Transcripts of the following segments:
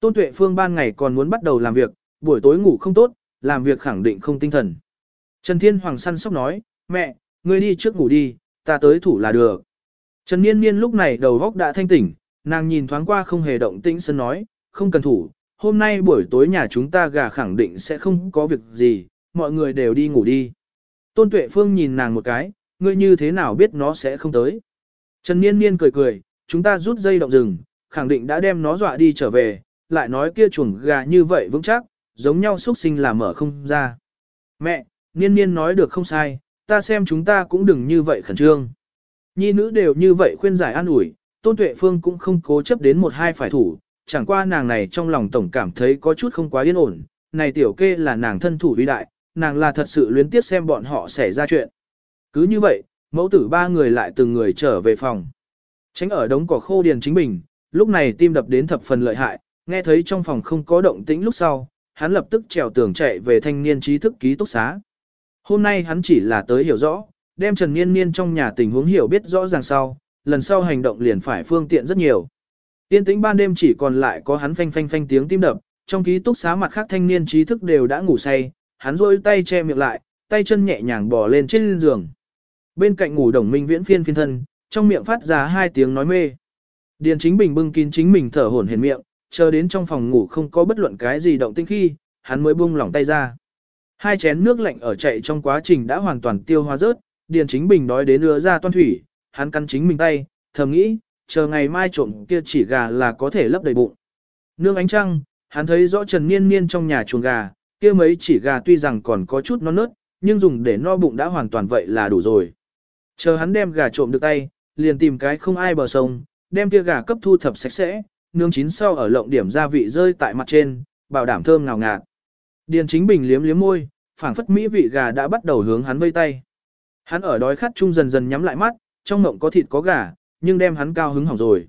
Tôn Tuệ Phương ban ngày còn muốn bắt đầu làm việc, buổi tối ngủ không tốt, làm việc khẳng định không tinh thần. Trần Thiên Hoàng săn sóc nói, mẹ, ngươi đi trước ngủ đi, ta tới thủ là được. Trần Niên Niên lúc này đầu góc đã thanh tỉnh, nàng nhìn thoáng qua không hề động tĩnh sân nói, không cần thủ, hôm nay buổi tối nhà chúng ta gà khẳng định sẽ không có việc gì, mọi người đều đi ngủ đi. Tôn Tuệ Phương nhìn nàng một cái, ngươi như thế nào biết nó sẽ không tới. Trần Niên Niên cười cười, chúng ta rút dây động rừng, khẳng định đã đem nó dọa đi trở về, lại nói kia chuồng gà như vậy vững chắc, giống nhau xuất sinh là mở không ra. Mẹ, Niên Niên nói được không sai, ta xem chúng ta cũng đừng như vậy khẩn trương. Nhi nữ đều như vậy khuyên giải an ủi, Tôn Tuệ Phương cũng không cố chấp đến một hai phải thủ, chẳng qua nàng này trong lòng tổng cảm thấy có chút không quá yên ổn, này tiểu kê là nàng thân thủ vĩ đại, nàng là thật sự luyến tiếc xem bọn họ xảy ra chuyện. Cứ như vậy, mẫu tử ba người lại từng người trở về phòng. Tránh ở đống cỏ khô điền chính mình, lúc này tim đập đến thập phần lợi hại, nghe thấy trong phòng không có động tĩnh lúc sau, hắn lập tức trèo tường chạy về thanh niên trí thức ký túc xá. Hôm nay hắn chỉ là tới hiểu rõ, đem Trần Niên Niên trong nhà tình huống hiểu biết rõ ràng sau, lần sau hành động liền phải phương tiện rất nhiều. Tiên tĩnh ban đêm chỉ còn lại có hắn phanh phanh phanh tiếng tim đập, trong ký túc xá mặt khác thanh niên trí thức đều đã ngủ say, hắn rôi tay che miệng lại, tay chân nhẹ nhàng bò lên trên giường. Bên cạnh ngủ đồng minh viễn phiên phiên thân, trong miệng phát ra hai tiếng nói mê. Điền chính bình bưng kín chính mình thở hổn hển miệng, chờ đến trong phòng ngủ không có bất luận cái gì động tinh khi, hắn mới buông lỏng tay ra. Hai chén nước lạnh ở chạy trong quá trình đã hoàn toàn tiêu hóa rớt, Điền chính bình đói đến ứa ra toan thủy, hắn cắn chính mình tay, thầm nghĩ, chờ ngày mai trộm kia chỉ gà là có thể lấp đầy bụng. Nương ánh trăng, hắn thấy rõ Trần Niên Niên trong nhà chuồng gà, kia mấy chỉ gà tuy rằng còn có chút non nớt, nhưng dùng để no bụng đã hoàn toàn vậy là đủ rồi. Chờ hắn đem gà trộm được tay, liền tìm cái không ai bờ sông, đem kia gà cấp thu thập sạch sẽ, nướng chín sau ở lộng điểm gia vị rơi tại mặt trên, bảo đảm thơm ngào ngạt. Điền chính bình liếm liếm môi, phảng phất mỹ vị gà đã bắt đầu hướng hắn vây tay. Hắn ở đói khát chung dần dần nhắm lại mắt, trong mộng có thịt có gà, nhưng đem hắn cao hứng hỏng rồi.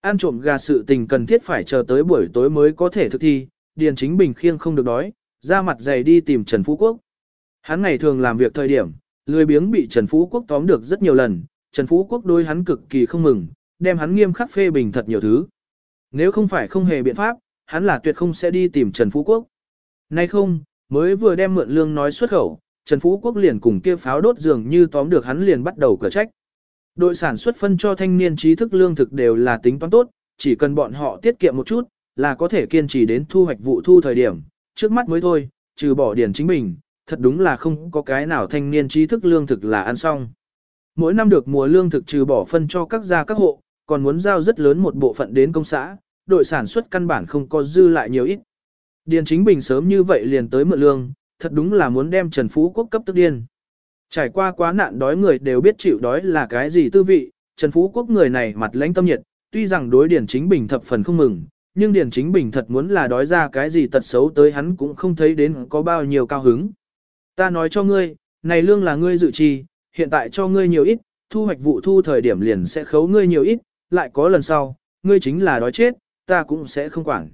Ăn trộm gà sự tình cần thiết phải chờ tới buổi tối mới có thể thực thi, Điền Chính Bình khiêng không được đói, ra mặt dày đi tìm Trần Phú Quốc. Hắn ngày thường làm việc thời điểm, lười biếng bị Trần Phú Quốc tóm được rất nhiều lần, Trần Phú Quốc đối hắn cực kỳ không mừng, đem hắn nghiêm khắc phê bình thật nhiều thứ. Nếu không phải không hề biện pháp, hắn là tuyệt không sẽ đi tìm Trần Phú Quốc. Nay không, mới vừa đem mượn lương nói xuất khẩu, Trần Phú Quốc liền cùng kia pháo đốt dường như tóm được hắn liền bắt đầu cửa trách. Đội sản xuất phân cho thanh niên trí thức lương thực đều là tính toán tốt, chỉ cần bọn họ tiết kiệm một chút, là có thể kiên trì đến thu hoạch vụ thu thời điểm, trước mắt mới thôi, trừ bỏ điển chính mình, thật đúng là không có cái nào thanh niên trí thức lương thực là ăn xong. Mỗi năm được mùa lương thực trừ bỏ phân cho các gia các hộ, còn muốn giao rất lớn một bộ phận đến công xã, đội sản xuất căn bản không có dư lại nhiều ít. Điền chính bình sớm như vậy liền tới mượn lương, thật đúng là muốn đem Trần Phú Quốc cấp tức điên. Trải qua quá nạn đói người đều biết chịu đói là cái gì tư vị, Trần Phú Quốc người này mặt lãnh tâm nhiệt, tuy rằng đối Điền Chính Bình thập phần không mừng, nhưng Điền Chính Bình thật muốn là đói ra cái gì tật xấu tới hắn cũng không thấy đến có bao nhiêu cao hứng. Ta nói cho ngươi, này lương là ngươi dự trì, hiện tại cho ngươi nhiều ít, thu hoạch vụ thu thời điểm liền sẽ khấu ngươi nhiều ít, lại có lần sau, ngươi chính là đói chết, ta cũng sẽ không quản.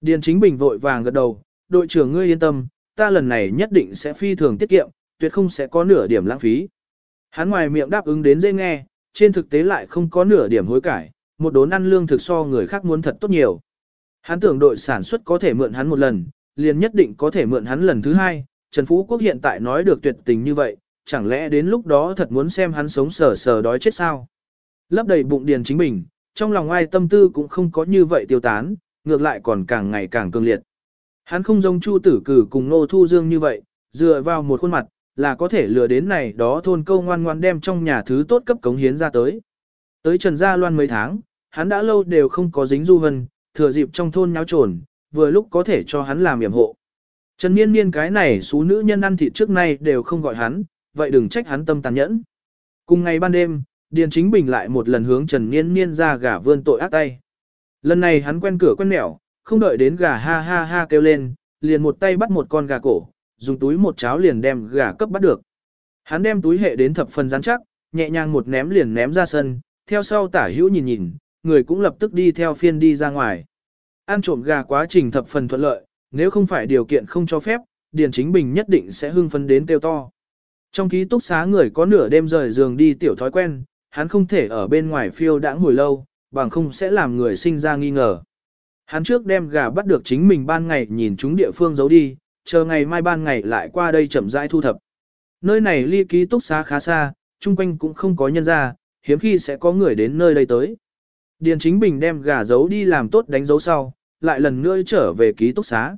Điền Chính Bình vội vàng gật đầu, đội trưởng ngươi yên tâm, ta lần này nhất định sẽ phi thường tiết kiệm, tuyệt không sẽ có nửa điểm lãng phí. Hắn ngoài miệng đáp ứng đến dễ nghe, trên thực tế lại không có nửa điểm hối cải, một đốn ăn lương thực so người khác muốn thật tốt nhiều. Hắn tưởng đội sản xuất có thể mượn hắn một lần, liền nhất định có thể mượn hắn lần thứ hai, Trần Phú Quốc hiện tại nói được tuyệt tình như vậy, chẳng lẽ đến lúc đó thật muốn xem hắn sống sờ sờ đói chết sao? Lấp đầy bụng điền chính mình, trong lòng ai tâm tư cũng không có như vậy tiêu tán, ngược lại còn càng ngày càng cường liệt. Hắn không giống Chu Tử Cử cùng Nô Thu Dương như vậy, dựa vào một khuôn mặt, là có thể lừa đến này đó thôn câu ngoan ngoan đem trong nhà thứ tốt cấp cống hiến ra tới. Tới Trần Gia Loan mấy tháng, hắn đã lâu đều không có dính du hân, thừa dịp trong thôn nháo trồn, vừa lúc có thể cho hắn làm yểm hộ. Trần Niên Niên cái này số nữ nhân ăn thịt trước nay đều không gọi hắn, vậy đừng trách hắn tâm tàn nhẫn. Cùng ngày ban đêm, Điền Chính Bình lại một lần hướng Trần Niên Niên ra gả vươn tội ác tay. Lần này hắn quen cửa quen mẻo, không đợi đến gà ha ha ha kêu lên, liền một tay bắt một con gà cổ, dùng túi một cháo liền đem gà cấp bắt được. Hắn đem túi hệ đến thập phần rắn chắc, nhẹ nhàng một ném liền ném ra sân, theo sau tả hữu nhìn nhìn, người cũng lập tức đi theo phiên đi ra ngoài. Ăn trộm gà quá trình thập phần thuận lợi, nếu không phải điều kiện không cho phép, Điền Chính Bình nhất định sẽ hưng phấn đến kêu to. Trong ký túc xá người có nửa đêm rời giường đi tiểu thói quen, hắn không thể ở bên ngoài phiêu đã ngồi lâu, bằng không sẽ làm người sinh ra nghi ngờ. Hắn trước đem gà bắt được chính mình ban ngày nhìn chúng địa phương giấu đi, chờ ngày mai ban ngày lại qua đây chậm rãi thu thập. Nơi này ly ký túc xá khá xa, chung quanh cũng không có nhân ra, hiếm khi sẽ có người đến nơi đây tới. Điền Chính Bình đem gà giấu đi làm tốt đánh dấu sau, lại lần nữa trở về ký túc xá.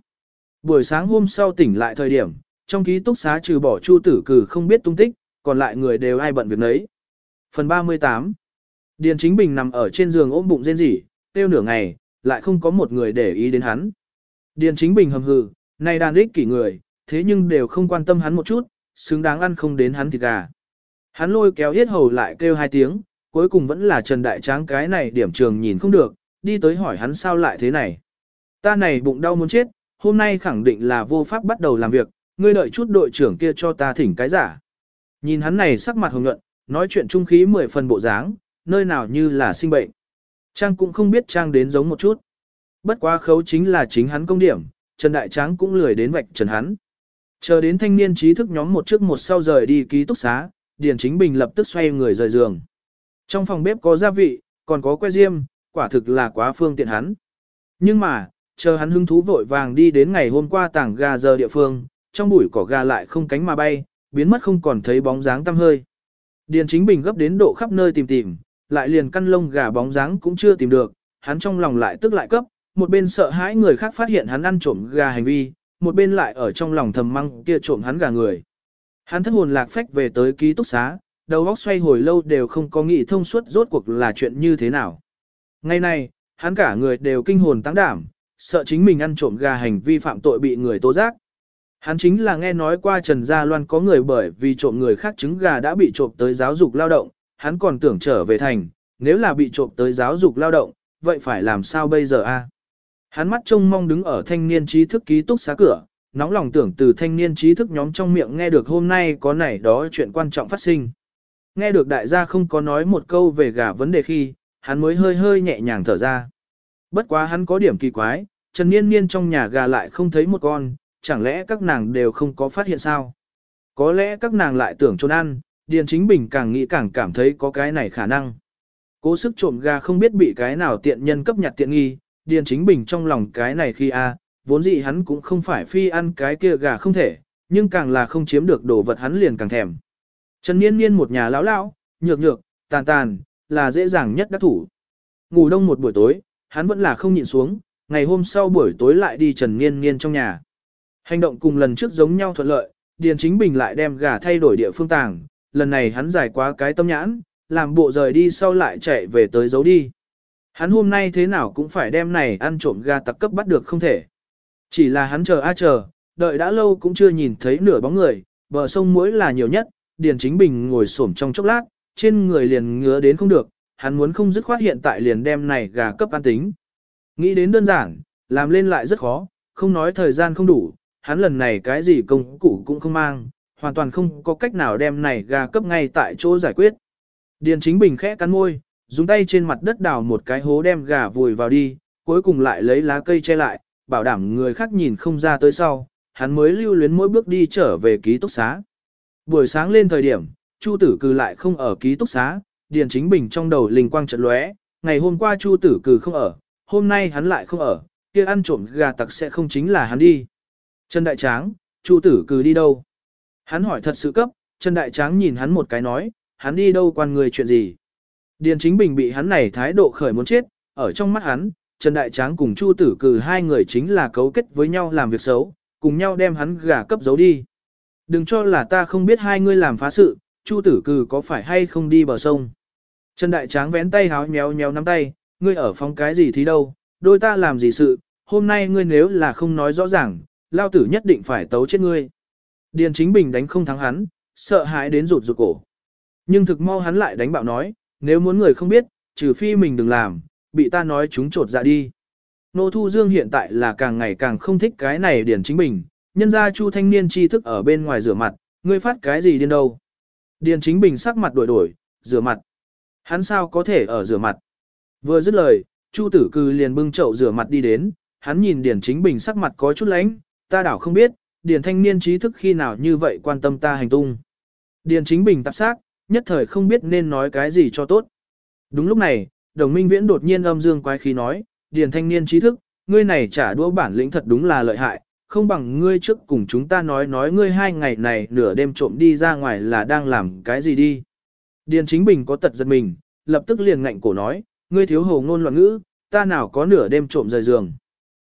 Buổi sáng hôm sau tỉnh lại thời điểm, trong ký túc xá trừ bỏ Chu Tử Cử không biết tung tích, còn lại người đều ai bận việc nấy. Phần 38 Điền Chính Bình nằm ở trên giường ôm bụng rên rỉ, tiêu nửa ngày, lại không có một người để ý đến hắn. Điền Chính Bình hầm hừ, này đàn ích kỷ người, thế nhưng đều không quan tâm hắn một chút, xứng đáng ăn không đến hắn thịt gà. Hắn lôi kéo yết hầu lại kêu hai tiếng, cuối cùng vẫn là Trần Đại Tráng cái này điểm trường nhìn không được, đi tới hỏi hắn sao lại thế này. Ta này bụng đau muốn chết, hôm nay khẳng định là vô pháp bắt đầu làm việc, ngươi đợi chút đội trưởng kia cho ta thỉnh cái giả. Nhìn hắn này sắc mặt hồng nhuận, nói chuyện trung khí mười phần bộ dáng, nơi nào như là sinh bệnh. Trang cũng không biết Trang đến giống một chút. Bất quá khấu chính là chính hắn công điểm, Trần Đại Tráng cũng lười đến vạch trần hắn. Chờ đến thanh niên trí thức nhóm một trước một sau rời đi ký túc xá, Điền Chính Bình lập tức xoay người rời giường. Trong phòng bếp có gia vị, còn có que diêm, quả thực là quá phương tiện hắn. Nhưng mà, chờ hắn hứng thú vội vàng đi đến ngày hôm qua tảng gà giờ địa phương, trong bụi cỏ gà lại không cánh mà bay, biến mất không còn thấy bóng dáng tăm hơi. Điền Chính Bình gấp đến độ khắp nơi tìm tìm, lại liền căn lông gà bóng dáng cũng chưa tìm được, hắn trong lòng lại tức lại cấp, một bên sợ hãi người khác phát hiện hắn ăn trộm gà hành vi, một bên lại ở trong lòng thầm măng kia trộm hắn gà người. Hắn thất hồn lạc phách về tới ký túc xá, đầu óc xoay hồi lâu đều không có nghĩ thông suốt rốt cuộc là chuyện như thế nào. Ngày nay, hắn cả người đều kinh hồn tăng đảm, sợ chính mình ăn trộm gà hành vi phạm tội bị người tố giác. Hắn chính là nghe nói qua Trần Gia Loan có người bởi vì trộm người khác trứng gà đã bị trộm tới giáo dục lao động, hắn còn tưởng trở về thành, nếu là bị trộm tới giáo dục lao động, vậy phải làm sao bây giờ a? Hắn mắt trông mong đứng ở thanh niên trí thức ký túc xá cửa, nóng lòng tưởng từ thanh niên trí thức nhóm trong miệng nghe được hôm nay có này đó chuyện quan trọng phát sinh. Nghe được đại gia không có nói một câu về gà vấn đề khi, hắn mới hơi hơi nhẹ nhàng thở ra. Bất quá hắn có điểm kỳ quái, Trần Niên Niên trong nhà gà lại không thấy một con, chẳng lẽ các nàng đều không có phát hiện sao? Có lẽ các nàng lại tưởng trốn ăn, Điền Chính Bình càng nghĩ càng cảm thấy có cái này khả năng. Cố sức trộm gà không biết bị cái nào tiện nhân cấp nhặt tiện nghi, Điền Chính Bình trong lòng cái này khi a, vốn dĩ hắn cũng không phải phi ăn cái kia gà không thể, nhưng càng là không chiếm được đồ vật hắn liền càng thèm. Trần Niên Niên một nhà lão lão, nhược nhược, tàn tàn, là dễ dàng nhất đắc thủ. Ngủ đông một buổi tối, hắn vẫn là không nhịn xuống, ngày hôm sau buổi tối lại đi Trần Niên Niên trong nhà. Hành động cùng lần trước giống nhau thuận lợi, Điền Chính Bình lại đem gà thay đổi địa phương tàng, lần này hắn giải quá cái tâm nhãn, làm bộ rời đi sau lại chạy về tới giấu đi. Hắn hôm nay thế nào cũng phải đem này ăn trộm gà tặc cấp bắt được không thể. Chỉ là hắn chờ a chờ, đợi đã lâu cũng chưa nhìn thấy nửa bóng người, bờ sông mũi là nhiều nhất, Điền Chính Bình ngồi xổm trong chốc lát, trên người liền ngứa đến không được, hắn muốn không dứt khoát hiện tại liền đem này gà cấp an tính. Nghĩ đến đơn giản, làm lên lại rất khó, không nói thời gian không đủ, hắn lần này cái gì công cụ cũng không mang, hoàn toàn không có cách nào đem này gà cấp ngay tại chỗ giải quyết. Điền Chính Bình khẽ cắn môi, dùng tay trên mặt đất đào một cái hố đem gà vùi vào đi, cuối cùng lại lấy lá cây che lại, bảo đảm người khác nhìn không ra tới sau, hắn mới lưu luyến mỗi bước đi trở về ký túc xá. Buổi sáng lên thời điểm, Chu Tử Cừ lại không ở ký túc xá, Điền Chính Bình trong đầu linh quang chợt lóe, ngày hôm qua Chu Tử Cừ không ở, hôm nay hắn lại không ở, kia ăn trộm gà tặc sẽ không chính là hắn đi. Trần Đại Tráng, Chu Tử Cừ đi đâu? Hắn hỏi thật sự cấp, Trần Đại Tráng nhìn hắn một cái nói, hắn đi đâu quan người chuyện gì? Điền Chính Bình bị hắn này thái độ khởi muốn chết, ở trong mắt hắn, Trần Đại Tráng cùng Chu Tử Cừ hai người chính là cấu kết với nhau làm việc xấu, cùng nhau đem hắn gà cấp giấu đi. Đừng cho là ta không biết hai ngươi làm phá sự, Chu Tử Cừ có phải hay không đi bờ sông. Trần Đại Tráng vén tay háo nhéo nhéo nắm tay, ngươi ở phòng cái gì thì đâu, đôi ta làm gì sự, hôm nay ngươi nếu là không nói rõ ràng, lao tử nhất định phải tấu chết ngươi. Điền Chính Bình đánh không thắng hắn, sợ hãi đến rụt rụt cổ. Nhưng thực mau hắn lại đánh bạo nói, nếu muốn người không biết, trừ phi mình đừng làm, bị ta nói chúng trột dạ đi. Nô Thu Dương hiện tại là càng ngày càng không thích cái này Điền Chính Bình, nhân ra Chu thanh niên tri thức ở bên ngoài rửa mặt, ngươi phát cái gì điên đâu. Điền Chính Bình sắc mặt đổi đổi, rửa mặt. Hắn sao có thể ở rửa mặt. Vừa dứt lời, Chu Tử Cư liền bưng chậu rửa mặt đi đến, hắn nhìn Điền Chính Bình sắc mặt có chút lánh, ta đảo không biết, Điền thanh niên trí thức khi nào như vậy quan tâm ta hành tung. Điền Chính Bình tạp xác, nhất thời không biết nên nói cái gì cho tốt. Đúng lúc này, đồng minh viễn đột nhiên âm dương quái khí nói, Điền thanh niên trí thức, ngươi này trả đũa bản lĩnh thật đúng là lợi hại, không bằng ngươi trước cùng chúng ta nói nói ngươi hai ngày này nửa đêm trộm đi ra ngoài là đang làm cái gì đi. Điền chính bình có tật giật mình, lập tức liền ngạnh cổ nói, ngươi thiếu hồ ngôn loạn ngữ, ta nào có nửa đêm trộm rời giường.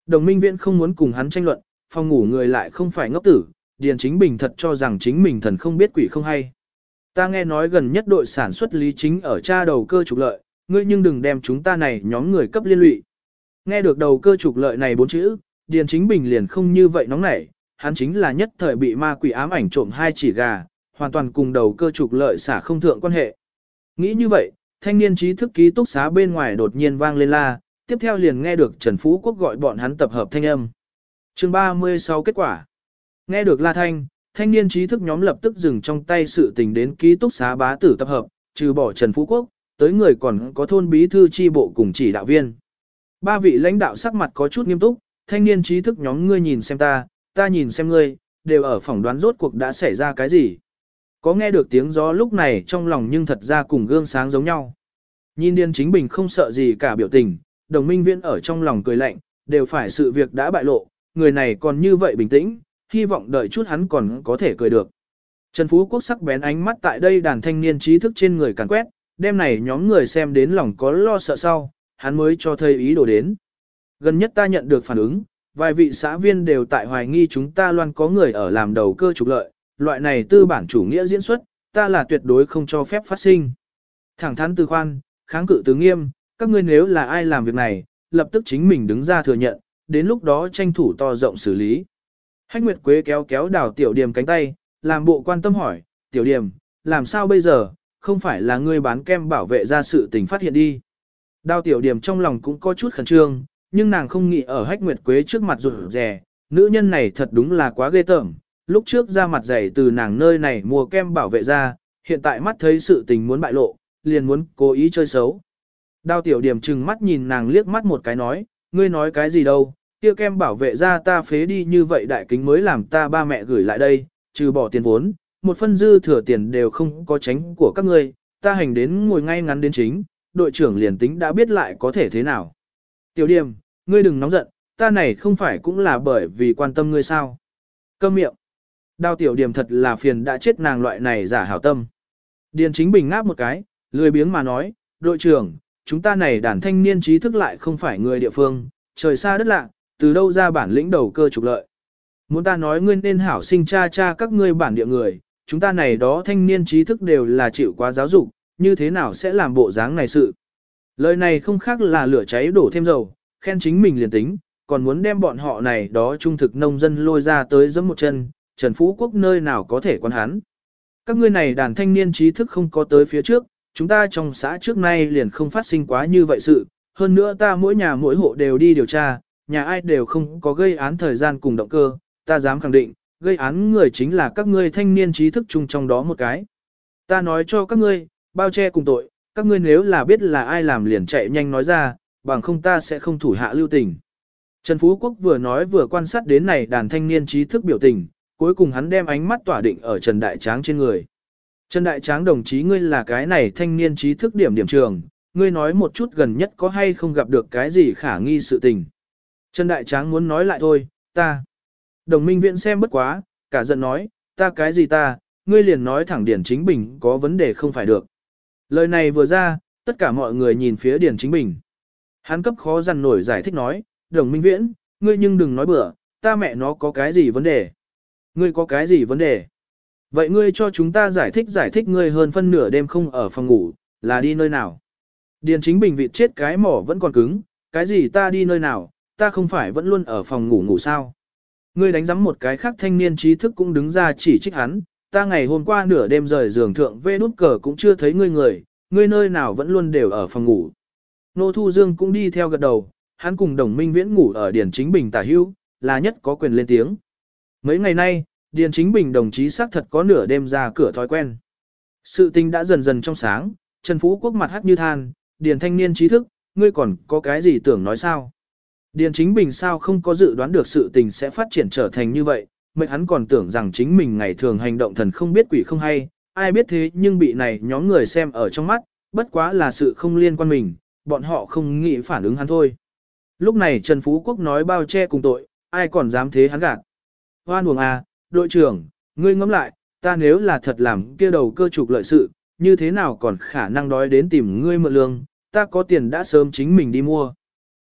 Đồng minh Viễn không muốn cùng hắn tranh luận, phòng ngủ người lại không phải ngốc tử, Điền Chính Bình thật cho rằng chính mình thần không biết quỷ không hay. Ta nghe nói gần nhất đội sản xuất lý chính ở cha đầu cơ trục lợi, ngươi nhưng đừng đem chúng ta này nhóm người cấp liên lụy. Nghe được đầu cơ trục lợi này bốn chữ, Điền Chính Bình liền không như vậy nóng nảy, hắn chính là nhất thời bị ma quỷ ám ảnh trộm hai chỉ gà, hoàn toàn cùng đầu cơ trục lợi xả không thượng quan hệ. Nghĩ như vậy, thanh niên trí thức ký túc xá bên ngoài đột nhiên vang lên la, tiếp theo liền nghe được Trần Phú Quốc gọi bọn hắn tập hợp thanh âm chương 36 kết quả. Nghe được la thanh, thanh niên trí thức nhóm lập tức dừng trong tay sự tình đến ký túc xá bá tử tập hợp, trừ bỏ Trần Phú Quốc, tới người còn có thôn bí thư chi bộ cùng chỉ đạo viên. Ba vị lãnh đạo sắc mặt có chút nghiêm túc, thanh niên trí thức nhóm ngươi nhìn xem ta, ta nhìn xem ngươi, đều ở phỏng đoán rốt cuộc đã xảy ra cái gì. Có nghe được tiếng gió lúc này trong lòng nhưng thật ra cùng gương sáng giống nhau. Nhìn điên Chính Bình không sợ gì cả biểu tình, đồng minh viên ở trong lòng cười lạnh, đều phải sự việc đã bại lộ, người này còn như vậy bình tĩnh, hy vọng đợi chút hắn còn có thể cười được. Trần Phú Quốc sắc bén ánh mắt tại đây đàn thanh niên trí thức trên người càn quét, đêm này nhóm người xem đến lòng có lo sợ sau, hắn mới cho thầy ý đồ đến. Gần nhất ta nhận được phản ứng, vài vị xã viên đều tại hoài nghi chúng ta loan có người ở làm đầu cơ trục lợi, loại này tư bản chủ nghĩa diễn xuất, ta là tuyệt đối không cho phép phát sinh. Thẳng thắn từ khoan, kháng cự từ nghiêm, các ngươi nếu là ai làm việc này, lập tức chính mình đứng ra thừa nhận, đến lúc đó tranh thủ to rộng xử lý. Hách Nguyệt Quế kéo kéo đào tiểu điểm cánh tay, làm bộ quan tâm hỏi, tiểu điểm, làm sao bây giờ, không phải là ngươi bán kem bảo vệ ra sự tình phát hiện đi. Đào tiểu điểm trong lòng cũng có chút khẩn trương, nhưng nàng không nghĩ ở Hách Nguyệt Quế trước mặt rụt rè, nữ nhân này thật đúng là quá ghê tởm, lúc trước ra mặt dày từ nàng nơi này mua kem bảo vệ ra, hiện tại mắt thấy sự tình muốn bại lộ, liền muốn cố ý chơi xấu. Đào tiểu điểm trừng mắt nhìn nàng liếc mắt một cái nói, ngươi nói cái gì đâu, kia kem bảo vệ ra ta phế đi như vậy đại kính mới làm ta ba mẹ gửi lại đây, trừ bỏ tiền vốn, một phân dư thừa tiền đều không có tránh của các ngươi, ta hành đến ngồi ngay ngắn đến chính, đội trưởng liền tính đã biết lại có thể thế nào. Tiểu điểm, ngươi đừng nóng giận, ta này không phải cũng là bởi vì quan tâm ngươi sao. Câm miệng. Đào tiểu điểm thật là phiền đã chết nàng loại này giả hảo tâm. Điền chính bình ngáp một cái, lười biếng mà nói, đội trưởng, chúng ta này đàn thanh niên trí thức lại không phải người địa phương, trời xa đất lạ, từ đâu ra bản lĩnh đầu cơ trục lợi. Muốn ta nói ngươi nên hảo sinh cha cha các ngươi bản địa người, chúng ta này đó thanh niên trí thức đều là chịu quá giáo dục, như thế nào sẽ làm bộ dáng này sự. Lời này không khác là lửa cháy đổ thêm dầu, khen chính mình liền tính, còn muốn đem bọn họ này đó trung thực nông dân lôi ra tới giẫm một chân, Trần Phú Quốc nơi nào có thể quan hắn. Các ngươi này đàn thanh niên trí thức không có tới phía trước, chúng ta trong xã trước nay liền không phát sinh quá như vậy sự, hơn nữa ta mỗi nhà mỗi hộ đều đi điều tra, nhà ai đều không có gây án thời gian cùng động cơ, ta dám khẳng định, gây án người chính là các ngươi thanh niên trí thức chung trong đó một cái. Ta nói cho các ngươi, bao che cùng tội, các ngươi nếu là biết là ai làm liền chạy nhanh nói ra, bằng không ta sẽ không thủ hạ lưu tình. Trần Phú Quốc vừa nói vừa quan sát đến này đàn thanh niên trí thức biểu tình, cuối cùng hắn đem ánh mắt tỏa định ở Trần Đại Tráng trên người. Trần Đại Tráng đồng chí ngươi là cái này thanh niên trí thức điểm điểm trường, ngươi nói một chút gần nhất có hay không gặp được cái gì khả nghi sự tình. Trần Đại Tráng muốn nói lại thôi, ta. Đồng minh viện xem bất quá, cả giận nói, ta cái gì ta, ngươi liền nói thẳng Điển Chính Bình có vấn đề không phải được. Lời này vừa ra, tất cả mọi người nhìn phía Điển Chính Bình. Hắn cấp khó dằn nổi giải thích nói, đồng minh viễn, ngươi nhưng đừng nói bừa, ta mẹ nó có cái gì vấn đề. Ngươi có cái gì vấn đề? Vậy ngươi cho chúng ta giải thích giải thích ngươi hơn phân nửa đêm không ở phòng ngủ, là đi nơi nào? Điền chính bình vịt chết cái mỏ vẫn còn cứng, cái gì ta đi nơi nào, ta không phải vẫn luôn ở phòng ngủ ngủ sao? Ngươi đánh giấm một cái khác thanh niên trí thức cũng đứng ra chỉ trích hắn, ta ngày hôm qua nửa đêm rời giường thượng vê nút cờ cũng chưa thấy ngươi người, ngươi nơi nào vẫn luôn đều ở phòng ngủ. Nô Thu Dương cũng đi theo gật đầu, hắn cùng đồng minh viễn ngủ ở Điền Chính Bình tả hưu, là nhất có quyền lên tiếng. Mấy ngày nay, Điền Chính Bình đồng chí xác thật có nửa đêm ra cửa thói quen. Sự tình đã dần dần trong sáng, Trần Phú Quốc mặt hắt như than, Điền thanh niên trí thức, ngươi còn có cái gì tưởng nói sao? Điền Chính Bình sao không có dự đoán được sự tình sẽ phát triển trở thành như vậy, mệnh hắn còn tưởng rằng chính mình ngày thường hành động thần không biết quỷ không hay, ai biết thế nhưng bị này nhóm người xem ở trong mắt, bất quá là sự không liên quan mình, bọn họ không nghĩ phản ứng hắn thôi. Lúc này Trần Phú Quốc nói bao che cùng tội, ai còn dám thế hắn gạt. Hoan buồng à, đội trưởng, ngươi ngẫm lại, ta nếu là thật làm kia đầu cơ trục lợi sự, như thế nào còn khả năng đói đến tìm ngươi mượn lương, ta có tiền đã sớm chính mình đi mua.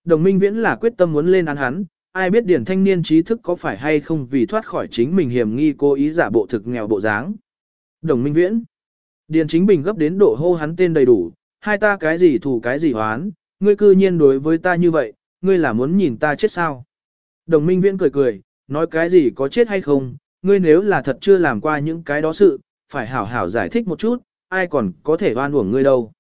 Đồng minh viễn là quyết tâm muốn lên án hắn, ai biết điển thanh niên trí thức có phải hay không vì thoát khỏi chính mình hiểm nghi cố ý giả bộ thực nghèo bộ dáng. Đồng minh viễn. Điền chính bình gấp đến độ hô hắn tên đầy đủ, hai ta cái gì thù cái gì hoán, ngươi cư nhiên đối với ta như vậy, ngươi là muốn nhìn ta chết sao. Đồng minh viễn cười cười, nói cái gì có chết hay không, ngươi nếu là thật chưa làm qua những cái đó sự, phải hảo hảo giải thích một chút, ai còn có thể oan uổng ngươi đâu.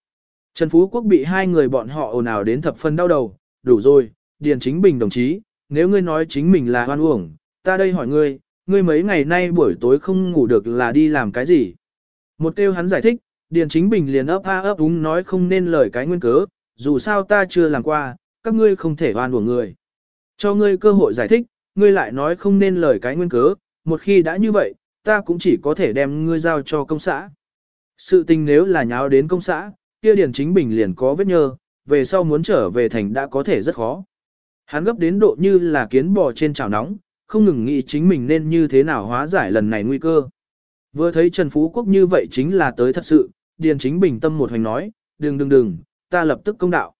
Trần Phú Quốc bị hai người bọn họ ồn ào đến thập phân đau đầu, đủ rồi, Điền Chính Bình đồng chí, nếu ngươi nói chính mình là oan uổng, ta đây hỏi ngươi, ngươi mấy ngày nay buổi tối không ngủ được là đi làm cái gì? Một kêu hắn giải thích, Điền Chính Bình liền ấp a ấp úng nói không nên lời cái nguyên cớ, dù sao ta chưa làm qua, các ngươi không thể oan uổng người. Cho ngươi cơ hội giải thích, ngươi lại nói không nên lời cái nguyên cớ, một khi đã như vậy, ta cũng chỉ có thể đem ngươi giao cho công xã. Sự tình nếu là nháo đến công xã, kia Điền Chính Bình liền có vết nhơ, về sau muốn trở về thành đã có thể rất khó. Hắn gấp đến độ như là kiến bò trên chảo nóng, không ngừng nghĩ chính mình nên như thế nào hóa giải lần này nguy cơ. Vừa thấy Trần Phú Quốc như vậy chính là tới thật sự, Điền Chính Bình tâm một hành nói, đừng đừng đừng, ta lập tức công đạo.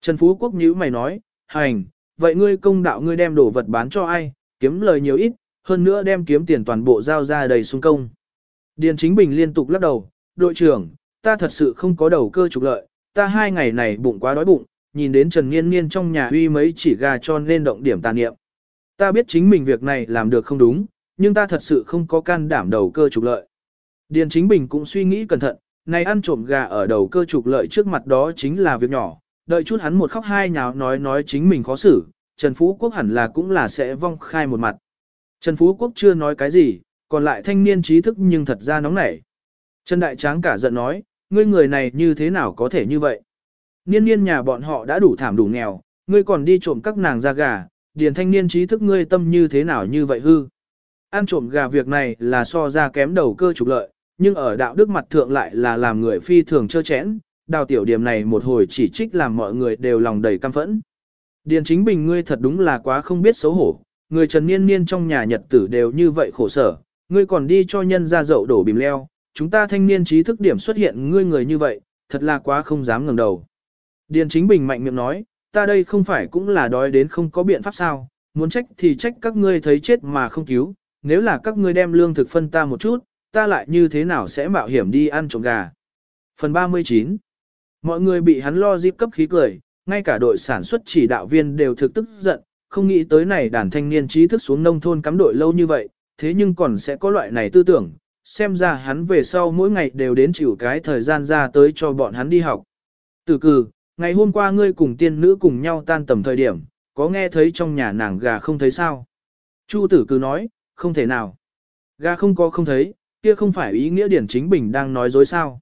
Trần Phú Quốc nhíu mày nói, hành, vậy ngươi công đạo ngươi đem đồ vật bán cho ai, kiếm lời nhiều ít, hơn nữa đem kiếm tiền toàn bộ giao ra đầy xung công. Điền Chính Bình liên tục lắc đầu, đội trưởng, ta thật sự không có đầu cơ trục lợi, ta hai ngày này bụng quá đói bụng, nhìn đến Trần Niên Niên trong nhà uy mấy chỉ gà cho nên động điểm tà niệm. Ta biết chính mình việc này làm được không đúng, nhưng ta thật sự không có can đảm đầu cơ trục lợi. Điền Chính Bình cũng suy nghĩ cẩn thận, này ăn trộm gà ở đầu cơ trục lợi trước mặt đó chính là việc nhỏ, đợi chút hắn một khóc hai nháo nói nói chính mình khó xử, Trần Phú Quốc hẳn là cũng là sẽ vong khai một mặt. Trần Phú Quốc chưa nói cái gì, còn lại thanh niên trí thức nhưng thật ra nóng nảy. Trần Đại Tráng cả giận nói, ngươi người này như thế nào có thể như vậy? Niên niên nhà bọn họ đã đủ thảm đủ nghèo, ngươi còn đi trộm các nàng ra gà, điền thanh niên trí thức ngươi tâm như thế nào như vậy hư? Ăn trộm gà việc này là so ra kém đầu cơ trục lợi, nhưng ở đạo đức mặt thượng lại là làm người phi thường chơ chẽn, đào tiểu điểm này một hồi chỉ trích làm mọi người đều lòng đầy căm phẫn. Điền chính bình ngươi thật đúng là quá không biết xấu hổ, người trần niên niên trong nhà nhật tử đều như vậy khổ sở, ngươi còn đi cho nhân ra dậu đổ bìm leo, chúng ta thanh niên trí thức điểm xuất hiện ngươi người như vậy, thật là quá không dám ngẩng đầu. Điền chính bình mạnh miệng nói, ta đây không phải cũng là đói đến không có biện pháp sao, muốn trách thì trách các ngươi thấy chết mà không cứu, nếu là các ngươi đem lương thực phân ta một chút, ta lại như thế nào sẽ mạo hiểm đi ăn trộm gà. Phần 39 Mọi người bị hắn lo dịp cấp khí cười, ngay cả đội sản xuất chỉ đạo viên đều thực tức giận, không nghĩ tới này đàn thanh niên trí thức xuống nông thôn cắm đội lâu như vậy, thế nhưng còn sẽ có loại này tư tưởng, xem ra hắn về sau mỗi ngày đều đến chịu cái thời gian ra tới cho bọn hắn đi học. Tử cử, ngày hôm qua ngươi cùng tiên nữ cùng nhau tan tầm thời điểm, có nghe thấy trong nhà nàng gà không thấy sao? Chu tử cử nói, không thể nào. Gà không có không thấy, kia không phải ý nghĩa điển chính bình đang nói dối sao.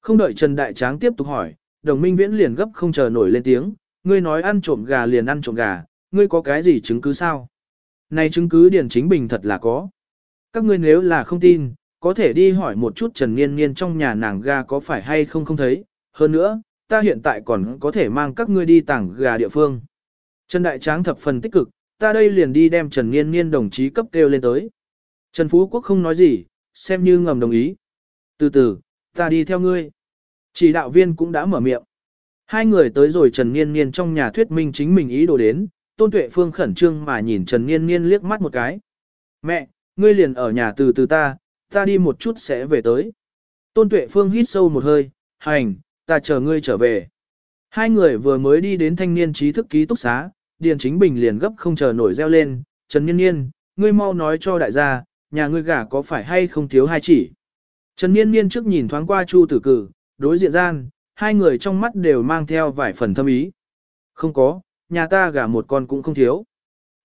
Không đợi Trần Đại Tráng tiếp tục hỏi, đồng minh viễn liền gấp không chờ nổi lên tiếng, ngươi nói ăn trộm gà liền ăn trộm gà, ngươi có cái gì chứng cứ sao? Này chứng cứ điển chính bình thật là có. Các ngươi nếu là không tin, có thể đi hỏi một chút Trần Niên Niên trong nhà nàng gà có phải hay không không thấy. Hơn nữa, ta hiện tại còn có thể mang các ngươi đi tảng gà địa phương. Trần Đại Tráng thập phần tích cực, ta đây liền đi đem Trần Niên Niên đồng chí cấp kêu lên tới. Trần Phú Quốc không nói gì, xem như ngầm đồng ý. Từ từ, ta đi theo ngươi. Chỉ đạo viên cũng đã mở miệng. Hai người tới rồi Trần Niên Niên trong nhà thuyết minh chính mình ý đồ đến, Tôn Tuệ Phương khẩn trương mà nhìn Trần Niên Niên liếc mắt một cái. Mẹ, ngươi liền ở nhà từ từ ta, ta đi một chút sẽ về tới. Tôn Tuệ Phương hít sâu một hơi, hành, ta chờ ngươi trở về. Hai người vừa mới đi đến thanh niên trí thức ký túc xá, Điền Chính Bình liền gấp không chờ nổi reo lên, Trần Niên Niên, ngươi mau nói cho đại gia, nhà ngươi gả có phải hay không thiếu hai chỉ. Trần Niên Niên trước nhìn thoáng qua Chu Tử Cử, đối diện gian, hai người trong mắt đều mang theo vài phần thâm ý. Không có, nhà ta gả một con cũng không thiếu.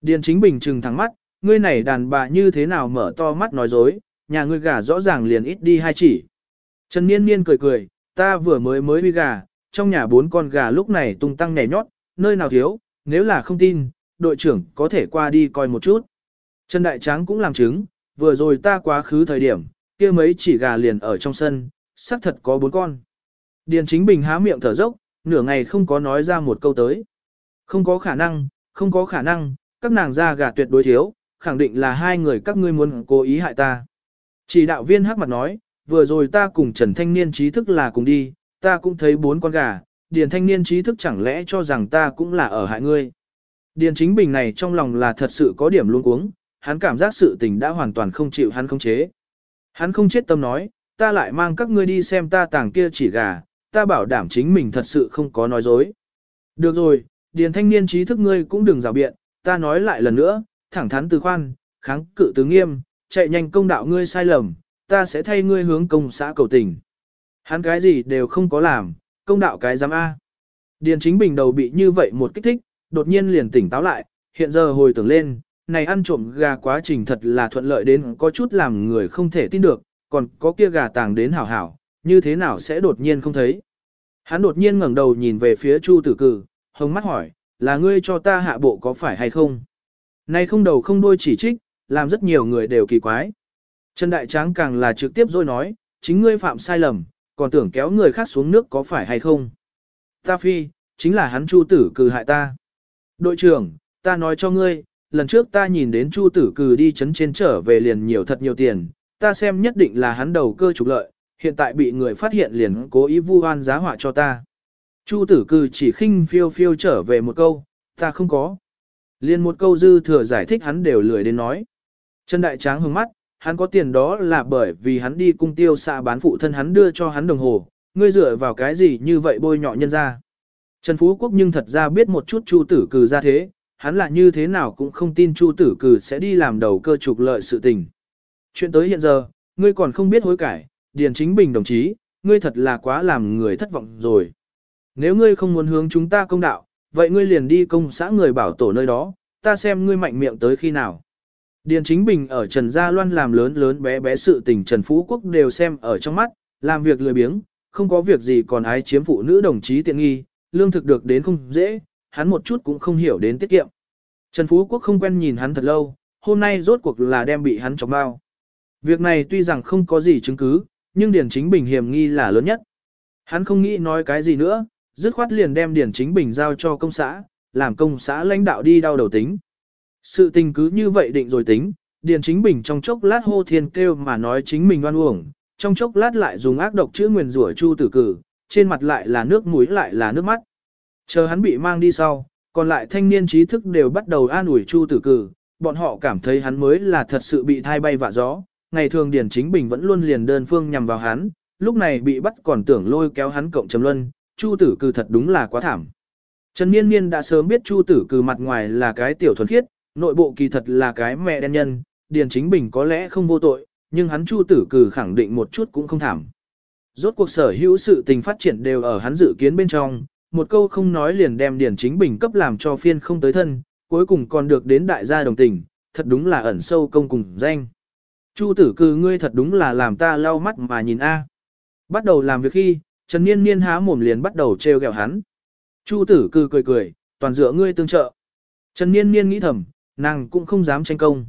Điền Chính Bình trừng thẳng mắt, ngươi này đàn bà như thế nào mở to mắt nói dối, nhà ngươi gả rõ ràng liền ít đi hai chỉ. Trần Niên Niên cười cười, ta vừa mới mới huy gà, trong nhà bốn con gà lúc này tung tăng nhảy nhót, nơi nào thiếu, nếu là không tin, đội trưởng có thể qua đi coi một chút. Trần Đại Tráng cũng làm chứng, vừa rồi ta quá khứ thời điểm, kia mấy chỉ gà liền ở trong sân, xác thật có bốn con. Điền Chính Bình há miệng thở dốc, nửa ngày không có nói ra một câu tới. Không có khả năng, không có khả năng, các nàng ra gà tuyệt đối thiếu, khẳng định là hai người các ngươi muốn cố ý hại ta. Chỉ đạo viên hắc mặt nói, vừa rồi ta cùng Trần Thanh Niên trí thức là cùng đi, ta cũng thấy bốn con gà, Điền Thanh Niên trí thức chẳng lẽ cho rằng ta cũng là ở hại ngươi. Điền Chính Bình này trong lòng là thật sự có điểm luôn cuống, hắn cảm giác sự tình đã hoàn toàn không chịu hắn không chế. Hắn không chết tâm nói, ta lại mang các ngươi đi xem ta tàng kia chỉ gà, ta bảo đảm chính mình thật sự không có nói dối. Được rồi, Điền Thanh Niên trí thức ngươi cũng đừng rào biện, ta nói lại lần nữa, thẳng thắn từ khoan, kháng cự từ nghiêm, chạy nhanh công đạo ngươi sai lầm, ta sẽ thay ngươi hướng công xã cầu tình. Hắn cái gì đều không có làm, công đạo cái giám A. Điền chính bình đầu bị như vậy một kích thích, đột nhiên liền tỉnh táo lại, hiện giờ hồi tưởng lên, này ăn trộm gà quá trình thật là thuận lợi đến có chút làm người không thể tin được, còn có kia gà tàng đến hảo hảo, như thế nào sẽ đột nhiên không thấy. Hắn đột nhiên ngẩng đầu nhìn về phía Chu Tử Cử, hồng mắt hỏi, là ngươi cho ta hạ bộ có phải hay không? Này không đầu không đuôi chỉ trích, làm rất nhiều người đều kỳ quái. Trần Đại Tráng càng là trực tiếp rồi nói, chính ngươi phạm sai lầm, còn tưởng kéo người khác xuống nước có phải hay không. Ta phi, chính là hắn Chu Tử Cừ hại ta. Đội trưởng, ta nói cho ngươi, lần trước ta nhìn đến Chu Tử Cừ đi chấn trên trở về liền nhiều thật nhiều tiền, ta xem nhất định là hắn đầu cơ trục lợi, hiện tại bị người phát hiện liền cố ý vu oan giá họa cho ta. Chu Tử Cừ chỉ khinh phiêu phiêu trở về một câu, ta không có. Liên một câu dư thừa giải thích hắn đều lười đến nói. Trần Đại Tráng hướng mắt, hắn có tiền đó là bởi vì hắn đi cung tiêu xạ bán phụ thân hắn đưa cho hắn đồng hồ, ngươi dựa vào cái gì như vậy bôi nhọ nhân ra. Trần Phú Quốc nhưng thật ra biết một chút Chu Tử Cừ ra thế, hắn là như thế nào cũng không tin Chu Tử Cừ sẽ đi làm đầu cơ trục lợi sự tình. Chuyện tới hiện giờ, ngươi còn không biết hối cải, Điền Chính Bình đồng chí, ngươi thật là quá làm người thất vọng rồi. Nếu ngươi không muốn hướng chúng ta công đạo, vậy ngươi liền đi công xã người bảo tổ nơi đó, ta xem ngươi mạnh miệng tới khi nào. Điền Chính Bình ở Trần Gia Loan làm lớn lớn bé bé sự tình Trần Phú Quốc đều xem ở trong mắt, làm việc lười biếng, không có việc gì còn ái chiếm phụ nữ đồng chí tiện nghi, lương thực được đến không dễ, hắn một chút cũng không hiểu đến tiết kiệm. Trần Phú Quốc không quen nhìn hắn thật lâu, hôm nay rốt cuộc là đem bị hắn chọc bao. Việc này tuy rằng không có gì chứng cứ, nhưng Điền Chính Bình hiểm nghi là lớn nhất. Hắn không nghĩ nói cái gì nữa, dứt khoát liền đem Điền Chính Bình giao cho công xã, làm công xã lãnh đạo đi đau đầu tính. Sự tình cứ như vậy định rồi tính, Điền Chính Bình trong chốc lát hô thiên kêu mà nói chính mình oan uổng, trong chốc lát lại dùng ác độc chữ nguyền rủa Chu Tử Cử, trên mặt lại là nước mũi lại là nước mắt. Chờ hắn bị mang đi sau, còn lại thanh niên trí thức đều bắt đầu an ủi Chu Tử Cử, bọn họ cảm thấy hắn mới là thật sự bị thai bay vạ gió. Ngày thường Điền Chính Bình vẫn luôn liền đơn phương nhằm vào hắn, lúc này bị bắt còn tưởng lôi kéo hắn cộng trầm luân, Chu Tử cừ thật đúng là quá thảm. Trần Niên Niên đã sớm biết Chu Tử cừ mặt ngoài là cái tiểu thuần khiết, nội bộ kỳ thật là cái mẹ đen nhân, Điền Chính Bình có lẽ không vô tội, nhưng hắn Chu Tử cừ khẳng định một chút cũng không thảm. Rốt cuộc sở hữu sự tình phát triển đều ở hắn dự kiến bên trong, một câu không nói liền đem Điền Chính Bình cấp làm cho phiên không tới thân, cuối cùng còn được đến đại gia đồng tình, thật đúng là ẩn sâu công cùng danh. Chu tử Cư ngươi thật đúng là làm ta lau mắt mà nhìn a. Bắt đầu làm việc khi, Trần Niên Niên há mồm liền bắt đầu trêu ghẹo hắn. Chu tử Cư cười cười, toàn dựa ngươi tương trợ. Trần Niên Niên nghĩ thầm, nàng cũng không dám tranh công.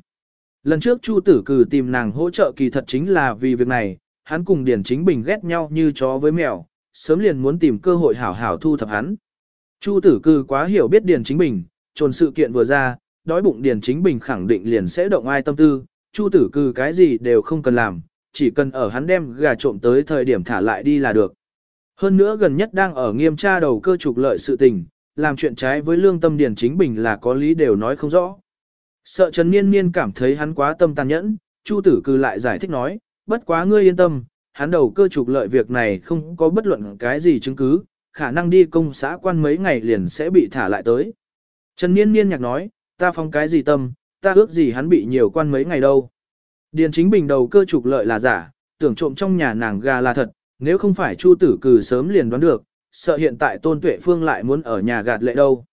Lần trước Chu tử cử tìm nàng hỗ trợ kỳ thật chính là vì việc này, hắn cùng Điền Chính Bình ghét nhau như chó với mèo, sớm liền muốn tìm cơ hội hảo hảo thu thập hắn. Chu tử Cư quá hiểu biết Điền Chính Bình, trồn sự kiện vừa ra, đói bụng Điền Chính Bình khẳng định liền sẽ động ai tâm tư, Chu tử Cư cái gì đều không cần làm, chỉ cần ở hắn đem gà trộm tới thời điểm thả lại đi là được. Hơn nữa gần nhất đang ở nghiêm tra đầu cơ trục lợi sự tình, làm chuyện trái với lương tâm Điền Chính Bình là có lý đều nói không rõ. Sợ Trần Niên Niên cảm thấy hắn quá tâm tàn nhẫn, Chu tử cư lại giải thích nói, bất quá ngươi yên tâm, hắn đầu cơ trục lợi việc này không có bất luận cái gì chứng cứ, khả năng đi công xã quan mấy ngày liền sẽ bị thả lại tới. Trần Niên Niên nhạc nói, ta phong cái gì tâm, ta ước gì hắn bị nhiều quan mấy ngày đâu. Điền chính bình đầu cơ trục lợi là giả, tưởng trộm trong nhà nàng gà là thật, nếu không phải Chu tử cử sớm liền đoán được, sợ hiện tại Tôn Tuệ Phương lại muốn ở nhà gạt lệ đâu.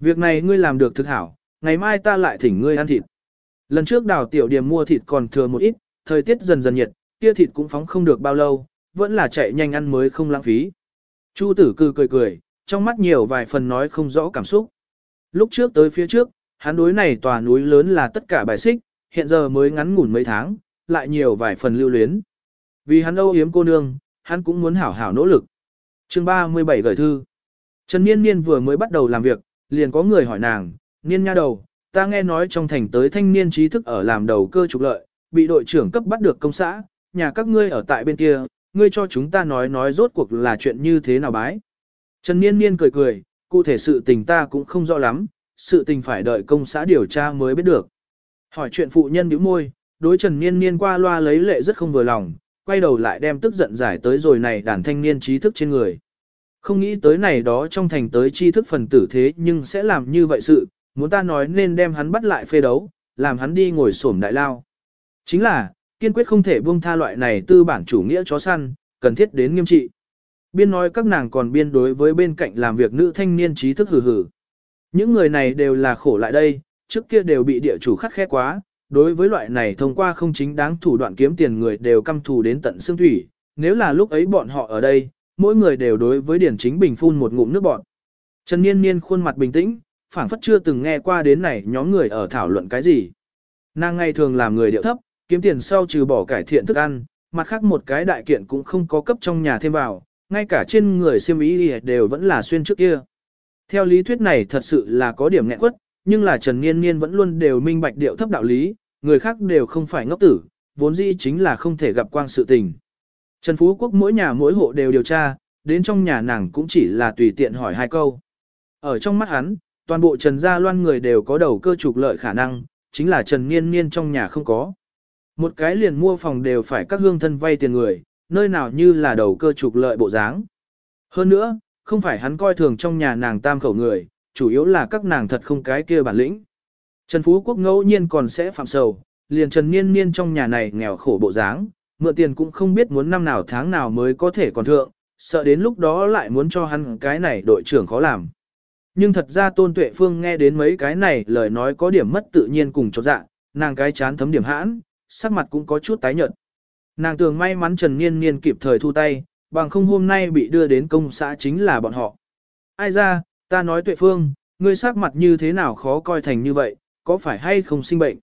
Việc này ngươi làm được thực hảo, ngày mai ta lại thỉnh ngươi ăn thịt. Lần trước đào tiểu điểm mua thịt còn thừa một ít, thời tiết dần dần nhiệt, kia thịt cũng phóng không được bao lâu, vẫn là chạy nhanh ăn mới không lãng phí. Chu tử cư cười cười, trong mắt nhiều vài phần nói không rõ cảm xúc. Lúc trước tới phía trước, hắn đối này tòa núi lớn là tất cả bài xích, hiện giờ mới ngắn ngủn mấy tháng, lại nhiều vài phần lưu luyến. Vì hắn âu yếm cô nương, hắn cũng muốn hảo hảo nỗ lực. chương 37 gửi thư. Trần Niên Niên vừa mới bắt đầu làm việc, liền có người hỏi nàng, niên nha đầu, ta nghe nói trong thành tới thanh niên trí thức ở làm đầu cơ trục lợi, bị đội trưởng cấp bắt được công xã, nhà các ngươi ở tại bên kia, ngươi cho chúng ta nói nói rốt cuộc là chuyện như thế nào bái. Trần Niên Niên cười cười, cụ thể sự tình ta cũng không rõ lắm, sự tình phải đợi công xã điều tra mới biết được. Hỏi chuyện phụ nhân bĩu môi, đối Trần Niên Niên qua loa lấy lệ rất không vừa lòng, quay đầu lại đem tức giận giải tới rồi này đàn thanh niên trí thức trên người. Không nghĩ tới này đó trong thành tới tri thức phần tử thế nhưng sẽ làm như vậy sự, muốn ta nói nên đem hắn bắt lại phê đấu, làm hắn đi ngồi sổm đại lao. Chính là, kiên quyết không thể buông tha loại này tư bản chủ nghĩa chó săn, cần thiết đến nghiêm trị. Biên nói các nàng còn biên đối với bên cạnh làm việc nữ thanh niên trí thức hử hử. Những người này đều là khổ lại đây, trước kia đều bị địa chủ khắc khe quá, đối với loại này thông qua không chính đáng thủ đoạn kiếm tiền người đều căm thù đến tận xương thủy, nếu là lúc ấy bọn họ ở đây, mỗi người đều đối với Điển Chính Bình phun một ngụm nước bọt. Trần Niên Niên khuôn mặt bình tĩnh, phảng phất chưa từng nghe qua đến này nhóm người ở thảo luận cái gì. Nàng ngày thường làm người điệu thấp, kiếm tiền sau trừ bỏ cải thiện thức ăn, mặt khác một cái đại kiện cũng không có cấp trong nhà thêm vào, ngay cả trên người siêm ý đều vẫn là xuyên trước kia. Theo lý thuyết này thật sự là có điểm nghẹn quất, nhưng là Trần Niên Niên vẫn luôn đều minh bạch điệu thấp đạo lý, người khác đều không phải ngốc tử, vốn dĩ chính là không thể gặp quang sự tình. Trần Phú Quốc mỗi nhà mỗi hộ đều điều tra, đến trong nhà nàng cũng chỉ là tùy tiện hỏi hai câu. Ở trong mắt hắn, toàn bộ Trần Gia Loan người đều có đầu cơ trục lợi khả năng, chính là Trần Niên Niên trong nhà không có. Một cái liền mua phòng đều phải các hương thân vay tiền người, nơi nào như là đầu cơ trục lợi bộ dáng. Hơn nữa, không phải hắn coi thường trong nhà nàng tam khẩu người, chủ yếu là các nàng thật không cái kia bản lĩnh. Trần Phú Quốc ngẫu nhiên còn sẽ phạm sầu, liền Trần Niên Niên trong nhà này nghèo khổ bộ dáng, mượn tiền cũng không biết muốn năm nào tháng nào mới có thể còn thượng, sợ đến lúc đó lại muốn cho hắn cái này đội trưởng khó làm. Nhưng thật ra Tôn Tuệ Phương nghe đến mấy cái này lời nói có điểm mất tự nhiên cùng chột dạ, nàng cái chán thấm điểm hãn, sắc mặt cũng có chút tái nhợt. Nàng tưởng may mắn Trần Niên Niên kịp thời thu tay, bằng không hôm nay bị đưa đến công xã chính là bọn họ. Ai ra, ta nói Tuệ Phương, ngươi sắc mặt như thế nào khó coi thành như vậy, có phải hay không sinh bệnh?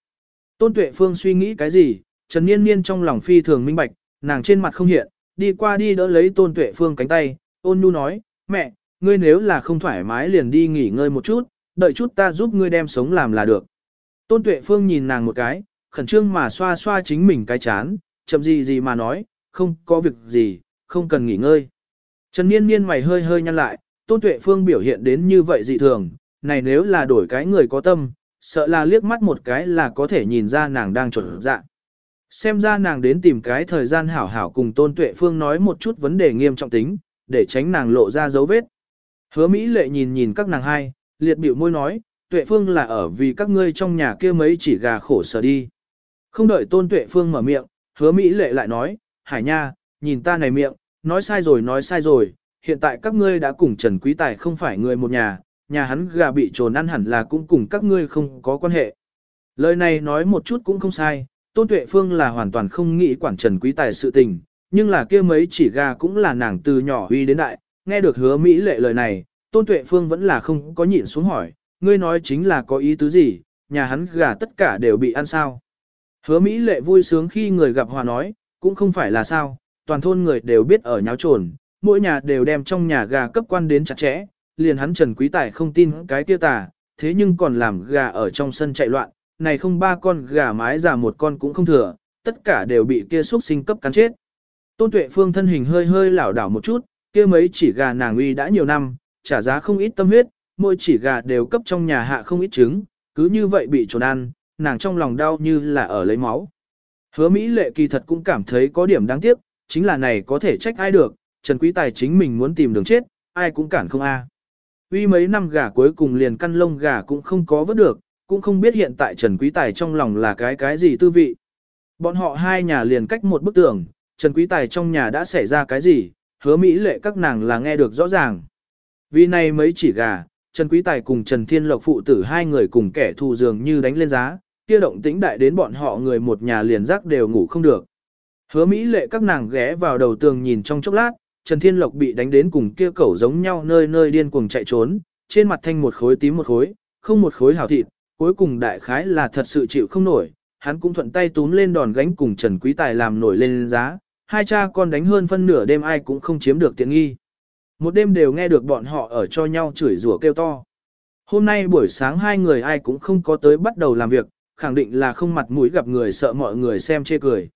Tôn Tuệ Phương suy nghĩ cái gì, Trần Niên Niên trong lòng phi thường minh bạch, nàng trên mặt không hiện, đi qua đi đỡ lấy Tôn Tuệ Phương cánh tay, ôn nhu nói, mẹ, ngươi nếu là không thoải mái liền đi nghỉ ngơi một chút, đợi chút ta giúp ngươi đem sống làm là được. Tôn Tuệ Phương nhìn nàng một cái, khẩn trương mà xoa xoa chính mình cái chán, chậm gì gì mà nói, không có việc gì, không cần nghỉ ngơi. Trần Niên Niên mày hơi hơi nhăn lại, Tôn Tuệ Phương biểu hiện đến như vậy dị thường, này nếu là đổi cái người có tâm, sợ là liếc mắt một cái là có thể nhìn ra nàng đang chuẩn dạ. Xem ra nàng đến tìm cái thời gian hảo hảo cùng Tôn Tuệ Phương nói một chút vấn đề nghiêm trọng tính, để tránh nàng lộ ra dấu vết. Hứa Mỹ lệ nhìn nhìn các nàng hai, liệt biểu môi nói, Tuệ Phương là ở vì các ngươi trong nhà kia mấy chỉ gà khổ sở đi. Không đợi Tôn Tuệ Phương mở miệng, hứa Mỹ lệ lại nói, Hải Nha, nhìn ta này miệng, nói sai rồi nói sai rồi, hiện tại các ngươi đã cùng Trần Quý Tài không phải người một nhà, nhà hắn gà bị trồn ăn hẳn là cũng cùng các ngươi không có quan hệ. Lời này nói một chút cũng không sai, Tôn Tuệ Phương là hoàn toàn không nghĩ quản Trần Quý Tài sự tình, nhưng là kia mấy chỉ gà cũng là nàng từ nhỏ uy đến đại, nghe được hứa Mỹ lệ lời này, Tôn Tuệ Phương vẫn là không có nhịn xuống hỏi, ngươi nói chính là có ý tứ gì, nhà hắn gà tất cả đều bị ăn sao. Hứa Mỹ lệ vui sướng khi người gặp hòa nói, cũng không phải là sao, toàn thôn người đều biết ở nháo trồn, mỗi nhà đều đem trong nhà gà cấp quan đến chặt chẽ, liền hắn Trần Quý Tài không tin cái kia tà, thế nhưng còn làm gà ở trong sân chạy loạn, này không ba con gà mái già một con cũng không thừa, tất cả đều bị kia xuất sinh cấp cắn chết. Tôn Tuệ Phương thân hình hơi hơi lảo đảo một chút, kia mấy chỉ gà nàng uy đã nhiều năm, trả giá không ít tâm huyết, mỗi chỉ gà đều cấp trong nhà hạ không ít trứng, cứ như vậy bị trốn ăn, nàng trong lòng đau như là ở lấy máu. Hứa Mỹ lệ kỳ thật cũng cảm thấy có điểm đáng tiếc, chính là này có thể trách ai được, Trần Quý Tài chính mình muốn tìm đường chết, ai cũng cản không a. Uy mấy năm gà cuối cùng liền căn lông gà cũng không có vớt được, cũng không biết hiện tại Trần Quý Tài trong lòng là cái cái gì tư vị. Bọn họ hai nhà liền cách một bức tường, Trần Quý Tài trong nhà đã xảy ra cái gì, hứa Mỹ lệ các nàng là nghe được rõ ràng. Vì này mấy chỉ gà, Trần Quý Tài cùng Trần Thiên Lộc phụ tử hai người cùng kẻ thù dường như đánh lên giá, kia động tĩnh đại đến bọn họ người một nhà liền rắc đều ngủ không được. Hứa Mỹ lệ các nàng ghé vào đầu tường nhìn trong chốc lát, Trần Thiên Lộc bị đánh đến cùng kia cẩu giống nhau nơi nơi điên cuồng chạy trốn, trên mặt thanh một khối tím một khối, không một khối hảo thịt, cuối cùng đại khái là thật sự chịu không nổi, hắn cũng thuận tay túm lên đòn gánh cùng Trần Quý Tài làm nổi lên giá, hai cha con đánh hơn phân nửa đêm ai cũng không chiếm được tiện nghi. Một đêm đều nghe được bọn họ ở cho nhau chửi rủa kêu to. hôm nay buổi sáng hai người ai cũng không có tới bắt đầu làm việc, khẳng định là không mặt mũi gặp người sợ mọi người xem chê cười.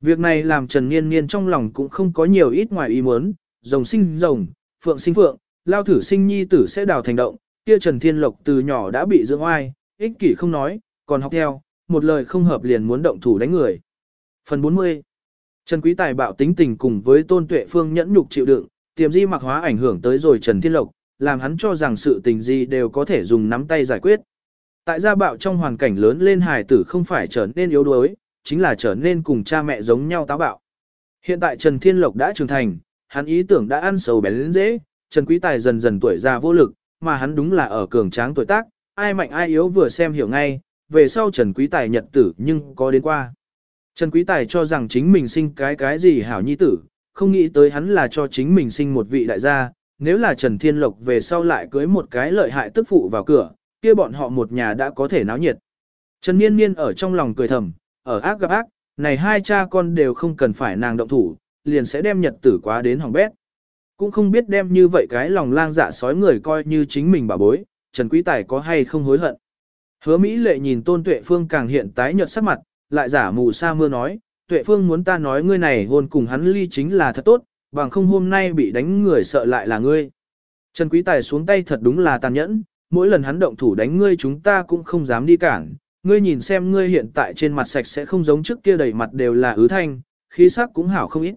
Việc này làm Trần Niên Niên trong lòng cũng không có nhiều ít ngoài ý muốn, rồng sinh rồng, phượng sinh phượng, lao thử sinh nhi tử sẽ đào thành động, kia Trần Thiên Lộc từ nhỏ đã bị dưỡng oai, ích kỷ không nói, còn học theo, một lời không hợp liền muốn động thủ đánh người. Phần 40 Trần Quý Tài bạo tính tình cùng với Tôn Tuệ Phương nhẫn nhục chịu đựng, tiềm di mặc hóa ảnh hưởng tới rồi Trần Thiên Lộc, làm hắn cho rằng sự tình gì đều có thể dùng nắm tay giải quyết. Tại gia bạo trong hoàn cảnh lớn lên hài tử không phải trở nên yếu đuối, chính là trở nên cùng cha mẹ giống nhau táo bạo. Hiện tại Trần Thiên Lộc đã trưởng thành, hắn ý tưởng đã ăn sầu bén lên dễ, Trần Quý Tài dần dần tuổi già vô lực, mà hắn đúng là ở cường tráng tuổi tác, ai mạnh ai yếu vừa xem hiểu ngay, về sau Trần Quý Tài nhật tử nhưng có đến qua. Trần Quý Tài cho rằng chính mình sinh cái cái gì hảo nhi tử, không nghĩ tới hắn là cho chính mình sinh một vị đại gia, nếu là Trần Thiên Lộc về sau lại cưới một cái lợi hại tức phụ vào cửa, kia bọn họ một nhà đã có thể náo nhiệt. Trần Niên Niên ở trong lòng cười thầm, ở ác gặp ác, này hai cha con đều không cần phải nàng động thủ, liền sẽ đem nhật tử quá đến hỏng bét. Cũng không biết đem như vậy cái lòng lang dạ sói người coi như chính mình bà bối, Trần Quý Tài có hay không hối hận. Hứa Mỹ lệ nhìn Tôn Tuệ Phương càng hiện tái nhợt sắc mặt, lại giả mù sa mưa nói, Tuệ Phương muốn ta nói ngươi này hôn cùng hắn ly chính là thật tốt, bằng không hôm nay bị đánh người sợ lại là ngươi. Trần Quý Tài xuống tay thật đúng là tàn nhẫn, mỗi lần hắn động thủ đánh ngươi chúng ta cũng không dám đi cản, ngươi nhìn xem ngươi hiện tại trên mặt sạch sẽ không giống trước kia đầy mặt đều là ứ thanh, khí sắc cũng hảo không ít.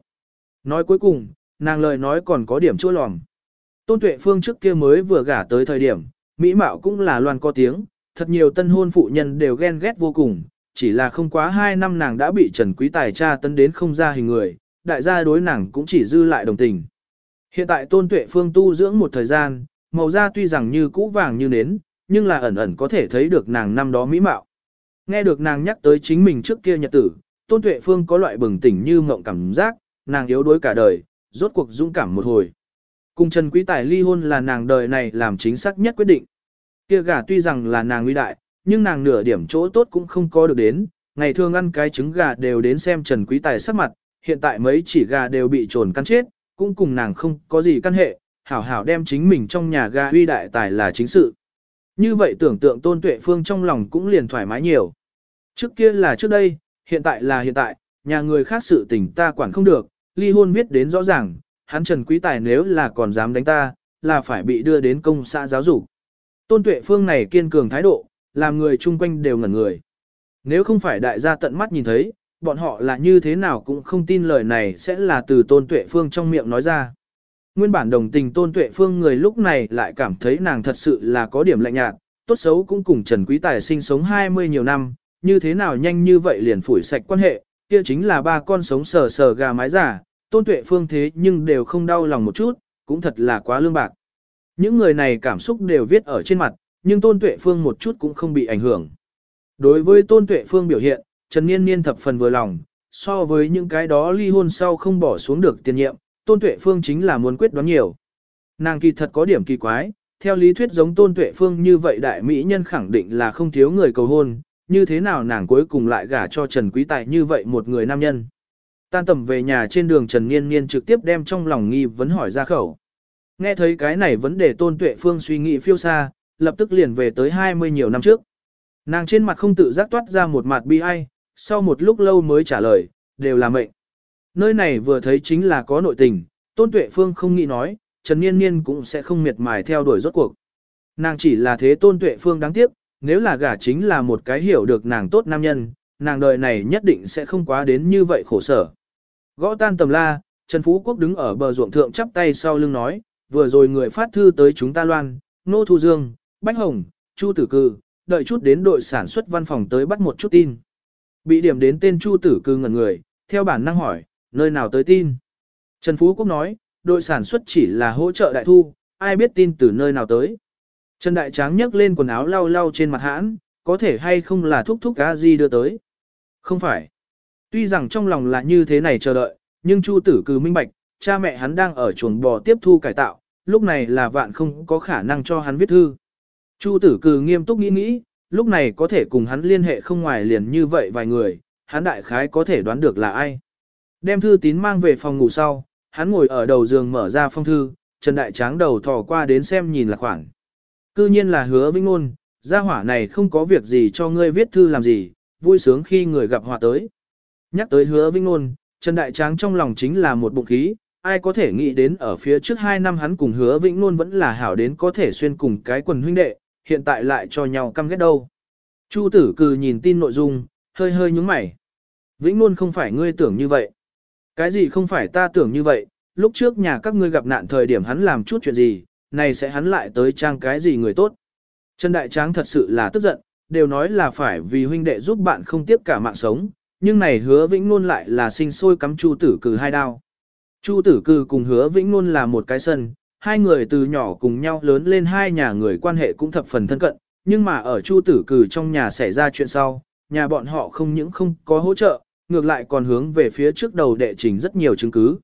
Nói cuối cùng, nàng lời nói còn có điểm chua lòm. Tôn Tuệ Phương trước kia mới vừa gả tới thời điểm, Mỹ Mạo cũng là loan có tiếng, thật nhiều tân hôn phụ nhân đều ghen ghét vô cùng, chỉ là không quá 2 năm nàng đã bị Trần Quý Tài tra tấn đến không ra hình người, đại gia đối nàng cũng chỉ dư lại đồng tình. Hiện tại Tôn Tuệ Phương tu dưỡng một thời gian, màu da tuy rằng như cũ vàng như nến, nhưng là ẩn ẩn có thể thấy được nàng năm đó mỹ mạo. Nghe được nàng nhắc tới chính mình trước kia nhật tử, Tôn Tuệ Phương có loại bừng tỉnh như mộng cảm giác, nàng yếu đuối cả đời, rốt cuộc dũng cảm một hồi. Cùng Trần Quý Tài ly hôn là nàng đời này làm chính xác nhất quyết định. Kia gà tuy rằng là nàng uy đại, nhưng nàng nửa điểm chỗ tốt cũng không có được đến, ngày thường ăn cái trứng gà đều đến xem Trần Quý Tài sắc mặt, hiện tại mấy chỉ gà đều bị trồn căn chết, cũng cùng nàng không có gì căn hệ, hảo hảo đem chính mình trong nhà gà uy đại tài là chính sự. Như vậy tưởng tượng Tôn Tuệ Phương trong lòng cũng liền thoải mái nhiều. Trước kia là trước đây, hiện tại là hiện tại, nhà người khác sự tình ta quản không được, ly hôn viết đến rõ ràng, hắn Trần Quý Tài nếu là còn dám đánh ta, là phải bị đưa đến công xã giáo dục. Tôn Tuệ Phương này kiên cường thái độ, làm người chung quanh đều ngẩn người. Nếu không phải đại gia tận mắt nhìn thấy, bọn họ là như thế nào cũng không tin lời này sẽ là từ Tôn Tuệ Phương trong miệng nói ra. Nguyên bản đồng tình Tôn Tuệ Phương người lúc này lại cảm thấy nàng thật sự là có điểm lạnh nhạt, tốt xấu cũng cùng Trần Quý Tài sinh sống 20 nhiều năm, như thế nào nhanh như vậy liền phủi sạch quan hệ, kia chính là ba con sống sờ sờ gà mái giả, Tôn Tuệ Phương thế nhưng đều không đau lòng một chút, cũng thật là quá lương bạc. Những người này cảm xúc đều viết ở trên mặt, nhưng Tôn Tuệ Phương một chút cũng không bị ảnh hưởng. Đối với Tôn Tuệ Phương biểu hiện, Trần Niên Niên thập phần vừa lòng, so với những cái đó ly hôn sau không bỏ xuống được tiền nhiệm, Tôn Tuệ Phương chính là muốn quyết đoán nhiều. Nàng kỳ thật có điểm kỳ quái, theo lý thuyết giống Tôn Tuệ Phương như vậy đại mỹ nhân khẳng định là không thiếu người cầu hôn, như thế nào nàng cuối cùng lại gả cho Trần Quý Tài như vậy một người nam nhân. Tan tầm về nhà trên đường Trần Niên Niên trực tiếp đem trong lòng nghi vấn hỏi ra khẩu. Nghe thấy cái này vấn đề Tôn Tuệ Phương suy nghĩ phiêu xa, lập tức liền về tới 20 nhiều năm trước. Nàng trên mặt không tự giác toát ra một mặt bi ai, sau một lúc lâu mới trả lời, đều là mệnh. Nơi này vừa thấy chính là có nội tình, Tôn Tuệ Phương không nghĩ nói, Trần Niên Niên cũng sẽ không miệt mài theo đuổi rốt cuộc. Nàng chỉ là thế Tôn Tuệ Phương đáng tiếc, nếu là gả chính là một cái hiểu được nàng tốt nam nhân, nàng đời này nhất định sẽ không quá đến như vậy khổ sở. Gõ tan tầm la, Trần Phú Quốc đứng ở bờ ruộng thượng chắp tay sau lưng nói, vừa rồi người phát thư tới chúng ta loan, Nô Thu Dương, Bách Hồng, Chu Tử Cư, đợi chút đến đội sản xuất văn phòng tới bắt một chút tin. Bị điểm đến tên Chu Tử Cư ngẩn người, theo bản năng hỏi, nơi nào tới tin. Trần Phú Quốc nói, đội sản xuất chỉ là hỗ trợ đại thu, ai biết tin từ nơi nào tới. Trần Đại Tráng nhấc lên quần áo lau lau trên mặt hãn, có thể hay không là thúc thúc cá gì đưa tới. Không phải. Tuy rằng trong lòng là như thế này chờ đợi, nhưng Chu Tử cứ minh bạch, cha mẹ hắn đang ở chuồng bò tiếp thu cải tạo, lúc này là vạn không có khả năng cho hắn viết thư. Chu tử cừ nghiêm túc nghĩ nghĩ, lúc này có thể cùng hắn liên hệ không ngoài liền như vậy vài người, hắn đại khái có thể đoán được là ai. Đem thư tín mang về phòng ngủ sau, hắn ngồi ở đầu giường mở ra phong thư, Trần Đại Tráng đầu thò qua đến xem nhìn là khoảng. Cư nhiên là hứa vĩnh ngôn, gia hỏa này không có việc gì cho ngươi viết thư làm gì, vui sướng khi người gặp họa tới. Nhắc tới hứa vĩnh ngôn, Trần Đại Tráng trong lòng chính là một bụng khí, ai có thể nghĩ đến ở phía trước hai năm hắn cùng hứa vĩnh ngôn vẫn là hảo đến có thể xuyên cùng cái quần huynh đệ, hiện tại lại cho nhau căm ghét đâu. Chu tử cừ nhìn tin nội dung, hơi hơi nhúng mày. Vĩnh ngôn không phải ngươi tưởng như vậy. Cái gì không phải ta tưởng như vậy, lúc trước nhà các ngươi gặp nạn thời điểm hắn làm chút chuyện gì, này sẽ hắn lại tới trang cái gì người tốt. Trần Đại Tráng thật sự là tức giận, đều nói là phải vì huynh đệ giúp bạn không tiếp cả mạng sống, nhưng này hứa vĩnh luôn lại là sinh sôi cắm chu tử Cừ hai đao. Chu tử Cừ cùng hứa vĩnh luôn là một cái sân, hai người từ nhỏ cùng nhau lớn lên hai nhà người quan hệ cũng thập phần thân cận, nhưng mà ở chu tử Cừ trong nhà xảy ra chuyện sau, nhà bọn họ không những không có hỗ trợ, ngược lại còn hướng về phía trước đầu đệ trình rất nhiều chứng cứ.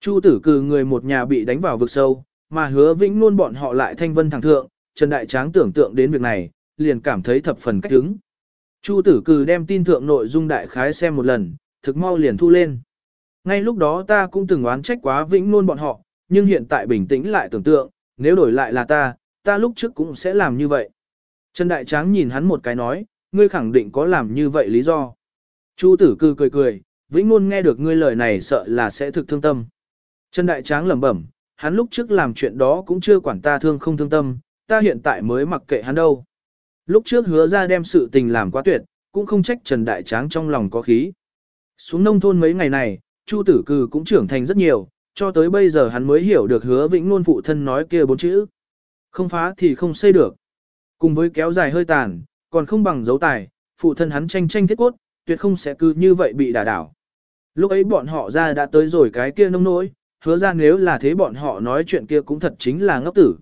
Chu tử cử người một nhà bị đánh vào vực sâu, mà hứa vĩnh luôn bọn họ lại thanh vân thẳng thượng, Trần Đại Tráng tưởng tượng đến việc này, liền cảm thấy thập phần cách hứng. Chu tử cử đem tin thượng nội dung đại khái xem một lần, thực mau liền thu lên. Ngay lúc đó ta cũng từng oán trách quá vĩnh luôn bọn họ, nhưng hiện tại bình tĩnh lại tưởng tượng, nếu đổi lại là ta, ta lúc trước cũng sẽ làm như vậy. Trần Đại Tráng nhìn hắn một cái nói, ngươi khẳng định có làm như vậy lý do. Chu tử cư cười cười, vĩnh ngôn nghe được ngươi lời này sợ là sẽ thực thương tâm. Trần Đại Tráng lẩm bẩm, hắn lúc trước làm chuyện đó cũng chưa quản ta thương không thương tâm, ta hiện tại mới mặc kệ hắn đâu. Lúc trước hứa ra đem sự tình làm quá tuyệt, cũng không trách Trần Đại Tráng trong lòng có khí. Xuống nông thôn mấy ngày này, Chu Tử Cư cũng trưởng thành rất nhiều, cho tới bây giờ hắn mới hiểu được hứa vĩnh ngôn phụ thân nói kia bốn chữ. Không phá thì không xây được. Cùng với kéo dài hơi tàn, còn không bằng dấu tài, phụ thân hắn tranh tranh thiết cốt, tuyệt không sẽ cứ như vậy bị đả đảo. Lúc ấy bọn họ ra đã tới rồi cái kia nông nỗi, hứa ra nếu là thế bọn họ nói chuyện kia cũng thật chính là ngốc tử.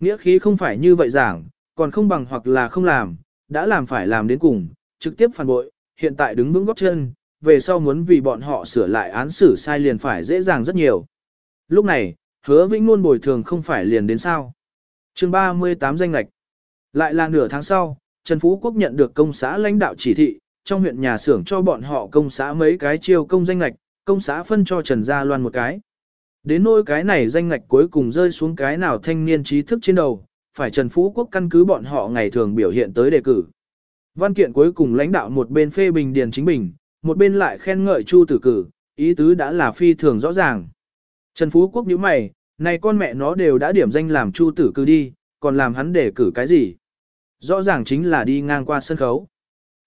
Nghĩa khí không phải như vậy giảng, còn không bằng hoặc là không làm, đã làm phải làm đến cùng, trực tiếp phản bội, hiện tại đứng vững góc chân, về sau muốn vì bọn họ sửa lại án xử sai liền phải dễ dàng rất nhiều. Lúc này, hứa vĩnh luôn bồi thường không phải liền đến sao. chương 38 danh lạch. Lại là nửa tháng sau, Trần Phú Quốc nhận được công xã lãnh đạo chỉ thị, trong huyện nhà xưởng cho bọn họ công xã mấy cái chiêu công danh ngạch, công xã phân cho Trần Gia Loan một cái. Đến nỗi cái này danh ngạch cuối cùng rơi xuống cái nào thanh niên trí thức trên đầu, phải Trần Phú Quốc căn cứ bọn họ ngày thường biểu hiện tới đề cử. Văn kiện cuối cùng lãnh đạo một bên phê bình Điền Chính Bình, một bên lại khen ngợi Chu Tử Cử, ý tứ đã là phi thường rõ ràng. Trần Phú Quốc nhíu mày, này con mẹ nó đều đã điểm danh làm Chu Tử Cử đi, còn làm hắn đề cử cái gì? Rõ ràng chính là đi ngang qua sân khấu.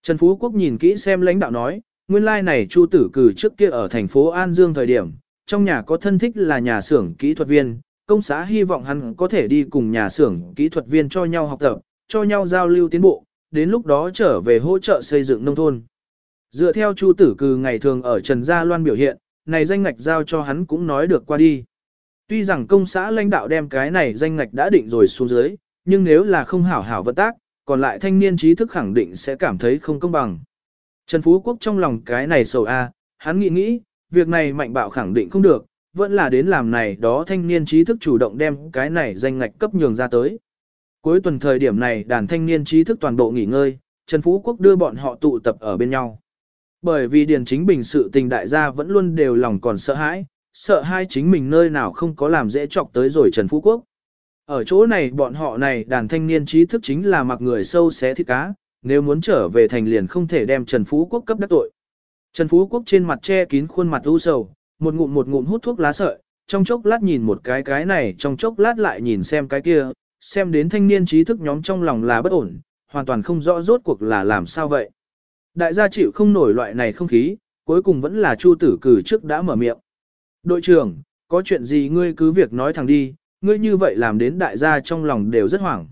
Trần Phú Quốc nhìn kỹ xem lãnh đạo nói, nguyên lai like này Chu Tử Cử trước kia ở thành phố An Dương thời điểm, trong nhà có thân thích là nhà xưởng kỹ thuật viên, công xã hy vọng hắn có thể đi cùng nhà xưởng kỹ thuật viên cho nhau học tập, cho nhau giao lưu tiến bộ, đến lúc đó trở về hỗ trợ xây dựng nông thôn. Dựa theo Chu Tử Cừ ngày thường ở Trần Gia Loan biểu hiện, này danh ngạch giao cho hắn cũng nói được qua đi. Tuy rằng công xã lãnh đạo đem cái này danh ngạch đã định rồi xuống dưới, nhưng nếu là không hảo hảo vận tác, còn lại thanh niên trí thức khẳng định sẽ cảm thấy không công bằng. Trần Phú Quốc trong lòng cái này sầu a, hắn nghĩ nghĩ, việc này mạnh bạo khẳng định không được, vẫn là đến làm này đó thanh niên trí thức chủ động đem cái này danh ngạch cấp nhường ra tới. Cuối tuần thời điểm này đàn thanh niên trí thức toàn bộ nghỉ ngơi, Trần Phú Quốc đưa bọn họ tụ tập ở bên nhau. Bởi vì Điền Chính Bình sự tình đại gia vẫn luôn đều lòng còn sợ hãi, sợ hai chính mình nơi nào không có làm dễ chọc tới rồi Trần Phú Quốc. Ở chỗ này bọn họ này đàn thanh niên trí thức chính là mặc người sâu xé thịt cá, nếu muốn trở về thành liền không thể đem Trần Phú Quốc cấp đắc tội. Trần Phú Quốc trên mặt che kín khuôn mặt u sầu, một ngụm một ngụm hút thuốc lá sợi, trong chốc lát nhìn một cái cái này, trong chốc lát lại nhìn xem cái kia, xem đến thanh niên trí thức nhóm trong lòng là bất ổn, hoàn toàn không rõ rốt cuộc là làm sao vậy. Đại gia chịu không nổi loại này không khí, cuối cùng vẫn là Chu Tử Cử trước đã mở miệng. Đội trưởng, có chuyện gì ngươi cứ việc nói thẳng đi, ngươi như vậy làm đến đại gia trong lòng đều rất hoảng.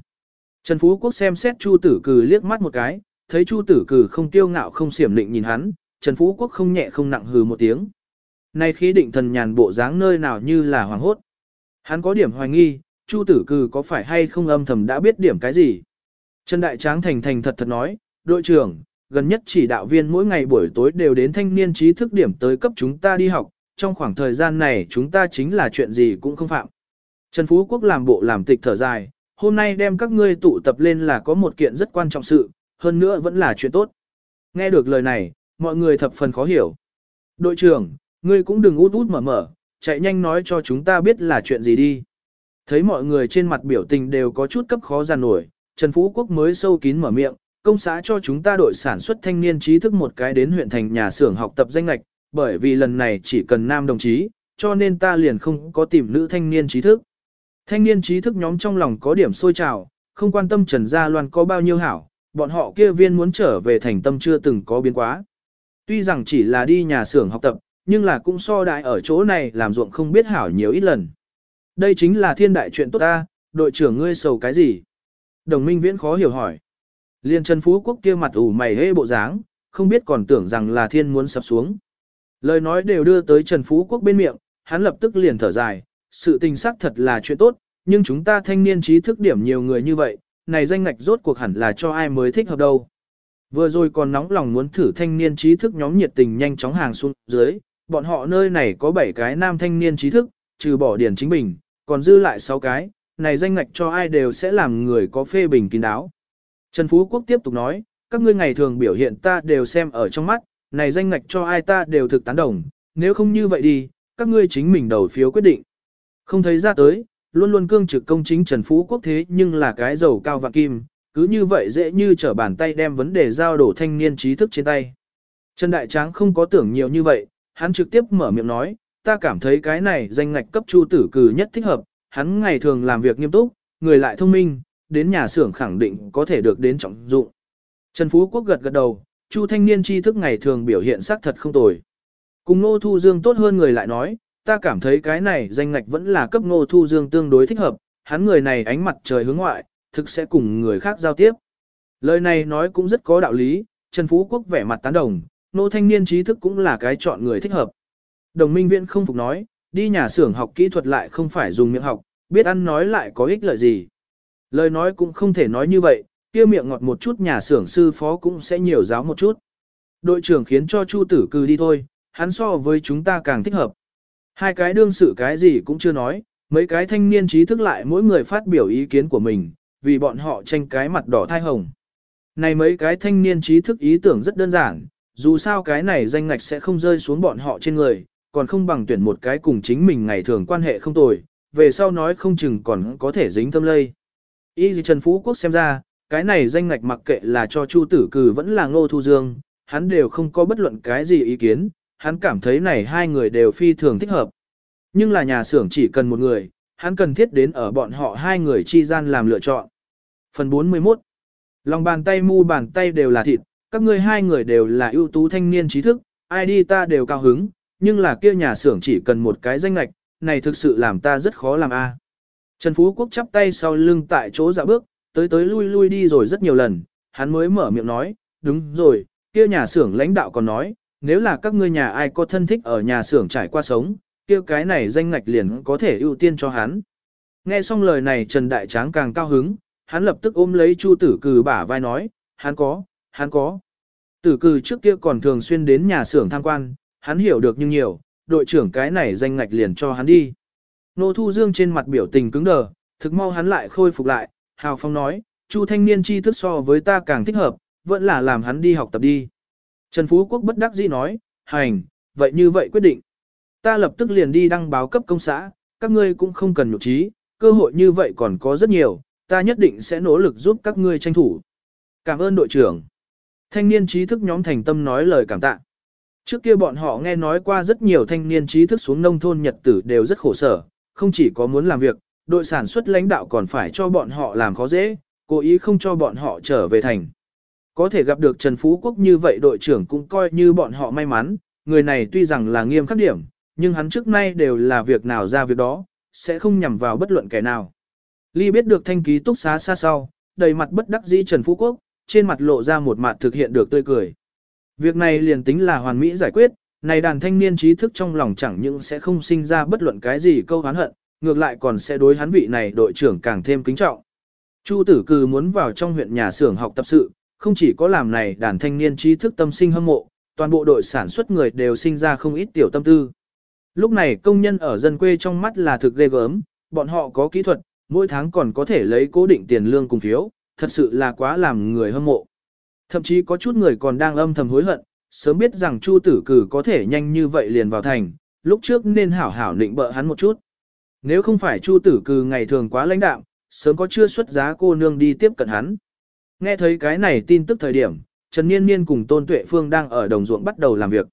Trần Phú Quốc xem xét Chu Tử Cừ liếc mắt một cái, thấy Chu Tử Cừ không tiêu ngạo không xiểm định nhìn hắn, Trần Phú Quốc không nhẹ không nặng hừ một tiếng. Nay khí định thần nhàn bộ dáng nơi nào như là hoàng hốt. Hắn có điểm hoài nghi, Chu Tử Cừ có phải hay không âm thầm đã biết điểm cái gì. Trần Đại Tráng thành thành thật thật nói, đội trưởng, gần nhất chỉ đạo viên mỗi ngày buổi tối đều đến thanh niên trí thức điểm tới cấp chúng ta đi học, trong khoảng thời gian này chúng ta chính là chuyện gì cũng không phạm. Trần Phú Quốc làm bộ làm tịch thở dài, hôm nay đem các ngươi tụ tập lên là có một kiện rất quan trọng sự, hơn nữa vẫn là chuyện tốt. Nghe được lời này, mọi người thập phần khó hiểu. Đội trưởng, ngươi cũng đừng út út mở mở, chạy nhanh nói cho chúng ta biết là chuyện gì đi. Thấy mọi người trên mặt biểu tình đều có chút cấp khó giàn nổi, Trần Phú Quốc mới sâu kín mở miệng, công xã cho chúng ta đội sản xuất thanh niên trí thức một cái đến huyện thành nhà xưởng học tập danh lạch, bởi vì lần này chỉ cần nam đồng chí, cho nên ta liền không có tìm nữ thanh niên trí thức. Thanh niên trí thức nhóm trong lòng có điểm sôi trào, không quan tâm Trần Gia Loan có bao nhiêu hảo, bọn họ kia viên muốn trở về thành tâm chưa từng có biến quá. Tuy rằng chỉ là đi nhà xưởng học tập, nhưng là cũng so đại ở chỗ này làm ruộng không biết hảo nhiều ít lần. Đây chính là thiên đại chuyện tốt ta, đội trưởng ngươi sầu cái gì? Đồng minh viễn khó hiểu hỏi. Liên Trần Phú Quốc kia mặt ủ mày hê bộ dáng, không biết còn tưởng rằng là thiên muốn sập xuống. Lời nói đều đưa tới Trần Phú Quốc bên miệng, hắn lập tức liền thở dài, sự tình xác thật là chuyện tốt, nhưng chúng ta thanh niên trí thức điểm nhiều người như vậy, này danh ngạch rốt cuộc hẳn là cho ai mới thích hợp đâu. Vừa rồi còn nóng lòng muốn thử thanh niên trí thức nhóm nhiệt tình nhanh chóng hàng xuống dưới, bọn họ nơi này có 7 cái nam thanh niên trí thức, trừ bỏ điển chính bình, còn dư lại 6 cái, này danh ngạch cho ai đều sẽ làm người có phê bình kín đáo. Trần Phú Quốc tiếp tục nói, các ngươi ngày thường biểu hiện ta đều xem ở trong mắt, này danh ngạch cho ai ta đều thực tán đồng, nếu không như vậy đi, các ngươi chính mình đầu phiếu quyết định. Không thấy ra tới, luôn luôn cương trực công chính Trần Phú Quốc thế nhưng là cái giàu cao và kim, cứ như vậy dễ như trở bàn tay đem vấn đề giao đổ thanh niên trí thức trên tay. Trần Đại Tráng không có tưởng nhiều như vậy, hắn trực tiếp mở miệng nói, ta cảm thấy cái này danh ngạch cấp chu tử cử nhất thích hợp, hắn ngày thường làm việc nghiêm túc, người lại thông minh, đến nhà xưởng khẳng định có thể được đến trọng dụng. Trần Phú Quốc gật gật đầu, chu thanh niên tri thức ngày thường biểu hiện xác thật không tồi. Cùng Ngô Thu Dương tốt hơn người lại nói, ta cảm thấy cái này danh ngạch vẫn là cấp Ngô Thu Dương tương đối thích hợp, hắn người này ánh mặt trời hướng ngoại, thực sẽ cùng người khác giao tiếp. Lời này nói cũng rất có đạo lý, Trần Phú Quốc vẻ mặt tán đồng, nô thanh niên trí thức cũng là cái chọn người thích hợp. Đồng minh viện không phục nói, đi nhà xưởng học kỹ thuật lại không phải dùng miệng học, biết ăn nói lại có ích lợi gì. Lời nói cũng không thể nói như vậy, kia miệng ngọt một chút nhà xưởng sư phó cũng sẽ nhiều giáo một chút. Đội trưởng khiến cho Chu tử cư đi thôi, hắn so với chúng ta càng thích hợp. Hai cái đương sự cái gì cũng chưa nói, mấy cái thanh niên trí thức lại mỗi người phát biểu ý kiến của mình, vì bọn họ tranh cái mặt đỏ thai hồng. Này mấy cái thanh niên trí thức ý tưởng rất đơn giản, dù sao cái này danh ngạch sẽ không rơi xuống bọn họ trên người, còn không bằng tuyển một cái cùng chính mình ngày thường quan hệ không tồi, về sau nói không chừng còn có thể dính tâm lây. ý gì Trần Phú Quốc xem ra, cái này danh ngạch mặc kệ là cho Chu Tử Cử vẫn là Ngô Thu Dương, hắn đều không có bất luận cái gì ý kiến, hắn cảm thấy này hai người đều phi thường thích hợp. Nhưng là nhà xưởng chỉ cần một người, hắn cần thiết đến ở bọn họ hai người chi gian làm lựa chọn. Phần 41 Lòng bàn tay mu bàn tay đều là thịt, các ngươi hai người đều là ưu tú thanh niên trí thức, ai đi ta đều cao hứng, nhưng là kia nhà xưởng chỉ cần một cái danh lạch, này thực sự làm ta rất khó làm a. Trần Phú Quốc chắp tay sau lưng tại chỗ dạ bước, tới tới lui lui đi rồi rất nhiều lần, hắn mới mở miệng nói, đúng rồi, kia nhà xưởng lãnh đạo còn nói, nếu là các ngươi nhà ai có thân thích ở nhà xưởng trải qua sống, kia cái này danh ngạch liền có thể ưu tiên cho hắn. Nghe xong lời này Trần Đại Tráng càng cao hứng, hắn lập tức ôm lấy Chu Tử Cừ bả vai nói, hắn có, hắn có. Tử Cừ trước kia còn thường xuyên đến nhà xưởng tham quan, hắn hiểu được nhưng nhiều, đội trưởng cái này danh ngạch liền cho hắn đi. Nô Thu Dương trên mặt biểu tình cứng đờ, thực mau hắn lại khôi phục lại, Hào Phong nói, Chu thanh niên chi thức so với ta càng thích hợp, vẫn là làm hắn đi học tập đi. Trần Phú Quốc bất đắc dĩ nói, hành, vậy như vậy quyết định. Ta lập tức liền đi đăng báo cấp công xã, các ngươi cũng không cần nhục trí, cơ hội như vậy còn có rất nhiều, ta nhất định sẽ nỗ lực giúp các ngươi tranh thủ. Cảm ơn đội trưởng. Thanh niên trí thức nhóm thành tâm nói lời cảm tạ. Trước kia bọn họ nghe nói qua rất nhiều thanh niên trí thức xuống nông thôn nhật tử đều rất khổ sở, không chỉ có muốn làm việc, đội sản xuất lãnh đạo còn phải cho bọn họ làm khó dễ, cố ý không cho bọn họ trở về thành. Có thể gặp được Trần Phú Quốc như vậy đội trưởng cũng coi như bọn họ may mắn, người này tuy rằng là nghiêm khắc điểm, nhưng hắn trước nay đều là việc nào ra việc đó, sẽ không nhằm vào bất luận kẻ nào. Ly biết được thanh ký túc xá xa sau, đầy mặt bất đắc dĩ Trần Phú Quốc, trên mặt lộ ra một mặt thực hiện được tươi cười. Việc này liền tính là hoàn mỹ giải quyết, này đàn thanh niên trí thức trong lòng chẳng những sẽ không sinh ra bất luận cái gì câu hán hận, ngược lại còn sẽ đối hắn vị này đội trưởng càng thêm kính trọng. Chu tử cừ muốn vào trong huyện nhà xưởng học tập sự, không chỉ có làm này đàn thanh niên trí thức tâm sinh hâm mộ, toàn bộ đội sản xuất người đều sinh ra không ít tiểu tâm tư. Lúc này công nhân ở dân quê trong mắt là thực ghê gớm, bọn họ có kỹ thuật, mỗi tháng còn có thể lấy cố định tiền lương cùng phiếu, thật sự là quá làm người hâm mộ. Thậm chí có chút người còn đang âm thầm hối hận, sớm biết rằng Chu tử cử có thể nhanh như vậy liền vào thành, lúc trước nên hảo hảo định bợ hắn một chút. Nếu không phải Chu tử cừ ngày thường quá lãnh đạm, sớm có chưa xuất giá cô nương đi tiếp cận hắn. Nghe thấy cái này tin tức thời điểm, Trần Niên Niên cùng Tôn Tuệ Phương đang ở đồng ruộng bắt đầu làm việc.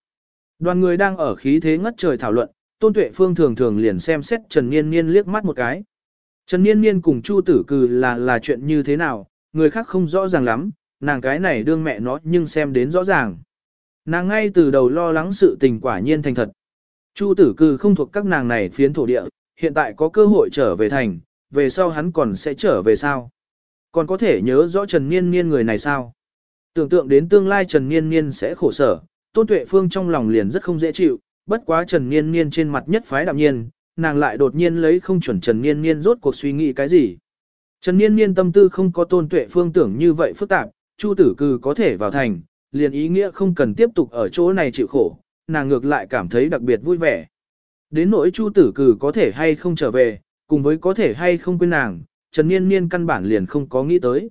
Đoàn người đang ở khí thế ngất trời thảo luận, Tôn Tuệ Phương thường thường liền xem xét Trần Niên Niên liếc mắt một cái. Trần Niên Niên cùng Chu Tử Cừ là là chuyện như thế nào, người khác không rõ ràng lắm, nàng cái này đương mẹ nó nhưng xem đến rõ ràng. Nàng ngay từ đầu lo lắng sự tình quả nhiên thành thật. Chu Tử Cừ không thuộc các nàng này phiến thổ địa, hiện tại có cơ hội trở về thành, về sau hắn còn sẽ trở về sao? Còn có thể nhớ rõ Trần Niên Niên người này sao? Tưởng tượng đến tương lai Trần Niên Niên sẽ khổ sở, Tôn Tuệ Phương trong lòng liền rất không dễ chịu, bất quá Trần Niên Niên trên mặt nhất phái đạm nhiên, nàng lại đột nhiên lấy không chuẩn Trần Niên Niên rốt cuộc suy nghĩ cái gì. Trần Niên Niên tâm tư không có Tôn Tuệ Phương tưởng như vậy phức tạp, Chu Tử Cừ có thể vào thành, liền ý nghĩa không cần tiếp tục ở chỗ này chịu khổ, nàng ngược lại cảm thấy đặc biệt vui vẻ. Đến nỗi Chu Tử Cừ có thể hay không trở về, cùng với có thể hay không quên nàng, Trần Niên Niên căn bản liền không có nghĩ tới.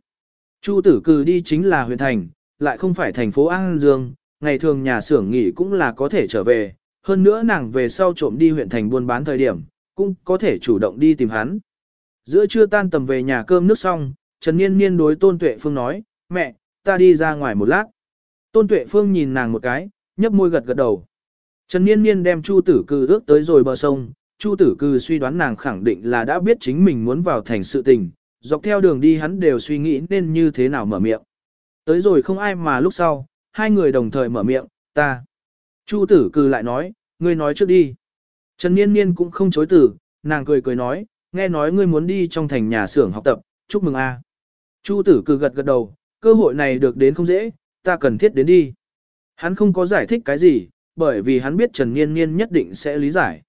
Chu Tử Cừ đi chính là huyện thành, lại không phải thành phố An Dương, ngày thường nhà xưởng nghỉ cũng là có thể trở về, hơn nữa nàng về sau trộm đi huyện thành buôn bán thời điểm, cũng có thể chủ động đi tìm hắn. Giữa trưa tan tầm về nhà cơm nước xong, Trần Niên Niên đối Tôn Tuệ Phương nói, mẹ, ta đi ra ngoài một lát. Tôn Tuệ Phương nhìn nàng một cái, nhấp môi gật gật đầu. Trần Niên Niên đem Chu Tử Cừ ước tới rồi bờ sông, Chu Tử Cư suy đoán nàng khẳng định là đã biết chính mình muốn vào thành sự tình, dọc theo đường đi hắn đều suy nghĩ nên như thế nào mở miệng. Tới rồi không ai mà lúc sau, hai người đồng thời mở miệng, ta. Chu Tử Cư lại nói, ngươi nói trước đi. Trần Niên Niên cũng không chối từ, nàng cười cười nói, nghe nói ngươi muốn đi trong thành nhà xưởng học tập, chúc mừng a. Chu Tử Cư gật gật đầu, cơ hội này được đến không dễ, ta cần thiết đến đi. Hắn không có giải thích cái gì, bởi vì hắn biết Trần Niên Niên nhất định sẽ lý giải.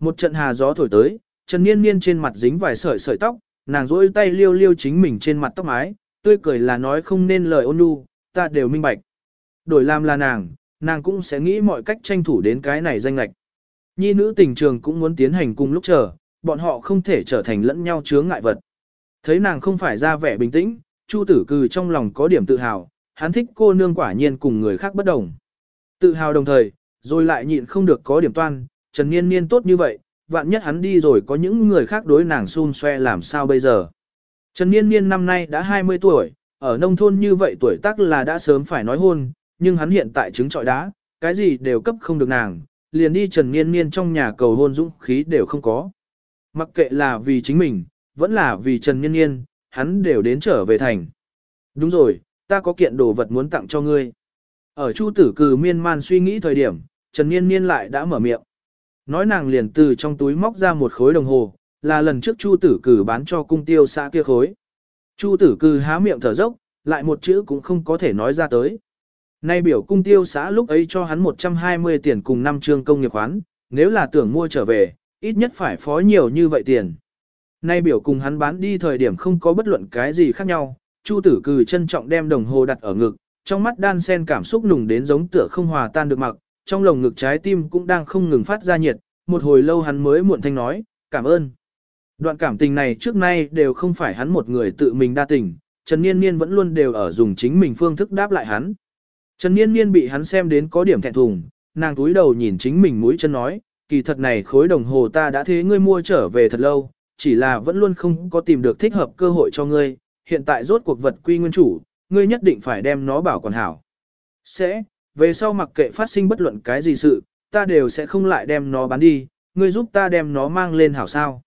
Một trận hà gió thổi tới, Trần Niên Niên trên mặt dính vài sợi sợi tóc, nàng rỗi tay liêu liêu chính mình trên mặt tóc mái, tươi cười là nói không nên lời ôn nhu, ta đều minh bạch. Đổi làm là nàng, nàng cũng sẽ nghĩ mọi cách tranh thủ đến cái này danh lệch. Nhi nữ tình trường cũng muốn tiến hành cùng lúc chờ, bọn họ không thể trở thành lẫn nhau chướng ngại vật. Thấy nàng không phải ra vẻ bình tĩnh, Chu tử cừ trong lòng có điểm tự hào, hắn thích cô nương quả nhiên cùng người khác bất đồng. Tự hào đồng thời, rồi lại nhịn không được có điểm toan, Trần Niên Niên tốt như vậy, vạn nhất hắn đi rồi có những người khác đối nàng xun xoe làm sao bây giờ. Trần Niên Niên năm nay đã 20 tuổi, ở nông thôn như vậy tuổi tác là đã sớm phải nói hôn, nhưng hắn hiện tại chứng trọi đá, cái gì đều cấp không được nàng, liền đi Trần Niên Niên trong nhà cầu hôn dũng khí đều không có. Mặc kệ là vì chính mình, vẫn là vì Trần Niên Niên, hắn đều đến trở về thành. Đúng rồi, ta có kiện đồ vật muốn tặng cho ngươi. Ở Chu tử cừ miên man suy nghĩ thời điểm, Trần Niên Niên lại đã mở miệng. Nói nàng liền từ trong túi móc ra một khối đồng hồ, là lần trước Chu tử cử bán cho cung tiêu xã kia khối. Chu tử cử há miệng thở dốc, lại một chữ cũng không có thể nói ra tới. Nay biểu cung tiêu xã lúc ấy cho hắn 120 tiền cùng năm trương công nghiệp khoán, nếu là tưởng mua trở về, ít nhất phải phó nhiều như vậy tiền. Nay biểu cùng hắn bán đi thời điểm không có bất luận cái gì khác nhau, Chu tử cử trân trọng đem đồng hồ đặt ở ngực, trong mắt đan sen cảm xúc nùng đến giống tựa không hòa tan được mặc, trong lồng ngực trái tim cũng đang không ngừng phát ra nhiệt, một hồi lâu hắn mới muộn thanh nói, cảm ơn. Đoạn cảm tình này trước nay đều không phải hắn một người tự mình đa tình, Trần Niên Niên vẫn luôn đều ở dùng chính mình phương thức đáp lại hắn. Trần Niên Niên bị hắn xem đến có điểm thẹn thùng, nàng túi đầu nhìn chính mình mũi chân nói, kỳ thật này khối đồng hồ ta đã thế ngươi mua trở về thật lâu, chỉ là vẫn luôn không có tìm được thích hợp cơ hội cho ngươi, hiện tại rốt cuộc vật quy nguyên chủ, ngươi nhất định phải đem nó bảo quản hảo. Sẽ, về sau mặc kệ phát sinh bất luận cái gì sự, ta đều sẽ không lại đem nó bán đi, ngươi giúp ta đem nó mang lên hảo sao.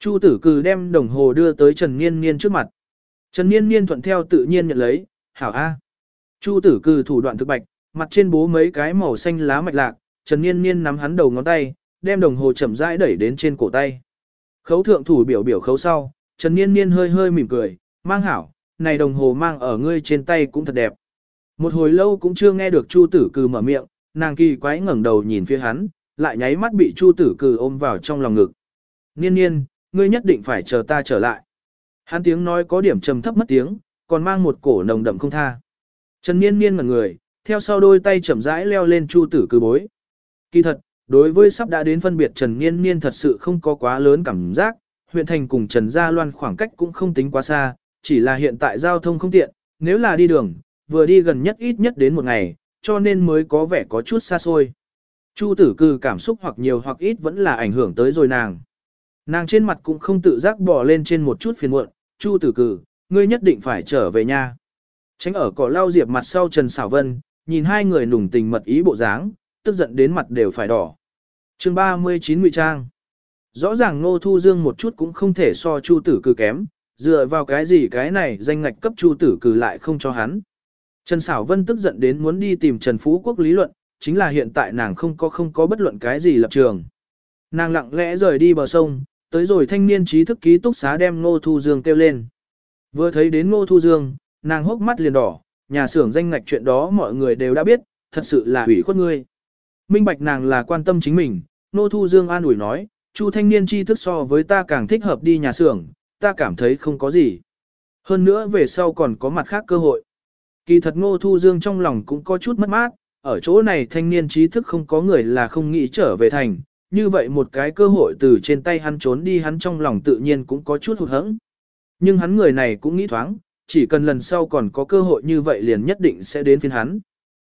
Chu tử cừ đem đồng hồ đưa tới Trần Niên Niên trước mặt. Trần Niên Niên thuận theo tự nhiên nhận lấy, hảo A. Chu tử cừ thủ đoạn thực bạch, mặt trên bố mấy cái màu xanh lá mạch lạc, Trần Niên Niên nắm hắn đầu ngón tay, đem đồng hồ chậm rãi đẩy đến trên cổ tay. Khấu thượng thủ biểu biểu khấu sau, Trần Niên Niên hơi hơi mỉm cười, mang hảo, này đồng hồ mang ở ngươi trên tay cũng thật đẹp. Một hồi lâu cũng chưa nghe được Chu tử cừ mở miệng, nàng kỳ quái ngẩng đầu nhìn phía hắn, lại nháy mắt bị Chu tử cừ ôm vào trong lòng ngực. Niên niên, ngươi nhất định phải chờ ta trở lại. Hắn tiếng nói có điểm trầm thấp mất tiếng, còn mang một cổ nồng đậm không tha. Trần niên niên ngẩn người, theo sau đôi tay chậm rãi leo lên Chu tử cừ bối. Kỳ thật, đối với sắp đã đến phân biệt Trần niên niên thật sự không có quá lớn cảm giác, huyện thành cùng Trần Gia Loan khoảng cách cũng không tính quá xa, chỉ là hiện tại giao thông không tiện, nếu là đi đường, vừa đi gần nhất ít nhất đến một ngày, cho nên mới có vẻ có chút xa xôi. Chu tử cư cảm xúc hoặc nhiều hoặc ít vẫn là ảnh hưởng tới rồi nàng. Nàng trên mặt cũng không tự giác bỏ lên trên một chút phiền muộn, Chu tử cử, ngươi nhất định phải trở về nhà. Tránh ở cỏ lau diệp mặt sau Trần Sảo Vân, nhìn hai người nùng tình mật ý bộ dáng, tức giận đến mặt đều phải đỏ. chương 39 Ngụy Trang Rõ ràng Ngô Thu Dương một chút cũng không thể so Chu tử cử kém, dựa vào cái gì cái này danh ngạch cấp Chu tử cử lại không cho hắn. Trần Sảo Vân tức giận đến muốn đi tìm Trần Phú Quốc lý luận, chính là hiện tại nàng không có không có bất luận cái gì lập trường. Nàng lặng lẽ rời đi bờ sông, tới rồi thanh niên trí thức ký túc xá đem Ngô Thu Dương kêu lên. Vừa thấy đến Ngô Thu Dương, nàng hốc mắt liền đỏ, nhà xưởng danh ngạch chuyện đó mọi người đều đã biết, thật sự là hủy khuất ngươi. Minh bạch nàng là quan tâm chính mình, Ngô Thu Dương an ủi nói, Chu thanh niên tri thức so với ta càng thích hợp đi nhà xưởng, ta cảm thấy không có gì. Hơn nữa về sau còn có mặt khác cơ hội. Kỳ thật Ngô Thu Dương trong lòng cũng có chút mất mát, ở chỗ này thanh niên trí thức không có người là không nghĩ trở về thành, như vậy một cái cơ hội từ trên tay hắn trốn đi hắn trong lòng tự nhiên cũng có chút hụt hẫng. Nhưng hắn người này cũng nghĩ thoáng, chỉ cần lần sau còn có cơ hội như vậy liền nhất định sẽ đến phiên hắn.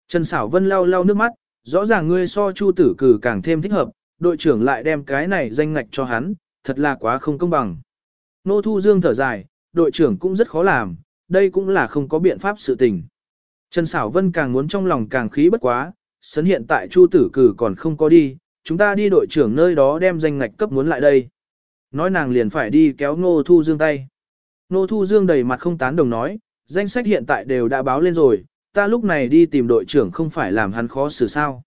Trần Sảo Vân lau lau nước mắt, rõ ràng ngươi so Chu Tử Cử càng thêm thích hợp, đội trưởng lại đem cái này danh ngạch cho hắn, thật là quá không công bằng. Nô Thu Dương thở dài, đội trưởng cũng rất khó làm, đây cũng là không có biện pháp sự tình. Trần Sảo Vân càng muốn trong lòng càng khí bất quá, sấn hiện tại Chu Tử Cử còn không có đi, chúng ta đi đội trưởng nơi đó đem danh ngạch cấp muốn lại đây. Nói nàng liền phải đi kéo Nô Thu Dương tay. Nô Thu Dương đầy mặt không tán đồng nói, danh sách hiện tại đều đã báo lên rồi, ta lúc này đi tìm đội trưởng không phải làm hắn khó xử sao.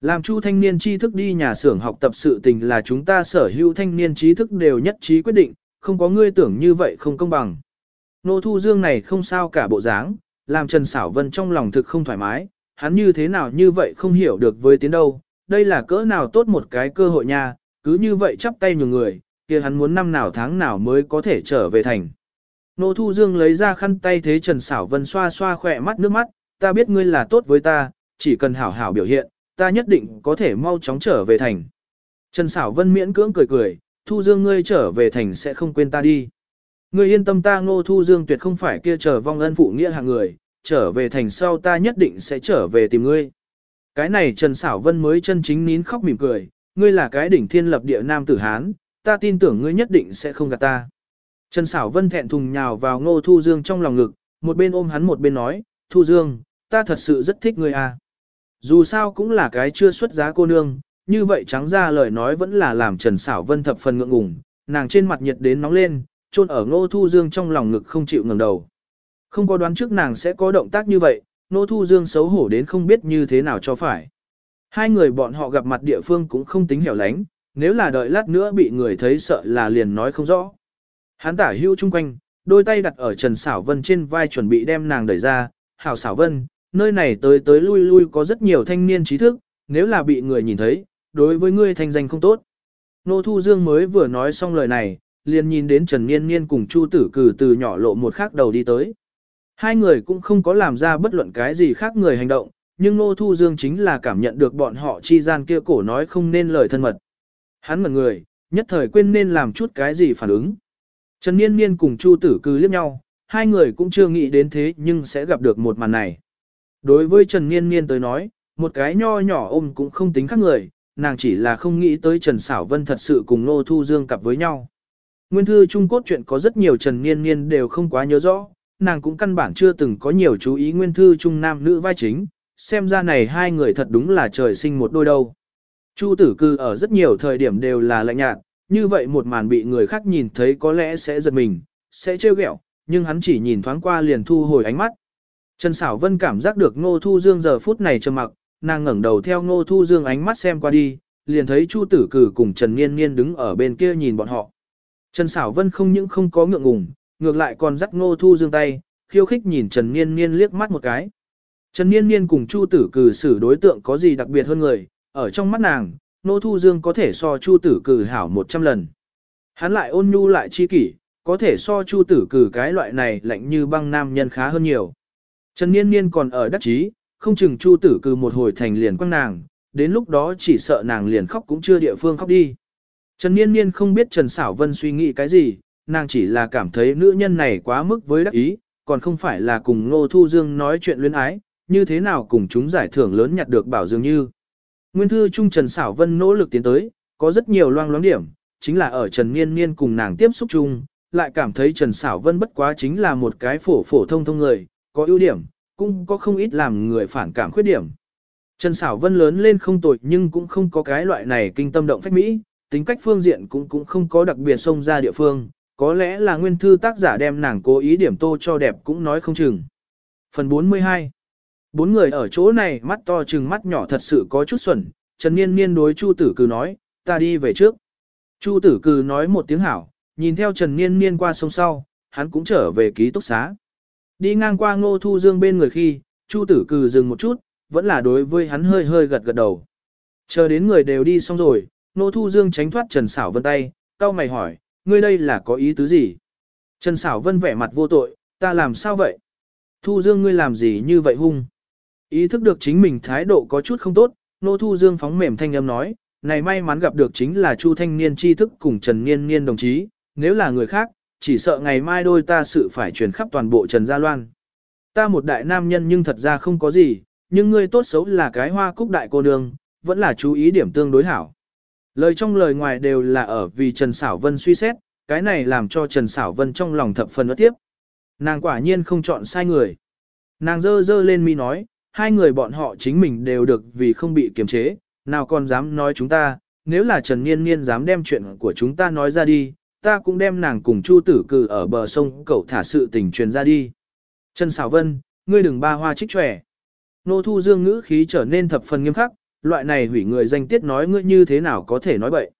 Làm chu thanh niên tri thức đi nhà xưởng học tập sự tình là chúng ta sở hữu thanh niên trí thức đều nhất trí quyết định, không có ngươi tưởng như vậy không công bằng. Nô Thu Dương này không sao cả bộ dáng, làm Trần Sảo Vân trong lòng thực không thoải mái, hắn như thế nào như vậy không hiểu được với tiến đâu, đây là cỡ nào tốt một cái cơ hội nha, cứ như vậy chắp tay nhường người, kia hắn muốn năm nào tháng nào mới có thể trở về thành. Nô Thu Dương lấy ra khăn tay thế Trần Sảo Vân xoa xoa khỏe mắt nước mắt, ta biết ngươi là tốt với ta, chỉ cần hảo hảo biểu hiện, ta nhất định có thể mau chóng trở về thành. Trần Sảo Vân miễn cưỡng cười cười, Thu Dương ngươi trở về thành sẽ không quên ta đi. Ngươi yên tâm ta ngô Thu Dương tuyệt không phải kia trở vong ân phụ nghĩa hạng người, trở về thành sau ta nhất định sẽ trở về tìm ngươi. Cái này Trần Sảo Vân mới chân chính nín khóc mỉm cười, ngươi là cái đỉnh thiên lập địa nam tử Hán, ta tin tưởng ngươi nhất định sẽ không gạt ta. Trần Sảo Vân thẹn thùng nhào vào Ngô Thu Dương trong lòng ngực, một bên ôm hắn một bên nói, Thu Dương, ta thật sự rất thích ngươi à. Dù sao cũng là cái chưa xuất giá cô nương, như vậy trắng ra lời nói vẫn là làm Trần Sảo Vân thập phần ngượng ngùng, nàng trên mặt nhiệt đến nóng lên, chôn ở Ngô Thu Dương trong lòng ngực không chịu ngẩng đầu. Không có đoán trước nàng sẽ có động tác như vậy, Ngô Thu Dương xấu hổ đến không biết như thế nào cho phải. Hai người bọn họ gặp mặt địa phương cũng không tính hẻo lánh, nếu là đợi lát nữa bị người thấy sợ là liền nói không rõ. Hắn tả hưu chung quanh, đôi tay đặt ở Trần Sảo Vân trên vai chuẩn bị đem nàng đẩy ra, hảo Sảo Vân, nơi này tới tới lui lui có rất nhiều thanh niên trí thức, nếu là bị người nhìn thấy, đối với ngươi thanh danh không tốt. Nô Thu Dương mới vừa nói xong lời này, liền nhìn đến Trần Niên Niên cùng Chu Tử Cử từ nhỏ lộ một khắc đầu đi tới. Hai người cũng không có làm ra bất luận cái gì khác người hành động, nhưng Nô Thu Dương chính là cảm nhận được bọn họ chi gian kia cổ nói không nên lời thân mật. Hắn ngẩn người, nhất thời quên nên làm chút cái gì phản ứng. Trần Niên Niên cùng Chu Tử Cư liếc nhau, hai người cũng chưa nghĩ đến thế nhưng sẽ gặp được một màn này. Đối với Trần Niên Niên tới nói, một cái nho nhỏ ôm cũng không tính khác người, nàng chỉ là không nghĩ tới Trần Sảo Vân thật sự cùng Nô Thu Dương cặp với nhau. Nguyên thư Trung Cốt chuyện có rất nhiều Trần Niên Niên đều không quá nhớ rõ, nàng cũng căn bản chưa từng có nhiều chú ý nguyên thư Trung Nam nữ vai chính, xem ra này hai người thật đúng là trời sinh một đôi đâu. Chu tử cư ở rất nhiều thời điểm đều là lạnh nhạt, như vậy một màn bị người khác nhìn thấy có lẽ sẽ giật mình, sẽ trêu ghẹo, nhưng hắn chỉ nhìn thoáng qua liền thu hồi ánh mắt. Trần Sảo Vân cảm giác được Ngô Thu Dương giờ phút này trầm mặc, nàng ngẩng đầu theo Ngô Thu Dương ánh mắt xem qua đi, liền thấy Chu Tử Cử cùng Trần Niên Niên đứng ở bên kia nhìn bọn họ. Trần Sảo Vân không những không có ngượng ngùng, ngược lại còn dắt Ngô Thu Dương tay, khiêu khích nhìn Trần Niên Niên liếc mắt một cái. Trần Niên Niên cùng Chu Tử Cử xử đối tượng có gì đặc biệt hơn người, ở trong mắt nàng, Nô Thu Dương có thể so Chu Tử Cử hảo 100 lần. Hắn lại ôn nhu lại chi kỷ, có thể so Chu Tử Cử cái loại này lạnh như băng nam nhân khá hơn nhiều. Trần Niên Niên còn ở đắc chí, không chừng Chu Tử Cử một hồi thành liền quăng nàng, đến lúc đó chỉ sợ nàng liền khóc cũng chưa địa phương khóc đi. Trần Niên Niên không biết Trần Sảo Vân suy nghĩ cái gì, nàng chỉ là cảm thấy nữ nhân này quá mức với đắc ý, còn không phải là cùng Ngô Thu Dương nói chuyện luyến ái, như thế nào cùng chúng giải thưởng lớn nhặt được bảo dường như. Nguyên thư Trung Trần Sảo Vân nỗ lực tiến tới, có rất nhiều loang loáng điểm, chính là ở Trần Niên Niên cùng nàng tiếp xúc chung, lại cảm thấy Trần Sảo Vân bất quá chính là một cái phổ phổ thông thông người, có ưu điểm, cũng có không ít làm người phản cảm khuyết điểm. Trần Sảo Vân lớn lên không tội nhưng cũng không có cái loại này kinh tâm động phách mỹ, tính cách phương diện cũng cũng không có đặc biệt xông ra địa phương, có lẽ là nguyên thư tác giả đem nàng cố ý điểm tô cho đẹp cũng nói không chừng. Phần 42 Bốn người ở chỗ này mắt to chừng mắt nhỏ thật sự có chút xuẩn, Trần Niên Niên đối Chu Tử Cừ nói, ta đi về trước. Chu Tử Cừ nói một tiếng hảo, nhìn theo Trần Niên Niên qua sông sau, hắn cũng trở về ký túc xá. Đi ngang qua Ngô Thu Dương bên người khi, Chu Tử Cừ dừng một chút, vẫn là đối với hắn hơi hơi gật gật đầu. Chờ đến người đều đi xong rồi, Nô Thu Dương tránh thoát Trần Sảo Vân tay, cau mày hỏi, ngươi đây là có ý tứ gì? Trần Sảo Vân vẻ mặt vô tội, ta làm sao vậy? Thu Dương ngươi làm gì như vậy hung? Ý thức được chính mình thái độ có chút không tốt, Nô Thu Dương phóng mềm thanh âm nói, này may mắn gặp được chính là Chu Thanh Niên tri thức cùng Trần Niên Niên đồng chí, nếu là người khác, chỉ sợ ngày mai đôi ta sự phải truyền khắp toàn bộ Trần Gia Loan. Ta một đại nam nhân nhưng thật ra không có gì, nhưng ngươi tốt xấu là cái hoa cúc đại cô nương, vẫn là chú ý điểm tương đối hảo. Lời trong lời ngoài đều là ở vì Trần Sảo Vân suy xét, cái này làm cho Trần Sảo Vân trong lòng thập phần ớt tiếp. Nàng quả nhiên không chọn sai người. Nàng dơ dơ lên mi nói, hai người bọn họ chính mình đều được vì không bị kiềm chế, nào còn dám nói chúng ta, nếu là Trần Niên Niên dám đem chuyện của chúng ta nói ra đi, ta cũng đem nàng cùng Chu Tử Cử ở bờ sông cậu thả sự tình truyền ra đi. Trần Sảo Vân, ngươi đừng ba hoa trích trẻ. Nô Thu Dương ngữ khí trở nên thập phần nghiêm khắc, loại này hủy người danh tiết nói ngươi như thế nào có thể nói bậy.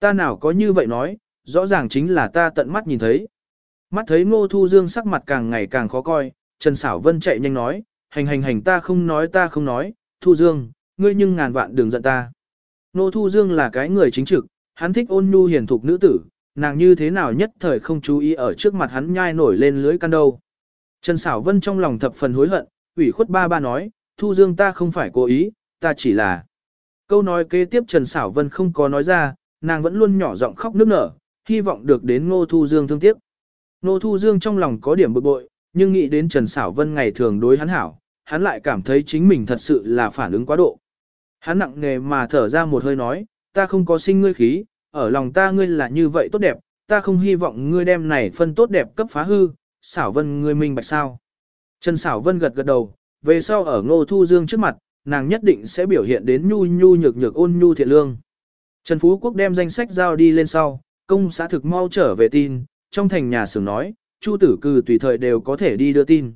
Ta nào có như vậy nói, rõ ràng chính là ta tận mắt nhìn thấy. Mắt thấy Ngô Thu Dương sắc mặt càng ngày càng khó coi, Trần Sảo Vân chạy nhanh nói, hành hành hành ta không nói ta không nói, Thu Dương, ngươi nhưng ngàn vạn đừng giận ta. Ngô Thu Dương là cái người chính trực, hắn thích ôn nhu hiền thục nữ tử, nàng như thế nào nhất thời không chú ý ở trước mặt hắn nhai nổi lên lưới căn đâu. Trần Sảo Vân trong lòng thập phần hối hận, ủy khuất ba ba nói, Thu Dương ta không phải cố ý, ta chỉ là. Câu nói kế tiếp Trần Sảo Vân không có nói ra, nàng vẫn luôn nhỏ giọng khóc nức nở, hy vọng được đến Ngô Thu Dương thương tiếc. Ngô Thu Dương trong lòng có điểm bực bội, nhưng nghĩ đến Trần Sảo Vân ngày thường đối hắn hảo, hắn lại cảm thấy chính mình thật sự là phản ứng quá độ. Hắn nặng nề mà thở ra một hơi nói, ta không có sinh ngươi khí, ở lòng ta ngươi là như vậy tốt đẹp, ta không hy vọng ngươi đem này phân tốt đẹp cấp phá hư, Sảo Vân ngươi minh bạch sao. Trần Sảo Vân gật gật đầu, về sau ở Ngô Thu Dương trước mặt, nàng nhất định sẽ biểu hiện đến nhu nhu nhược nhược ôn nhu thiện lương. Trần Phú Quốc đem danh sách giao đi lên sau, công xã thực mau trở về tin, trong thành nhà xưởng nói, Chu tử cừ tùy thời đều có thể đi đưa tin.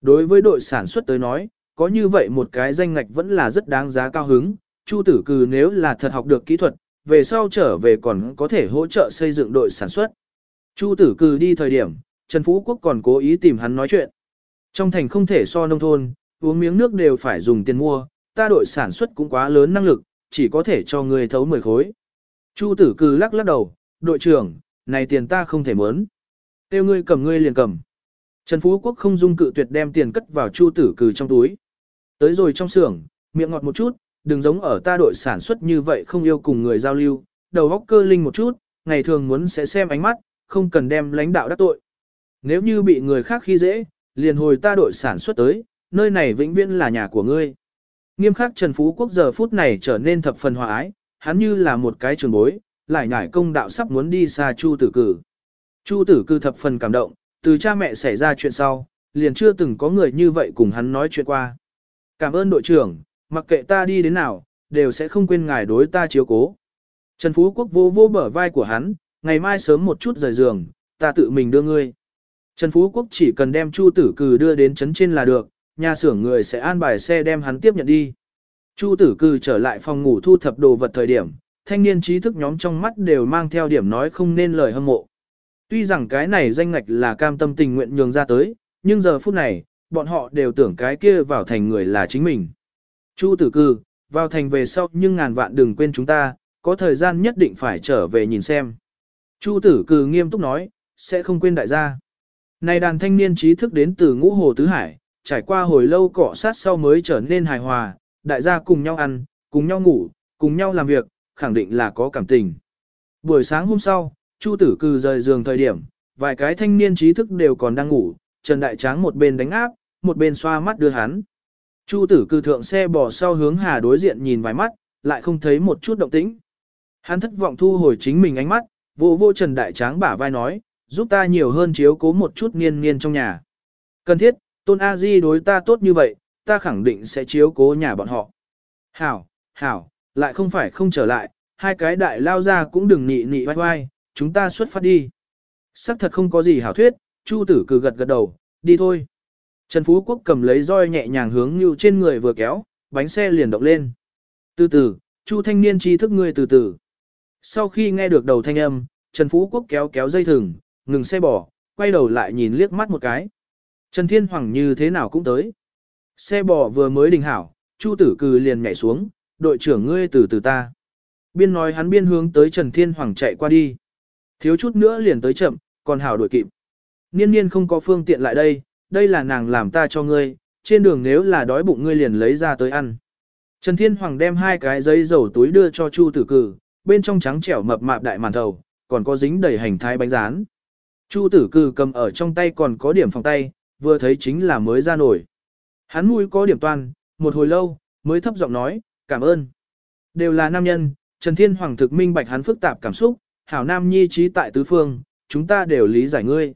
Đối với đội sản xuất tới nói, có như vậy một cái danh ngạch vẫn là rất đáng giá cao hứng, Chu tử cừ nếu là thật học được kỹ thuật, về sau trở về còn có thể hỗ trợ xây dựng đội sản xuất. Chu tử cừ đi thời điểm, Trần Phú Quốc còn cố ý tìm hắn nói chuyện. Trong thành không thể so nông thôn, uống miếng nước đều phải dùng tiền mua, ta đội sản xuất cũng quá lớn năng lực, chỉ có thể cho người thấu 10 khối. Chu tử cừ lắc lắc đầu, đội trưởng, này tiền ta không thể mớn. Tiêu ngươi cầm ngươi liền cầm. Trần Phú Quốc không dung cự tuyệt đem tiền cất vào chu tử cừ trong túi. Tới rồi trong xưởng, miệng ngọt một chút, đừng giống ở ta đội sản xuất như vậy không yêu cùng người giao lưu, đầu óc cơ linh một chút, ngày thường muốn sẽ xem ánh mắt, không cần đem lãnh đạo đắc tội. Nếu như bị người khác khi dễ, liền hồi ta đội sản xuất tới, nơi này vĩnh viễn là nhà của ngươi. Nghiêm khắc Trần Phú Quốc giờ phút này trở nên thập phần hòa ái, hắn như là một cái trường bối, lại nhải công đạo sắp muốn đi xa Chu Tử Cử. Chu Tử Cử thập phần cảm động, từ cha mẹ xảy ra chuyện sau, liền chưa từng có người như vậy cùng hắn nói chuyện qua. Cảm ơn đội trưởng, mặc kệ ta đi đến nào, đều sẽ không quên ngài đối ta chiếu cố. Trần Phú Quốc vô vô bờ vai của hắn, ngày mai sớm một chút rời giường, ta tự mình đưa ngươi. Trần Phú Quốc chỉ cần đem Chu Tử Cử đưa đến trấn trên là được, nhà xưởng người sẽ an bài xe đem hắn tiếp nhận đi. Chu Tử Cư trở lại phòng ngủ thu thập đồ vật thời điểm, thanh niên trí thức nhóm trong mắt đều mang theo điểm nói không nên lời hâm mộ. Tuy rằng cái này danh ngạch là cam tâm tình nguyện nhường ra tới, nhưng giờ phút này, bọn họ đều tưởng cái kia vào thành người là chính mình. Chu tử cư, vào thành về sau nhưng ngàn vạn đừng quên chúng ta, có thời gian nhất định phải trở về nhìn xem. Chu tử cư nghiêm túc nói, sẽ không quên đại gia. Này đàn thanh niên trí thức đến từ ngũ hồ tứ hải, trải qua hồi lâu cọ sát sau mới trở nên hài hòa, đại gia cùng nhau ăn, cùng nhau ngủ, cùng nhau làm việc, khẳng định là có cảm tình. Buổi sáng hôm sau, Chu Tử Cừ rời giường thời điểm, vài cái thanh niên trí thức đều còn đang ngủ, Trần Đại Tráng một bên đánh áp, một bên xoa mắt đưa hắn. Chu Tử Cừ thượng xe bỏ sau hướng Hà đối diện nhìn vài mắt, lại không thấy một chút động tĩnh. Hắn thất vọng thu hồi chính mình ánh mắt, vô vô Trần Đại Tráng bả vai nói, giúp ta nhiều hơn chiếu cố một chút niên niên trong nhà. Cần thiết, Tôn A Di đối ta tốt như vậy, ta khẳng định sẽ chiếu cố nhà bọn họ. Hảo, hảo, lại không phải không trở lại, hai cái đại lao ra cũng đừng nị nị vai vai, chúng ta xuất phát đi. Sắc thật không có gì hảo thuyết, Chu tử cử gật gật đầu, đi thôi. Trần Phú Quốc cầm lấy roi nhẹ nhàng hướng như trên người vừa kéo, bánh xe liền động lên. Từ từ, Chu thanh niên trí thức ngươi từ từ. Sau khi nghe được đầu thanh âm, Trần Phú Quốc kéo kéo dây thừng, ngừng xe bỏ, quay đầu lại nhìn liếc mắt một cái. Trần Thiên Hoàng như thế nào cũng tới. Xe bò vừa mới đình hảo, Chu tử cừ liền nhảy xuống, đội trưởng ngươi từ từ ta. Biên nói hắn biên hướng tới Trần Thiên Hoàng chạy qua đi. Thiếu chút nữa liền tới chậm, còn hảo đuổi kịp. Niên niên không có phương tiện lại đây, đây là nàng làm ta cho ngươi, trên đường nếu là đói bụng ngươi liền lấy ra tới ăn. Trần Thiên Hoàng đem hai cái giấy dầu túi đưa cho Chu tử cừ, bên trong trắng trẻo mập mạp đại màn thầu, còn có dính đầy hành thái bánh rán. Chu tử cừ cầm ở trong tay còn có điểm phòng tay, vừa thấy chính là mới ra nổi. Hắn mũi có điểm toan, một hồi lâu, mới thấp giọng nói, cảm ơn. Đều là nam nhân, Trần Thiên Hoàng thực minh bạch hắn phức tạp cảm xúc, hảo nam nhi trí tại tứ phương, chúng ta đều lý giải ngươi.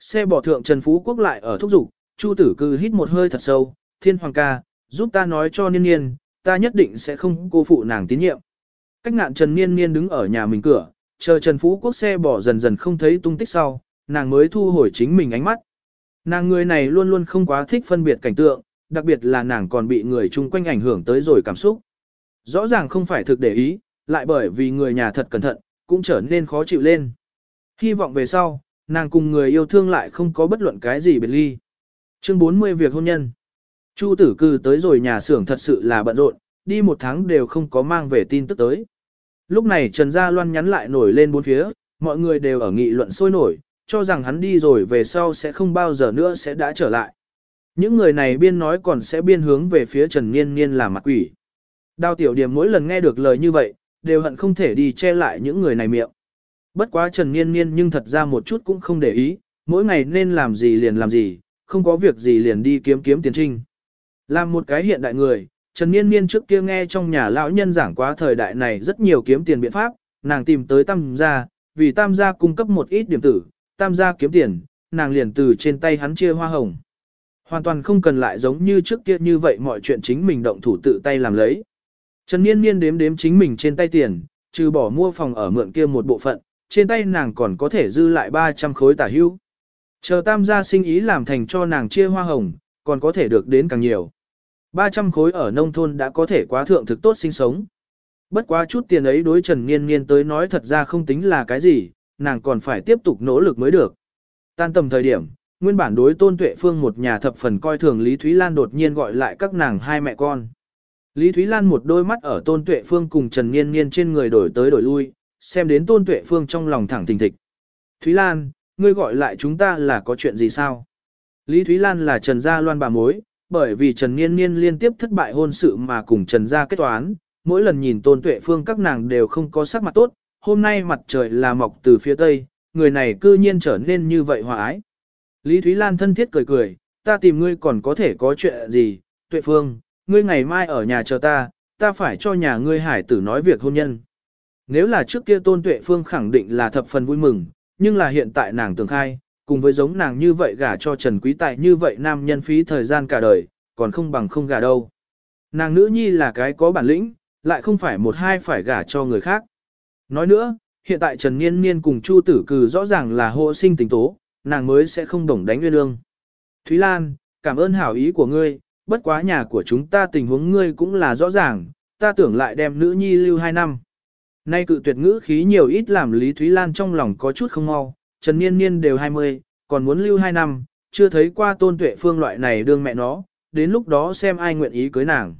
Xe bỏ thượng Trần Phú Quốc lại ở thúc dục, Chu tử cư hít một hơi thật sâu, Thiên Hoàng ca, giúp ta nói cho niên niên, ta nhất định sẽ không cô phụ nàng tín nhiệm. Cách ngạn Trần Niên Niên đứng ở nhà mình cửa, chờ Trần Phú Quốc xe bỏ dần dần không thấy tung tích sau, nàng mới thu hồi chính mình ánh mắt. Nàng người này luôn luôn không quá thích phân biệt cảnh tượng, đặc biệt là nàng còn bị người chung quanh ảnh hưởng tới rồi cảm xúc. Rõ ràng không phải thực để ý, lại bởi vì người nhà thật cẩn thận, cũng trở nên khó chịu lên. Hy vọng về sau, nàng cùng người yêu thương lại không có bất luận cái gì biệt ly. Chương 40 việc hôn nhân. Chu tử cư tới rồi nhà xưởng thật sự là bận rộn, đi một tháng đều không có mang về tin tức tới. Lúc này Trần Gia Loan nhắn lại nổi lên bốn phía, mọi người đều ở nghị luận sôi nổi, cho rằng hắn đi rồi về sau sẽ không bao giờ nữa sẽ đã trở lại. Những người này biên nói còn sẽ biên hướng về phía Trần Niên Niên làm mặt quỷ. Đào tiểu điểm mỗi lần nghe được lời như vậy, đều hận không thể đi che lại những người này miệng. Bất quá Trần Niên Niên nhưng thật ra một chút cũng không để ý, mỗi ngày nên làm gì liền làm gì, không có việc gì liền đi kiếm kiếm tiền trinh. Làm một cái hiện đại người, Trần Niên Niên trước kia nghe trong nhà lão nhân giảng quá thời đại này rất nhiều kiếm tiền biện pháp, nàng tìm tới tam gia, vì tam gia cung cấp một ít điểm tử, tam gia kiếm tiền, nàng liền từ trên tay hắn chia hoa hồng. Hoàn toàn không cần lại giống như trước kia như vậy mọi chuyện chính mình động thủ tự tay làm lấy. Trần Niên Niên đếm đếm chính mình trên tay tiền, trừ bỏ mua phòng ở mượn kia một bộ phận, trên tay nàng còn có thể dư lại 300 khối tả hưu. Chờ tam gia sinh ý làm thành cho nàng chia hoa hồng, còn có thể được đến càng nhiều. 300 khối ở nông thôn đã có thể quá thượng thực tốt sinh sống. Bất quá chút tiền ấy đối Trần Niên Niên tới nói thật ra không tính là cái gì, nàng còn phải tiếp tục nỗ lực mới được. Tan tầm thời điểm, nguyên bản đối tôn tuệ phương một nhà thập phần coi thường Lý Thúy Lan đột nhiên gọi lại các nàng hai mẹ con. Lý Thúy Lan một đôi mắt ở tôn tuệ phương cùng Trần Niên Niên trên người đổi tới đổi lui, xem đến tôn tuệ phương trong lòng thẳng thình thịch. Thúy Lan, ngươi gọi lại chúng ta là có chuyện gì sao? Lý Thúy Lan là Trần Gia Loan bà mối, bởi vì Trần Niên Niên liên tiếp thất bại hôn sự mà cùng Trần Gia kết toán, mỗi lần nhìn tôn tuệ phương các nàng đều không có sắc mặt tốt, hôm nay mặt trời là mọc từ phía tây, người này cư nhiên trở nên như vậy hòa ái. Lý Thúy Lan thân thiết cười cười, ta tìm ngươi còn có thể có chuyện gì, tuệ phương, ngươi ngày mai ở nhà chờ ta, ta phải cho nhà ngươi hải tử nói việc hôn nhân. Nếu là trước kia tôn tuệ phương khẳng định là thập phần vui mừng, nhưng là hiện tại nàng tường khai, cùng với giống nàng như vậy gả cho Trần Quý Tại như vậy nam nhân phí thời gian cả đời, còn không bằng không gả đâu. Nàng nữ nhi là cái có bản lĩnh, lại không phải một hai phải gả cho người khác. Nói nữa, hiện tại Trần Niên Niên cùng Chu Tử Cừ rõ ràng là hộ sinh tình tố, nàng mới sẽ không đồng đánh nguyên lương. Thúy Lan, cảm ơn hảo ý của ngươi, bất quá nhà của chúng ta tình huống ngươi cũng là rõ ràng, ta tưởng lại đem nữ nhi lưu hai năm. Nay cự tuyệt ngữ khí nhiều ít làm Lý Thúy Lan trong lòng có chút không mau, Trần Niên Niên đều 20, còn muốn lưu hai năm, chưa thấy qua tôn tuệ phương loại này đương mẹ nó, đến lúc đó xem ai nguyện ý cưới nàng.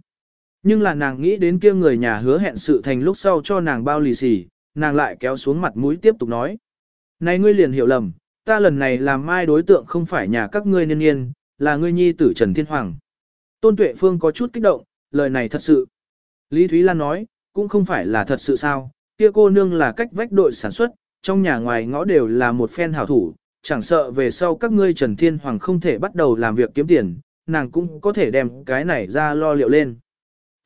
Nhưng là nàng nghĩ đến kia người nhà hứa hẹn sự thành lúc sau cho nàng bao lì xì, nàng lại kéo xuống mặt mũi tiếp tục nói. Này ngươi liền hiểu lầm, ta lần này làm mai đối tượng không phải nhà các ngươi niên niên, là ngươi nhi tử Trần Thiên Hoàng. Tôn Tuệ Phương có chút kích động, lời này thật sự. Lý Thúy Lan nói, cũng không phải là thật sự sao, kia cô nương là cách vách đội sản xuất, trong nhà ngoài ngõ đều là một phen hảo thủ, chẳng sợ về sau các ngươi Trần Thiên Hoàng không thể bắt đầu làm việc kiếm tiền, nàng cũng có thể đem cái này ra lo liệu lên.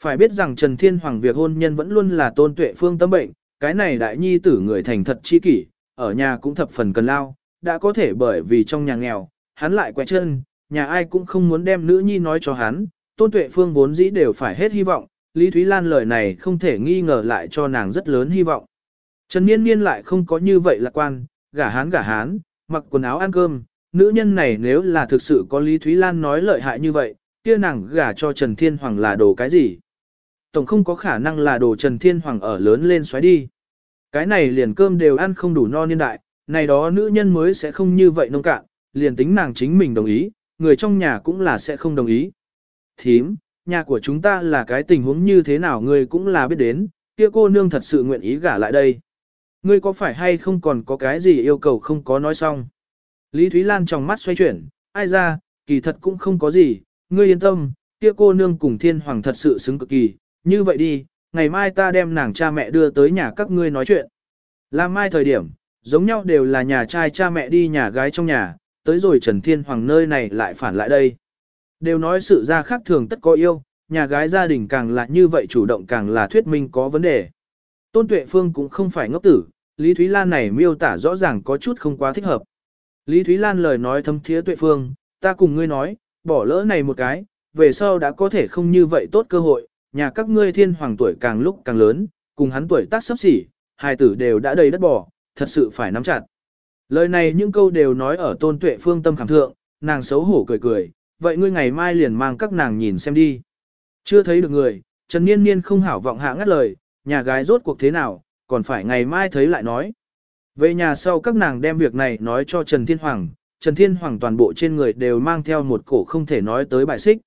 Phải biết rằng Trần Thiên Hoàng việc hôn nhân vẫn luôn là tôn tuệ phương tâm bệnh, cái này đại nhi tử người thành thật chi kỷ, ở nhà cũng thập phần cần lao, đã có thể bởi vì trong nhà nghèo, hắn lại quẹt chân, nhà ai cũng không muốn đem nữ nhi nói cho hắn, tôn tuệ phương vốn dĩ đều phải hết hy vọng, Lý Thúy Lan lời này không thể nghi ngờ lại cho nàng rất lớn hy vọng. Trần Niên Niên lại không có như vậy lạc quan, gả hán gả hán, mặc quần áo ăn cơm, nữ nhân này nếu là thực sự có Lý Thúy Lan nói lợi hại như vậy, kia nàng gả cho Trần Thiên Hoàng là đồ cái gì? Tổng không có khả năng là đồ Trần Thiên Hoàng ở lớn lên xoáy đi. Cái này liền cơm đều ăn không đủ no niên đại, này đó nữ nhân mới sẽ không như vậy nông cạn, liền tính nàng chính mình đồng ý, người trong nhà cũng là sẽ không đồng ý. Thím, nhà của chúng ta là cái tình huống như thế nào người cũng là biết đến, kia cô nương thật sự nguyện ý gả lại đây. Ngươi có phải hay không còn có cái gì yêu cầu không có nói xong. Lý Thúy Lan trong mắt xoay chuyển, ai ra, kỳ thật cũng không có gì, ngươi yên tâm, kia cô nương cùng thiên hoàng thật sự xứng cực kỳ, như vậy đi, ngày mai ta đem nàng cha mẹ đưa tới nhà các ngươi nói chuyện. Làm mai thời điểm, giống nhau đều là nhà trai cha mẹ đi nhà gái trong nhà, tới rồi Trần Thiên Hoàng nơi này lại phản lại đây. Đều nói sự ra khác thường tất có yêu, nhà gái gia đình càng là như vậy chủ động càng là thuyết minh có vấn đề. Tôn Tuệ Phương cũng không phải ngốc tử, Lý Thúy Lan này miêu tả rõ ràng có chút không quá thích hợp. Lý Thúy Lan lời nói thâm thiế Tuệ Phương, ta cùng ngươi nói, bỏ lỡ này một cái, về sau đã có thể không như vậy tốt cơ hội, nhà các ngươi thiên hoàng tuổi càng lúc càng lớn, cùng hắn tuổi tác sắp xỉ, hai tử đều đã đầy đất bỏ, thật sự phải nắm chặt. Lời này những câu đều nói ở tôn tuệ phương tâm cảm thượng, nàng xấu hổ cười cười, vậy ngươi ngày mai liền mang các nàng nhìn xem đi. Chưa thấy được người, Trần Niên Niên không hảo vọng hạ ngắt lời, nhà gái rốt cuộc thế nào, còn phải ngày mai thấy lại nói. Về nhà sau các nàng đem việc này nói cho Trần Thiên Hoàng, Trần Thiên Hoàng toàn bộ trên người đều mang theo một cổ không thể nói tới bại xích.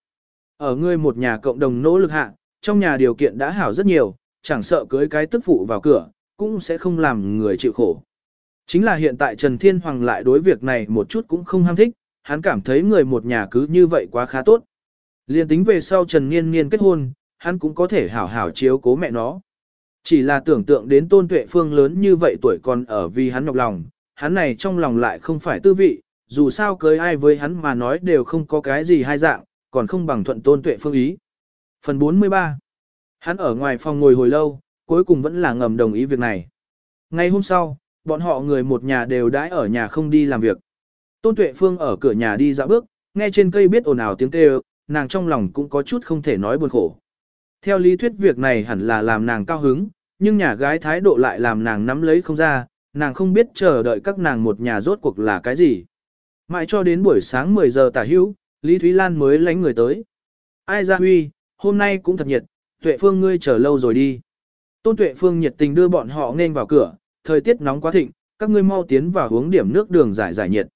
Ở ngươi một nhà cộng đồng nỗ lực hạ, trong nhà điều kiện đã hảo rất nhiều, chẳng sợ cưới cái tức phụ vào cửa, cũng sẽ không làm người chịu khổ. Chính là hiện tại Trần Thiên Hoàng lại đối việc này một chút cũng không ham thích, hắn cảm thấy người một nhà cứ như vậy quá khá tốt. Liên tính về sau Trần Niên Niên kết hôn, hắn cũng có thể hảo hảo chiếu cố mẹ nó. Chỉ là tưởng tượng đến tôn tuệ phương lớn như vậy tuổi còn ở vì hắn nhọc lòng, hắn này trong lòng lại không phải tư vị, dù sao cưới ai với hắn mà nói đều không có cái gì hai dạng, còn không bằng thuận tôn tuệ phương ý. Phần 43 Hắn ở ngoài phòng ngồi hồi lâu, cuối cùng vẫn là ngầm đồng ý việc này. Ngay hôm sau, bọn họ người một nhà đều đãi ở nhà không đi làm việc. Tôn Tuệ Phương ở cửa nhà đi dạo bước, nghe trên cây biết ồn ào tiếng kêu, nàng trong lòng cũng có chút không thể nói buồn khổ. Theo lý thuyết việc này hẳn là làm nàng cao hứng, nhưng nhà gái thái độ lại làm nàng nắm lấy không ra, nàng không biết chờ đợi các nàng một nhà rốt cuộc là cái gì. Mãi cho đến buổi sáng 10 giờ tả hữu, Lý Thúy Lan mới lánh người tới. Ai ra huy, hôm nay cũng thật nhiệt, Tuệ Phương ngươi chờ lâu rồi đi. Tôn Tuệ Phương nhiệt tình đưa bọn họ nên vào cửa, thời tiết nóng quá thịnh, các ngươi mau tiến vào uống điểm nước đường giải giải nhiệt.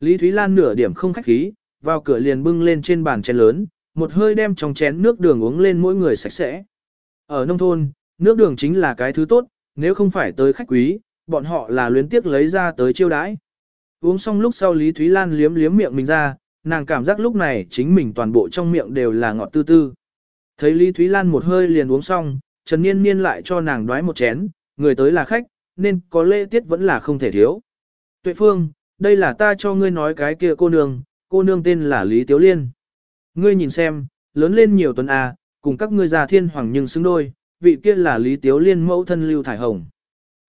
Lý Thúy Lan nửa điểm không khách khí, vào cửa liền bưng lên trên bàn chén lớn, một hơi đem trong chén nước đường uống lên mỗi người sạch sẽ. Ở nông thôn, nước đường chính là cái thứ tốt, nếu không phải tới khách quý, bọn họ là luyến tiếc lấy ra tới chiêu đãi. Uống xong lúc sau Lý Thúy Lan liếm liếm miệng mình ra, nàng cảm giác lúc này chính mình toàn bộ trong miệng đều là ngọt tư tư. Thấy Lý Thúy Lan một hơi liền uống xong, Trần Niên Niên lại cho nàng đoái một chén, người tới là khách, nên có lễ tiết vẫn là không thể thiếu. Tuệ Phương, đây là ta cho ngươi nói cái kia cô nương, cô nương tên là Lý Tiếu Liên. Ngươi nhìn xem, lớn lên nhiều tuần à, cùng các ngươi già thiên hoàng nhưng xứng đôi, vị kia là Lý Tiếu Liên mẫu thân Lưu Thải Hồng.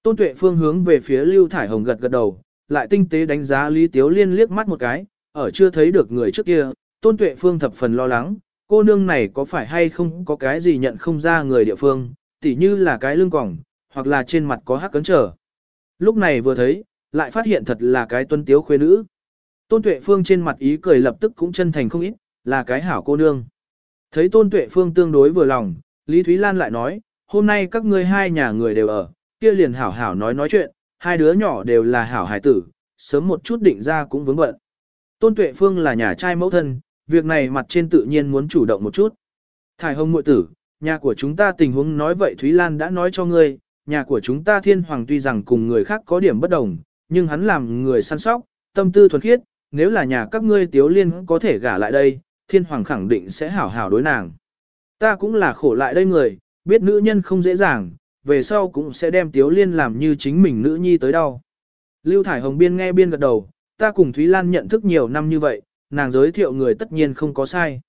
Tôn Tuệ Phương hướng về phía Lưu Thải Hồng gật gật đầu, lại tinh tế đánh giá Lý Tiếu Liên liếc mắt một cái, ở chưa thấy được người trước kia, Tôn Tuệ Phương thập phần lo lắng, cô nương này có phải hay không có cái gì nhận không ra người địa phương, tỉ như là cái lưng còng, hoặc là trên mặt có hắc cấn trở. Lúc này vừa thấy, lại phát hiện thật là cái tuân tiếu khuê nữ. Tôn Tuệ Phương trên mặt ý cười lập tức cũng chân thành không ít, là cái hảo cô nương. Thấy Tôn Tuệ Phương tương đối vừa lòng, Lý Thúy Lan lại nói, hôm nay các ngươi hai nhà người đều ở, kia liền hảo hảo nói nói chuyện, hai đứa nhỏ đều là hảo hải tử, sớm một chút định ra cũng vướng bận. Tôn Tuệ Phương là nhà trai mẫu thân, việc này mặt trên tự nhiên muốn chủ động một chút. Thải hồng muội tử, nhà của chúng ta tình huống nói vậy Thúy Lan đã nói cho ngươi, nhà của chúng ta thiên hoàng tuy rằng cùng người khác có điểm bất đồng, nhưng hắn làm người săn sóc, tâm tư thuần khiết, nếu là nhà các ngươi tiếu liên có thể gả lại đây, thiên hoàng khẳng định sẽ hảo hảo đối nàng. Ta cũng là khổ lại đây người, biết nữ nhân không dễ dàng, về sau cũng sẽ đem tiếu liên làm như chính mình nữ nhi tới đâu. Lưu Thải Hồng Biên nghe biên gật đầu, ta cùng Thúy Lan nhận thức nhiều năm như vậy, nàng giới thiệu người tất nhiên không có sai.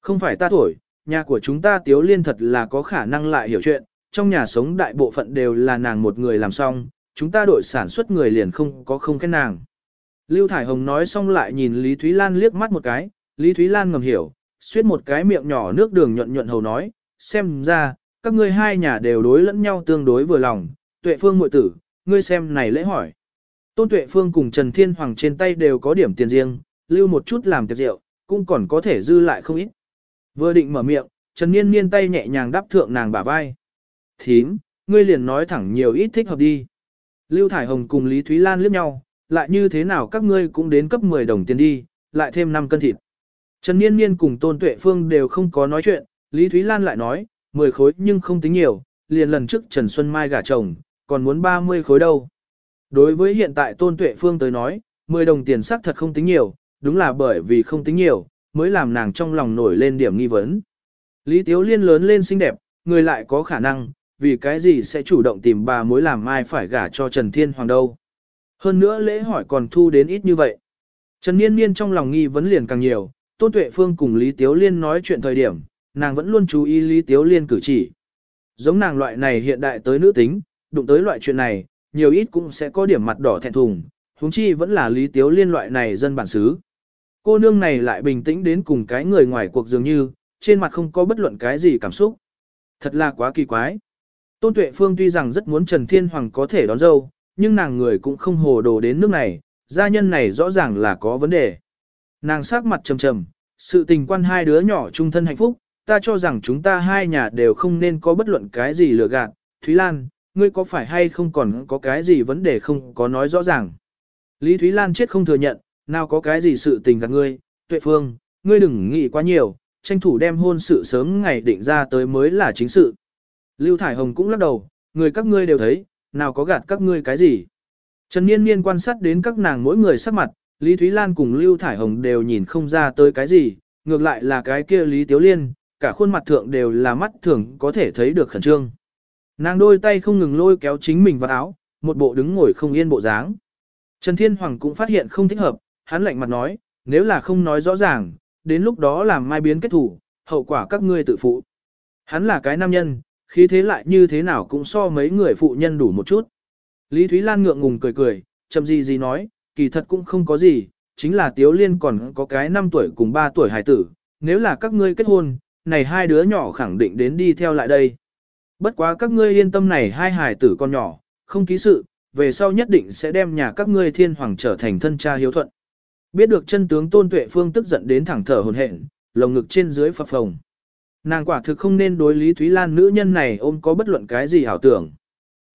Không phải ta thổi, nhà của chúng ta tiếu liên thật là có khả năng lại hiểu chuyện, trong nhà sống đại bộ phận đều là nàng một người làm xong, chúng ta đội sản xuất người liền không có không khen nàng. Lưu Thải Hồng nói xong lại nhìn Lý Thúy Lan liếc mắt một cái, Lý Thúy Lan ngầm hiểu, suyết một cái miệng nhỏ nước đường nhuận nhuận hầu nói, xem ra, các ngươi hai nhà đều đối lẫn nhau tương đối vừa lòng, tuệ phương muội tử, ngươi xem này lễ hỏi. Tôn Tuệ Phương cùng Trần Thiên Hoàng trên tay đều có điểm tiền riêng, lưu một chút làm tiệc rượu, cũng còn có thể dư lại không ít. Vừa định mở miệng, Trần Niên Niên tay nhẹ nhàng đáp thượng nàng bả vai. Thím, ngươi liền nói thẳng nhiều ít thích hợp đi. Lưu Thải Hồng cùng Lý Thúy Lan liếc nhau, lại như thế nào các ngươi cũng đến cấp 10 đồng tiền đi, lại thêm 5 cân thịt. Trần Niên Niên cùng Tôn Tuệ Phương đều không có nói chuyện, Lý Thúy Lan lại nói, 10 khối nhưng không tính nhiều, liền lần trước Trần Xuân Mai gả chồng, còn muốn 30 khối đâu. Đối với hiện tại Tôn Tuệ Phương tới nói, 10 đồng tiền xác thật không tính nhiều, đúng là bởi vì không tính nhiều, mới làm nàng trong lòng nổi lên điểm nghi vấn. Lý Tiếu Liên lớn lên xinh đẹp, người lại có khả năng, vì cái gì sẽ chủ động tìm bà mối làm ai phải gả cho Trần Thiên Hoàng đâu. Hơn nữa lễ hỏi còn thu đến ít như vậy. Trần Niên Niên trong lòng nghi vấn liền càng nhiều, Tôn Tuệ Phương cùng Lý Tiếu Liên nói chuyện thời điểm, nàng vẫn luôn chú ý Lý Tiếu Liên cử chỉ. Giống nàng loại này hiện đại tới nữ tính, đụng tới loại chuyện này, nhiều ít cũng sẽ có điểm mặt đỏ thẹn thùng, huống chi vẫn là Lý Tiếu Liên loại này dân bản xứ. Cô nương này lại bình tĩnh đến cùng cái người ngoài cuộc dường như, trên mặt không có bất luận cái gì cảm xúc. Thật là quá kỳ quái. Tôn Tuệ Phương tuy rằng rất muốn Trần Thiên Hoàng có thể đón dâu, nhưng nàng người cũng không hồ đồ đến nước này, gia nhân này rõ ràng là có vấn đề. Nàng sắc mặt trầm trầm, sự tình quan hai đứa nhỏ chung thân hạnh phúc, ta cho rằng chúng ta hai nhà đều không nên có bất luận cái gì lừa gạt. Thúy Lan, ngươi có phải hay không còn có cái gì vấn đề không có nói rõ ràng. Lý Thúy Lan chết không thừa nhận, nào có cái gì sự tình gạt ngươi, tuệ phương, ngươi đừng nghĩ quá nhiều, tranh thủ đem hôn sự sớm ngày định ra tới mới là chính sự. Lưu Thải Hồng cũng lắc đầu, người các ngươi đều thấy, nào có gạt các ngươi cái gì. Trần Niên Niên quan sát đến các nàng mỗi người sắc mặt, Lý Thúy Lan cùng Lưu Thải Hồng đều nhìn không ra tới cái gì, ngược lại là cái kia Lý Tiếu Liên, cả khuôn mặt thượng đều là mắt thường có thể thấy được khẩn trương. Nàng đôi tay không ngừng lôi kéo chính mình vào áo, một bộ đứng ngồi không yên bộ dáng. Trần Thiên Hoàng cũng phát hiện không thích hợp, hắn lạnh mặt nói, nếu là không nói rõ ràng, đến lúc đó làm mai biến kết thủ, hậu quả các ngươi tự phụ. Hắn là cái nam nhân, khí thế lại như thế nào cũng so mấy người phụ nhân đủ một chút. Lý Thúy Lan ngượng ngùng cười cười, chậm gì gì nói, kỳ thật cũng không có gì, chính là Tiếu Liên còn có cái 5 tuổi cùng 3 tuổi hài tử, nếu là các ngươi kết hôn, này hai đứa nhỏ khẳng định đến đi theo lại đây. Bất quá các ngươi yên tâm này hai hài tử con nhỏ, không ký sự, về sau nhất định sẽ đem nhà các ngươi thiên hoàng trở thành thân cha hiếu thuận. Biết được chân tướng tôn tuệ phương tức giận đến thẳng thở hồn hển, lồng ngực trên dưới phập phồng. Nàng quả thực không nên đối Lý Thúy Lan nữ nhân này ôm có bất luận cái gì hảo tưởng.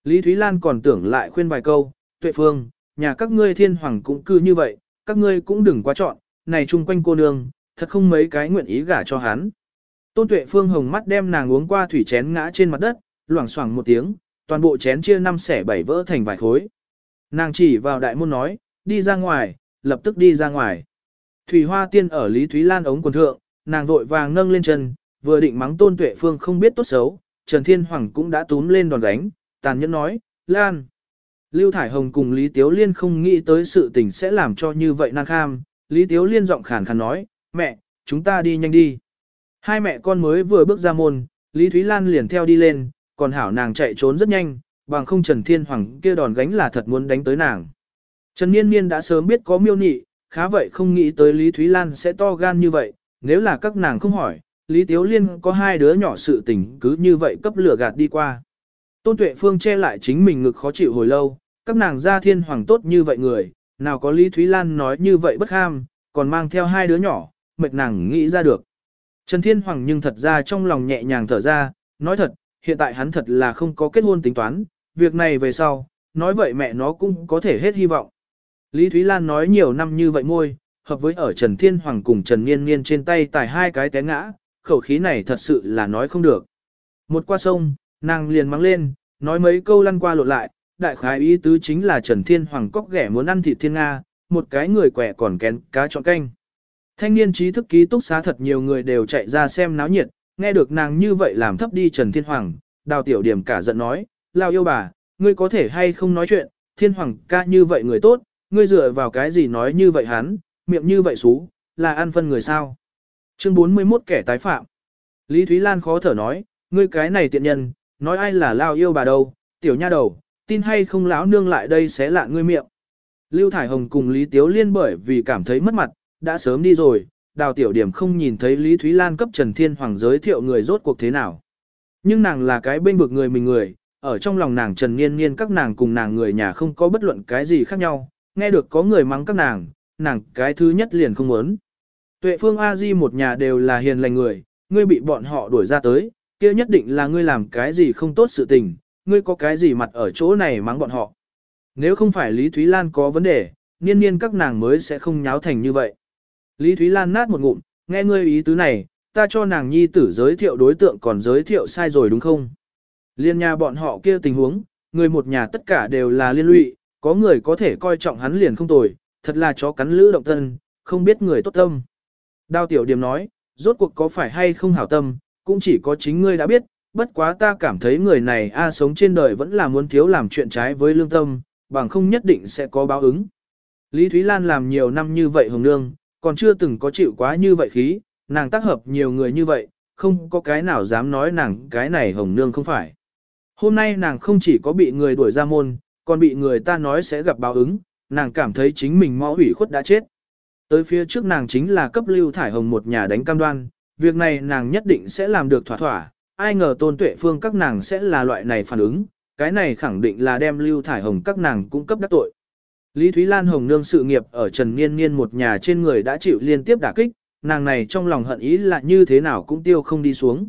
Lý Thúy Lan còn tưởng lại khuyên vài câu, tuệ phương, nhà các ngươi thiên hoàng cũng cư như vậy, các ngươi cũng đừng quá chọn, này chung quanh cô nương, thật không mấy cái nguyện ý gả cho hắn. Tôn Tuệ Phương hồng mắt đem nàng uống qua thủy chén ngã trên mặt đất, loảng xoảng một tiếng, toàn bộ chén chia năm xẻ bảy vỡ thành vài khối. Nàng chỉ vào đại môn nói, đi ra ngoài, lập tức đi ra ngoài. Thủy Hoa Tiên ở Lý Thúy Lan ống quần thượng, nàng vội vàng nâng lên chân, vừa định mắng Tôn Tuệ Phương không biết tốt xấu, Trần Thiên Hoàng cũng đã túm lên đòn gánh, tàn nhẫn nói, Lan. Lưu Thải Hồng cùng Lý Tiếu Liên không nghĩ tới sự tình sẽ làm cho như vậy nàng kham. Lý Tiếu Liên giọng khàn khàn nói, mẹ, chúng ta đi nhanh đi. Hai mẹ con mới vừa bước ra môn, Lý Thúy Lan liền theo đi lên, còn hảo nàng chạy trốn rất nhanh, bằng không Trần Thiên Hoàng kia đòn gánh là thật muốn đánh tới nàng. Trần Niên Niên đã sớm biết có miêu nị, khá vậy không nghĩ tới Lý Thúy Lan sẽ to gan như vậy, nếu là các nàng không hỏi, Lý Tiếu Liên có hai đứa nhỏ sự tình cứ như vậy cấp lửa gạt đi qua. Tôn Tuệ Phương che lại chính mình ngực khó chịu hồi lâu, các nàng gia thiên hoàng tốt như vậy người, nào có Lý Thúy Lan nói như vậy bất ham, còn mang theo hai đứa nhỏ, mệt nàng nghĩ ra được. Trần Thiên Hoàng nhưng thật ra trong lòng nhẹ nhàng thở ra, nói thật, hiện tại hắn thật là không có kết hôn tính toán, việc này về sau, nói vậy mẹ nó cũng có thể hết hy vọng. Lý Thúy Lan nói nhiều năm như vậy ngôi, hợp với ở Trần Thiên Hoàng cùng Trần Niên Niên trên tay tài hai cái té ngã, khẩu khí này thật sự là nói không được. Một qua sông, nàng liền mắng lên, nói mấy câu lăn qua lộ lại, đại khái ý tứ chính là Trần Thiên Hoàng cóc ghẻ muốn ăn thịt thiên Nga, một cái người quẻ còn kén cá chọn canh. Thanh niên trí thức ký túc xá thật nhiều người đều chạy ra xem náo nhiệt, nghe được nàng như vậy làm thấp đi Trần Thiên Hoàng, đào tiểu điểm cả giận nói, lao yêu bà, ngươi có thể hay không nói chuyện, Thiên Hoàng ca như vậy người tốt, ngươi dựa vào cái gì nói như vậy hắn, miệng như vậy xú, là ăn phân người sao. Chương 41 kẻ tái phạm. Lý Thúy Lan khó thở nói, ngươi cái này tiện nhân, nói ai là lao yêu bà đâu, tiểu nha đầu, tin hay không lão nương lại đây xé lạ ngươi miệng. Lưu Thải Hồng cùng Lý Tiếu Liên bởi vì cảm thấy mất mặt, đã sớm đi rồi, đào tiểu điểm không nhìn thấy Lý Thúy Lan cấp Trần Thiên Hoàng giới thiệu người rốt cuộc thế nào. Nhưng nàng là cái bên vực người mình người, ở trong lòng nàng Trần Niên Niên các nàng cùng nàng người nhà không có bất luận cái gì khác nhau, nghe được có người mắng các nàng, nàng cái thứ nhất liền không muốn. Tuệ Phương A Di một nhà đều là hiền lành người, ngươi bị bọn họ đuổi ra tới, kia nhất định là ngươi làm cái gì không tốt sự tình, ngươi có cái gì mặt ở chỗ này mắng bọn họ. Nếu không phải Lý Thúy Lan có vấn đề, niên niên các nàng mới sẽ không nháo thành như vậy. Lý Thúy Lan nát một ngụm, nghe ngươi ý tứ này, ta cho nàng nhi tử giới thiệu đối tượng còn giới thiệu sai rồi đúng không? Liên nhà bọn họ kia tình huống, người một nhà tất cả đều là liên lụy, có người có thể coi trọng hắn liền không tồi, thật là chó cắn lữ động thân, không biết người tốt tâm. Đao tiểu điểm nói, rốt cuộc có phải hay không hảo tâm, cũng chỉ có chính ngươi đã biết, bất quá ta cảm thấy người này a sống trên đời vẫn là muốn thiếu làm chuyện trái với lương tâm, bằng không nhất định sẽ có báo ứng. Lý Thúy Lan làm nhiều năm như vậy hồng nương, còn chưa từng có chịu quá như vậy khí, nàng tác hợp nhiều người như vậy, không có cái nào dám nói nàng cái này hồng nương không phải. Hôm nay nàng không chỉ có bị người đuổi ra môn, còn bị người ta nói sẽ gặp báo ứng, nàng cảm thấy chính mình mõ ủy khuất đã chết. Tới phía trước nàng chính là cấp lưu thải hồng một nhà đánh cam đoan, việc này nàng nhất định sẽ làm được thỏa thỏa, ai ngờ tôn tuệ phương các nàng sẽ là loại này phản ứng, cái này khẳng định là đem lưu thải hồng các nàng cung cấp đắc tội. Lý Thúy Lan Hồng Nương sự nghiệp ở Trần Niên Niên một nhà trên người đã chịu liên tiếp đả kích, nàng này trong lòng hận ý là như thế nào cũng tiêu không đi xuống.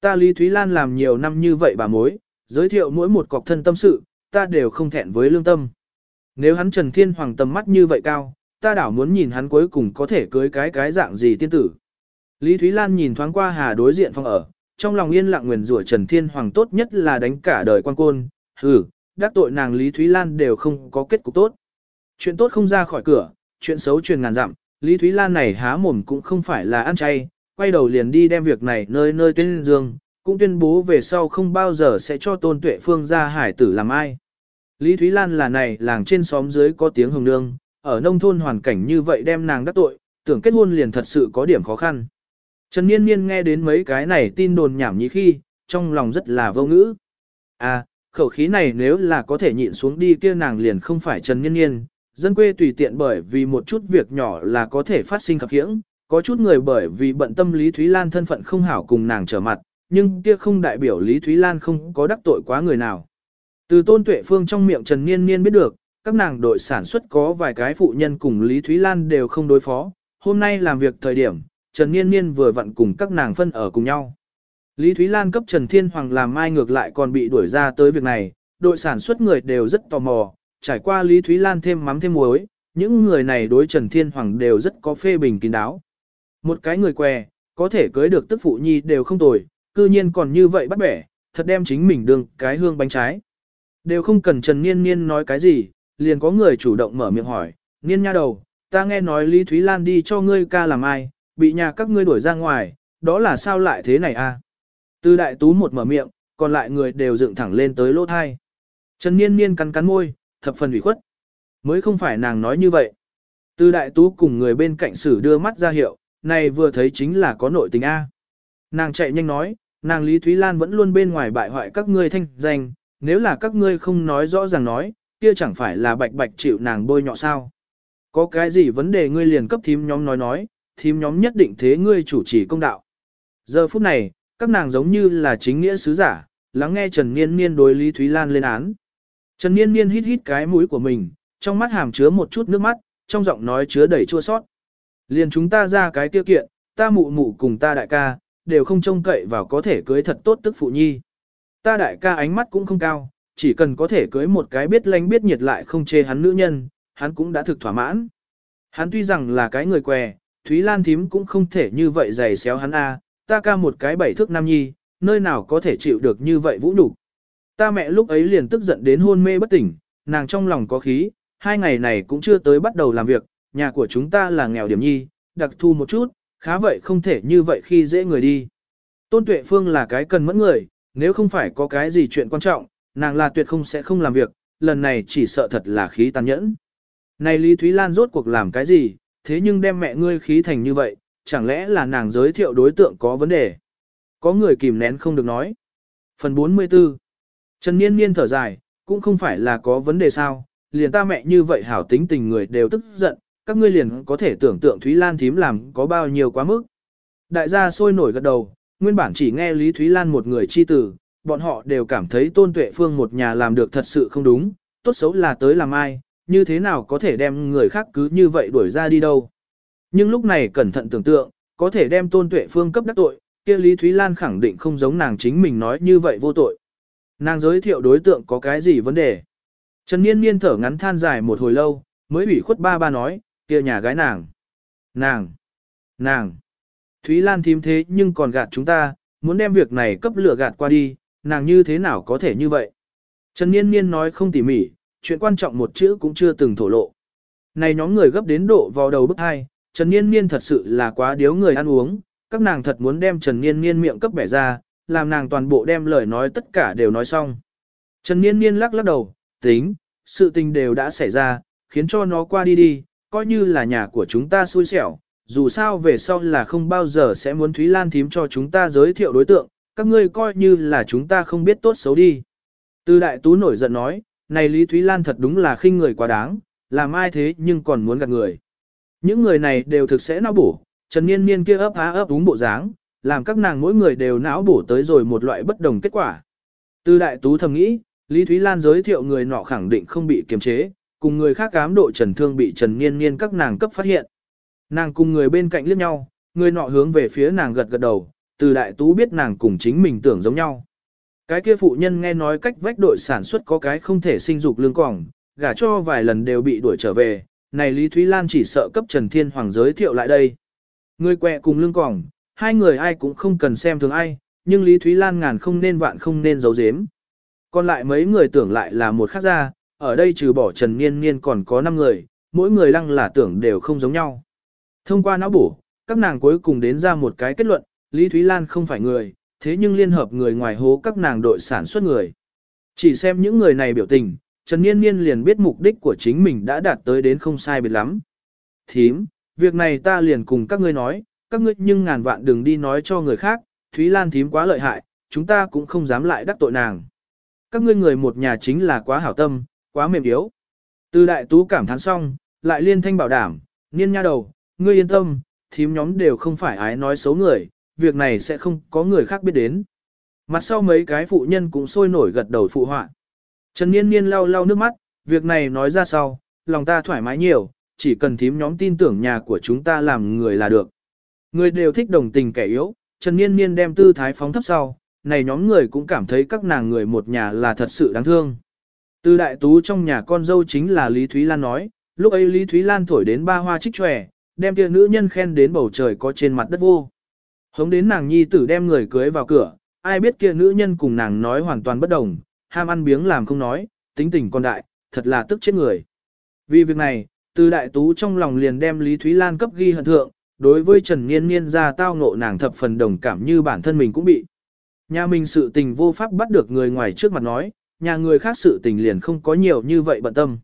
Ta Lý Thúy Lan làm nhiều năm như vậy bà mối, giới thiệu mỗi một cọc thân tâm sự, ta đều không thẹn với lương tâm. Nếu hắn Trần Thiên Hoàng tầm mắt như vậy cao, ta đảo muốn nhìn hắn cuối cùng có thể cưới cái cái dạng gì tiên tử. Lý Thúy Lan nhìn thoáng qua hà đối diện phòng ở, trong lòng yên lặng nguyền rủa Trần Thiên Hoàng tốt nhất là đánh cả đời quan côn, hừ, đắc tội nàng Lý Thúy Lan đều không có kết cục tốt. Chuyện tốt không ra khỏi cửa, chuyện xấu truyền ngàn dặm, Lý Thúy Lan này há mồm cũng không phải là ăn chay, quay đầu liền đi đem việc này nơi nơi tuyên dương, cũng tuyên bố về sau không bao giờ sẽ cho tôn tuệ phương ra hải tử làm ai. Lý Thúy Lan là này làng trên xóm dưới có tiếng hồng nương, ở nông thôn hoàn cảnh như vậy đem nàng đắc tội, tưởng kết hôn liền thật sự có điểm khó khăn. Trần Niên Niên nghe đến mấy cái này tin đồn nhảm nhí khi, trong lòng rất là vô ngữ. À, khẩu khí này nếu là có thể nhịn xuống đi kia nàng liền không phải Trần Niên Niên, dân quê tùy tiện bởi vì một chút việc nhỏ là có thể phát sinh khập khiễng, có chút người bởi vì bận tâm Lý Thúy Lan thân phận không hảo cùng nàng trở mặt, nhưng kia không đại biểu Lý Thúy Lan không có đắc tội quá người nào. Từ tôn tuệ phương trong miệng Trần Niên Niên biết được, các nàng đội sản xuất có vài cái phụ nhân cùng Lý Thúy Lan đều không đối phó, hôm nay làm việc thời điểm, Trần Niên Niên vừa vặn cùng các nàng phân ở cùng nhau. Lý Thúy Lan cấp Trần Thiên Hoàng làm mai ngược lại còn bị đuổi ra tới việc này, đội sản xuất người đều rất tò mò, trải qua Lý Thúy Lan thêm mắm thêm muối, những người này đối Trần Thiên Hoàng đều rất có phê bình kín đáo. Một cái người què, có thể cưới được tức phụ nhi đều không tồi, cư nhiên còn như vậy bắt bẻ, thật đem chính mình đương cái hương bánh trái. Đều không cần Trần Niên Niên nói cái gì, liền có người chủ động mở miệng hỏi, Niên nha đầu, ta nghe nói Lý Thúy Lan đi cho ngươi ca làm ai, bị nhà các ngươi đuổi ra ngoài, đó là sao lại thế này a? À? Từ đại tú một mở miệng, còn lại người đều dựng thẳng lên tới lỗ thai. Trần Niên Niên cắn cắn môi, thập phần ủy khuất. Mới không phải nàng nói như vậy. Từ đại tú cùng người bên cạnh sử đưa mắt ra hiệu, này vừa thấy chính là có nội tình A. Nàng chạy nhanh nói, nàng Lý Thúy Lan vẫn luôn bên ngoài bại hoại các ngươi thanh danh, nếu là các ngươi không nói rõ ràng nói, kia chẳng phải là bạch bạch chịu nàng bôi nhọ sao. Có cái gì vấn đề ngươi liền cấp thím nhóm nói nói, thím nhóm nhất định thế ngươi chủ trì công đạo. Giờ phút này, các nàng giống như là chính nghĩa sứ giả, lắng nghe Trần Niên Niên đối Lý Thúy Lan lên án. Trần Niên Niên hít hít cái mũi của mình, trong mắt hàm chứa một chút nước mắt, trong giọng nói chứa đầy chua sót. Liền chúng ta ra cái tiêu kiện, ta mụ mụ cùng ta đại ca, đều không trông cậy vào có thể cưới thật tốt tức phụ nhi. Ta đại ca ánh mắt cũng không cao, chỉ cần có thể cưới một cái biết lanh biết nhiệt lại không chê hắn nữ nhân, hắn cũng đã thực thỏa mãn. Hắn tuy rằng là cái người què, Thúy Lan thím cũng không thể như vậy giày xéo hắn a, ta ca một cái bảy thước nam nhi, nơi nào có thể chịu được như vậy vũ nhục. Ta mẹ lúc ấy liền tức giận đến hôn mê bất tỉnh, nàng trong lòng có khí, hai ngày này cũng chưa tới bắt đầu làm việc, nhà của chúng ta là nghèo điểm nhi, đặc thu một chút, khá vậy không thể như vậy khi dễ người đi. Tôn Tuệ Phương là cái cần mẫn người, nếu không phải có cái gì chuyện quan trọng, nàng là tuyệt không sẽ không làm việc, lần này chỉ sợ thật là khí tàn nhẫn. Này Lý Thúy Lan rốt cuộc làm cái gì, thế nhưng đem mẹ ngươi khí thành như vậy, chẳng lẽ là nàng giới thiệu đối tượng có vấn đề? Có người kìm nén không được nói. Phần 44 Trần Niên Niên thở dài, cũng không phải là có vấn đề sao, liền ta mẹ như vậy hảo tính tình người đều tức giận, các ngươi liền có thể tưởng tượng Thúy Lan thím làm có bao nhiêu quá mức. Đại gia sôi nổi gật đầu, nguyên bản chỉ nghe Lý Thúy Lan một người chi tử, bọn họ đều cảm thấy Tôn Tuệ Phương một nhà làm được thật sự không đúng, tốt xấu là tới làm ai, như thế nào có thể đem người khác cứ như vậy đuổi ra đi đâu. Nhưng lúc này cẩn thận tưởng tượng, có thể đem Tôn Tuệ Phương cấp đắc tội, kia Lý Thúy Lan khẳng định không giống nàng chính mình nói như vậy vô tội. Nàng giới thiệu đối tượng có cái gì vấn đề. Trần Niên Niên thở ngắn than dài một hồi lâu, mới ủy khuất ba ba nói, kia nhà gái nàng. Nàng! Nàng! Thúy Lan thím thế nhưng còn gạt chúng ta, muốn đem việc này cấp lửa gạt qua đi, nàng như thế nào có thể như vậy. Trần Niên Niên nói không tỉ mỉ, chuyện quan trọng một chữ cũng chưa từng thổ lộ. Này nhóm người gấp đến độ vào đầu bức hai, Trần Niên Niên thật sự là quá điếu người ăn uống, các nàng thật muốn đem Trần Niên Niên miệng cấp bẻ ra, làm nàng toàn bộ đem lời nói tất cả đều nói xong. Trần Niên Niên lắc lắc đầu, tính, sự tình đều đã xảy ra, khiến cho nó qua đi đi, coi như là nhà của chúng ta xui xẻo, dù sao về sau là không bao giờ sẽ muốn Thúy Lan thím cho chúng ta giới thiệu đối tượng, các ngươi coi như là chúng ta không biết tốt xấu đi. Từ đại tú nổi giận nói, này Lý Thúy Lan thật đúng là khinh người quá đáng, làm ai thế nhưng còn muốn gạt người. Những người này đều thực sẽ não bổ, Trần Niên Niên kia ấp á ấp đúng bộ dáng, làm các nàng mỗi người đều não bổ tới rồi một loại bất đồng kết quả. Từ đại tú thầm nghĩ, Lý Thúy Lan giới thiệu người nọ khẳng định không bị kiềm chế, cùng người khác cám độ trần thương bị Trần Niên Niên các nàng cấp phát hiện. Nàng cùng người bên cạnh liếc nhau, người nọ hướng về phía nàng gật gật đầu, từ đại tú biết nàng cùng chính mình tưởng giống nhau. Cái kia phụ nhân nghe nói cách vách đội sản xuất có cái không thể sinh dục lương cỏng, gả cho vài lần đều bị đuổi trở về, này Lý Thúy Lan chỉ sợ cấp Trần Thiên Hoàng giới thiệu lại đây. Người quẹ cùng lương cỏng, hai người ai cũng không cần xem thường ai, nhưng Lý Thúy Lan ngàn không nên vạn không nên giấu giếm. Còn lại mấy người tưởng lại là một khác gia, ở đây trừ bỏ Trần Niên Niên còn có 5 người, mỗi người lăng là tưởng đều không giống nhau. Thông qua não bổ, các nàng cuối cùng đến ra một cái kết luận, Lý Thúy Lan không phải người, thế nhưng liên hợp người ngoài hố các nàng đội sản xuất người. Chỉ xem những người này biểu tình, Trần Niên Niên liền biết mục đích của chính mình đã đạt tới đến không sai biệt lắm. Thím, việc này ta liền cùng các ngươi nói, các ngươi nhưng ngàn vạn đừng đi nói cho người khác, Thúy Lan thím quá lợi hại, chúng ta cũng không dám lại đắc tội nàng. Các ngươi người một nhà chính là quá hảo tâm, quá mềm yếu. Từ đại tú cảm thán xong, lại liên thanh bảo đảm, niên nha đầu, ngươi yên tâm, thím nhóm đều không phải ái nói xấu người, việc này sẽ không có người khác biết đến. Mặt sau mấy cái phụ nhân cũng sôi nổi gật đầu phụ họa. Trần Niên Niên lau lau nước mắt, việc này nói ra sau, lòng ta thoải mái nhiều, chỉ cần thím nhóm tin tưởng nhà của chúng ta làm người là được. Người đều thích đồng tình kẻ yếu, Trần Niên Niên đem tư thái phóng thấp sau, này nhóm người cũng cảm thấy các nàng người một nhà là thật sự đáng thương. Từ đại tú trong nhà con dâu chính là Lý Thúy Lan nói, lúc ấy Lý Thúy Lan thổi đến ba hoa trích tròe, đem kia nữ nhân khen đến bầu trời có trên mặt đất vô. Hống đến nàng nhi tử đem người cưới vào cửa, ai biết kia nữ nhân cùng nàng nói hoàn toàn bất đồng, ham ăn biếng làm không nói, tính tình con đại, thật là tức chết người. Vì việc này, từ đại tú trong lòng liền đem Lý Thúy Lan cấp ghi hận thượng, đối với Trần Niên Niên ra tao ngộ nàng thập phần đồng cảm như bản thân mình cũng bị. Nhà mình sự tình vô pháp bắt được người ngoài trước mặt nói, nhà người khác sự tình liền không có nhiều như vậy bận tâm.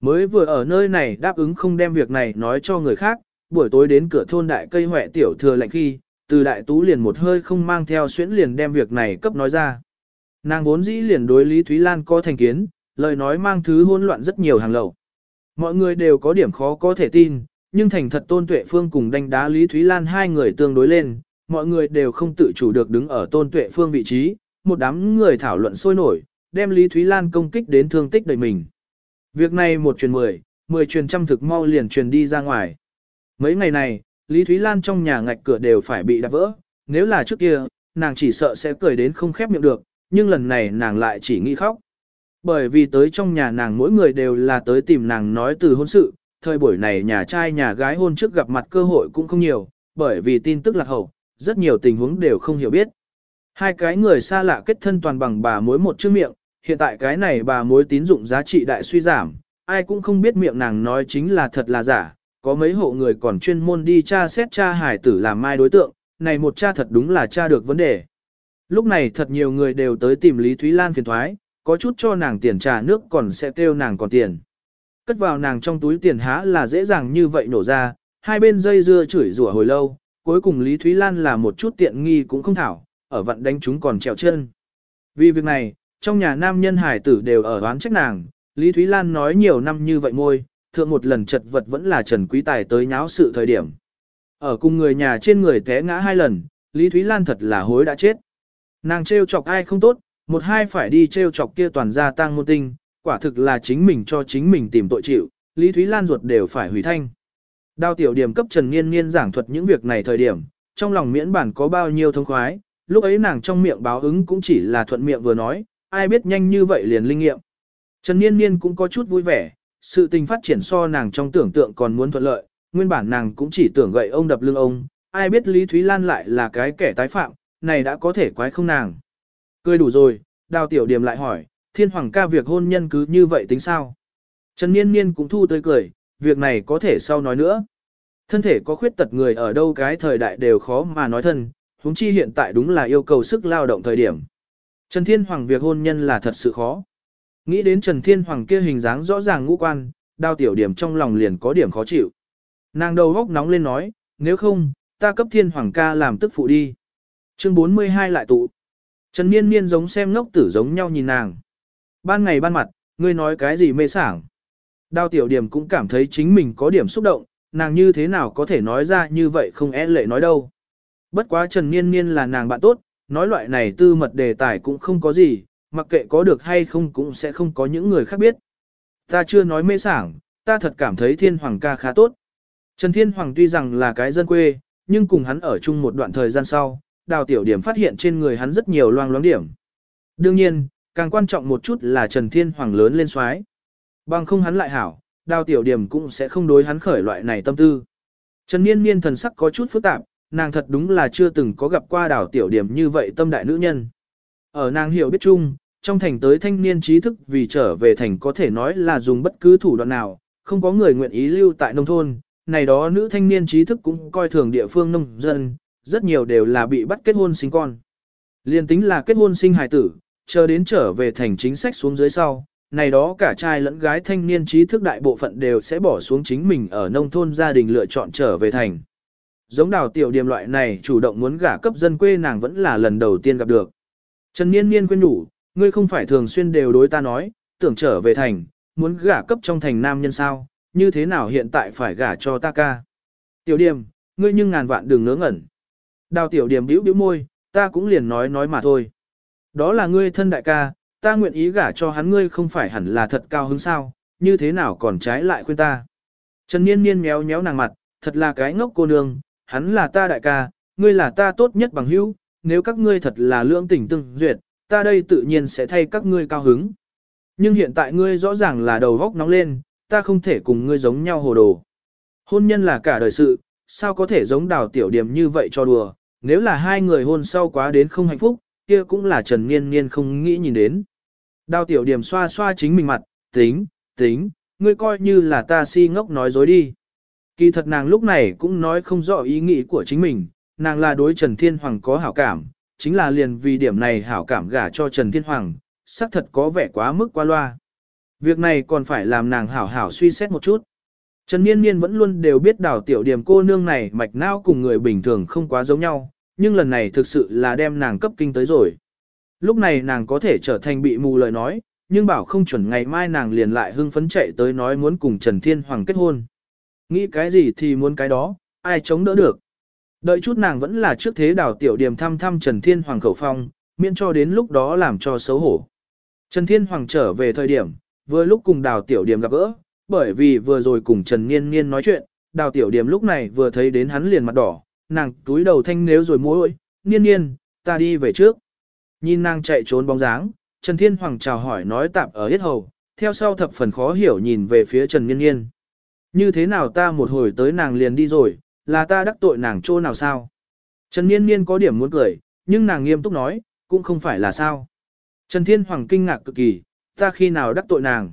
Mới vừa ở nơi này đáp ứng không đem việc này nói cho người khác, buổi tối đến cửa thôn đại cây hỏe tiểu thừa lạnh khi, từ đại tú liền một hơi không mang theo xuyễn liền đem việc này cấp nói ra. Nàng vốn dĩ liền đối Lý Thúy Lan có thành kiến, lời nói mang thứ hỗn loạn rất nhiều hàng lầu. Mọi người đều có điểm khó có thể tin, nhưng thành thật Tôn Tuệ Phương cùng đánh đá Lý Thúy Lan hai người tương đối lên, mọi người đều không tự chủ được đứng ở Tôn Tuệ Phương vị trí, một đám người thảo luận sôi nổi, đem Lý Thúy Lan công kích đến thương tích đầy mình. Việc này một truyền mười, mười truyền trăm thực mau liền truyền đi ra ngoài. Mấy ngày này, Lý Thúy Lan trong nhà ngạch cửa đều phải bị đạp vỡ, nếu là trước kia, nàng chỉ sợ sẽ cười đến không khép miệng được, nhưng lần này nàng lại chỉ nghĩ khóc. Bởi vì tới trong nhà nàng mỗi người đều là tới tìm nàng nói từ hôn sự, thời buổi này nhà trai nhà gái hôn trước gặp mặt cơ hội cũng không nhiều, bởi vì tin tức lạc hậu, rất nhiều tình huống đều không hiểu biết. Hai cái người xa lạ kết thân toàn bằng bà mối một chữ miệng, hiện tại cái này bà mối tín dụng giá trị đại suy giảm, ai cũng không biết miệng nàng nói chính là thật là giả, có mấy hộ người còn chuyên môn đi tra xét cha hải tử làm mai đối tượng, này một cha thật đúng là cha được vấn đề. Lúc này thật nhiều người đều tới tìm Lý Thúy Lan phiền thoái, có chút cho nàng tiền trả nước còn sẽ kêu nàng còn tiền. Cất vào nàng trong túi tiền há là dễ dàng như vậy nổ ra, hai bên dây dưa chửi rủa hồi lâu, cuối cùng Lý Thúy Lan là một chút tiện nghi cũng không thảo, ở vận đánh chúng còn trèo chân. Vì việc này, trong nhà nam nhân hải tử đều ở đoán trách nàng, Lý Thúy Lan nói nhiều năm như vậy môi, thượng một lần chật vật vẫn là Trần Quý Tài tới nháo sự thời điểm. Ở cùng người nhà trên người té ngã hai lần, Lý Thúy Lan thật là hối đã chết. Nàng trêu chọc ai không tốt, một hai phải đi trêu chọc kia toàn gia tang môn tinh, quả thực là chính mình cho chính mình tìm tội chịu, Lý Thúy Lan ruột đều phải hủy thanh. Đao tiểu điểm cấp Trần Niên Niên giảng thuật những việc này thời điểm, trong lòng miễn bản có bao nhiêu thông khoái, lúc ấy nàng trong miệng báo ứng cũng chỉ là thuận miệng vừa nói, ai biết nhanh như vậy liền linh nghiệm. Trần Niên Niên cũng có chút vui vẻ, sự tình phát triển so nàng trong tưởng tượng còn muốn thuận lợi, nguyên bản nàng cũng chỉ tưởng gậy ông đập lưng ông, ai biết Lý Thúy Lan lại là cái kẻ tái phạm, này đã có thể quái không nàng. Cười đủ rồi, đào tiểu điểm lại hỏi, thiên hoàng ca việc hôn nhân cứ như vậy tính sao? Trần Niên Niên cũng thu tới cười, việc này có thể sau nói nữa. Thân thể có khuyết tật người ở đâu cái thời đại đều khó mà nói thân, huống chi hiện tại đúng là yêu cầu sức lao động thời điểm. Trần Thiên Hoàng việc hôn nhân là thật sự khó. Nghĩ đến Trần Thiên Hoàng kia hình dáng rõ ràng ngũ quan, đao tiểu điểm trong lòng liền có điểm khó chịu. Nàng đầu góc nóng lên nói, nếu không, ta cấp Thiên Hoàng ca làm tức phụ đi. Chương 42 lại tụ. Trần Niên Niên giống xem ngốc tử giống nhau nhìn nàng. Ban ngày ban mặt, ngươi nói cái gì mê sảng. Đao tiểu điểm cũng cảm thấy chính mình có điểm xúc động, nàng như thế nào có thể nói ra như vậy không e lệ nói đâu. Bất quá Trần Niên Niên là nàng bạn tốt, nói loại này tư mật đề tài cũng không có gì, mặc kệ có được hay không cũng sẽ không có những người khác biết. Ta chưa nói mê sảng, ta thật cảm thấy thiên hoàng ca khá tốt. Trần Thiên Hoàng tuy rằng là cái dân quê, nhưng cùng hắn ở chung một đoạn thời gian sau, đào tiểu điểm phát hiện trên người hắn rất nhiều loang loáng điểm. Đương nhiên, càng quan trọng một chút là Trần Thiên Hoàng lớn lên xoái. Bằng không hắn lại hảo, đào tiểu điểm cũng sẽ không đối hắn khởi loại này tâm tư. Trần Niên Niên thần sắc có chút phức tạp, nàng thật đúng là chưa từng có gặp qua đào tiểu điểm như vậy tâm đại nữ nhân. Ở nàng hiểu biết chung, trong thành tới thanh niên trí thức vì trở về thành có thể nói là dùng bất cứ thủ đoạn nào, không có người nguyện ý lưu tại nông thôn, này đó nữ thanh niên trí thức cũng coi thường địa phương nông dân, rất nhiều đều là bị bắt kết hôn sinh con. Liên tính là kết hôn sinh hài tử, chờ đến trở về thành chính sách xuống dưới sau, này đó cả trai lẫn gái thanh niên trí thức đại bộ phận đều sẽ bỏ xuống chính mình ở nông thôn gia đình lựa chọn trở về thành. Giống đào tiểu điểm loại này chủ động muốn gả cấp dân quê nàng vẫn là lần đầu tiên gặp được. Trần Niên Niên quên nhủ, ngươi không phải thường xuyên đều đối ta nói, tưởng trở về thành, muốn gả cấp trong thành nam nhân sao, như thế nào hiện tại phải gả cho ta ca. Tiểu điểm, ngươi nhưng ngàn vạn đừng ngớ ngẩn. Đào tiểu điểm bĩu bĩu môi, ta cũng liền nói nói mà thôi. Đó là ngươi thân đại ca, ta nguyện ý gả cho hắn ngươi không phải hẳn là thật cao hứng sao, như thế nào còn trái lại khuyên ta. Trần Niên Niên méo méo nàng mặt, thật là cái ngốc cô nương, hắn là ta đại ca, ngươi là ta tốt nhất bằng hữu, nếu các ngươi thật là lưỡng tình tương duyệt, ta đây tự nhiên sẽ thay các ngươi cao hứng. Nhưng hiện tại ngươi rõ ràng là đầu góc nóng lên, ta không thể cùng ngươi giống nhau hồ đồ. Hôn nhân là cả đời sự, sao có thể giống đào tiểu điểm như vậy cho đùa, nếu là hai người hôn sau quá đến không hạnh phúc, kia cũng là Trần Niên Niên không nghĩ nhìn đến. Đào tiểu điểm xoa xoa chính mình mặt, tính, tính, ngươi coi như là ta si ngốc nói dối đi. Kỳ thật nàng lúc này cũng nói không rõ ý nghĩ của chính mình, nàng là đối Trần Thiên Hoàng có hảo cảm, chính là liền vì điểm này hảo cảm gả cho Trần Thiên Hoàng, xác thật có vẻ quá mức qua loa. Việc này còn phải làm nàng hảo hảo suy xét một chút. Trần Niên Niên vẫn luôn đều biết đào tiểu điểm cô nương này mạch não cùng người bình thường không quá giống nhau, nhưng lần này thực sự là đem nàng cấp kinh tới rồi. Lúc này nàng có thể trở thành bị mù lời nói, nhưng bảo không chuẩn ngày mai nàng liền lại hưng phấn chạy tới nói muốn cùng Trần Thiên Hoàng kết hôn. Nghĩ cái gì thì muốn cái đó, ai chống đỡ được. Đợi chút nàng vẫn là trước thế đảo tiểu điểm thăm thăm Trần Thiên Hoàng khẩu phong, miễn cho đến lúc đó làm cho xấu hổ. Trần Thiên Hoàng trở về thời điểm, vừa lúc cùng đào tiểu điểm gặp gỡ, bởi vì vừa rồi cùng Trần Niên Niên nói chuyện, đào tiểu điểm lúc này vừa thấy đến hắn liền mặt đỏ, nàng túi đầu thanh nếu rồi môi Niên Niên, ta đi về trước. Nhìn nàng chạy trốn bóng dáng, Trần Thiên Hoàng chào hỏi nói tạm ở hết hầu, theo sau thập phần khó hiểu nhìn về phía Trần Niên Niên. Như thế nào ta một hồi tới nàng liền đi rồi, là ta đắc tội nàng chỗ nào sao? Trần Niên Niên có điểm muốn cười, nhưng nàng nghiêm túc nói, cũng không phải là sao. Trần Thiên Hoàng kinh ngạc cực kỳ, ta khi nào đắc tội nàng?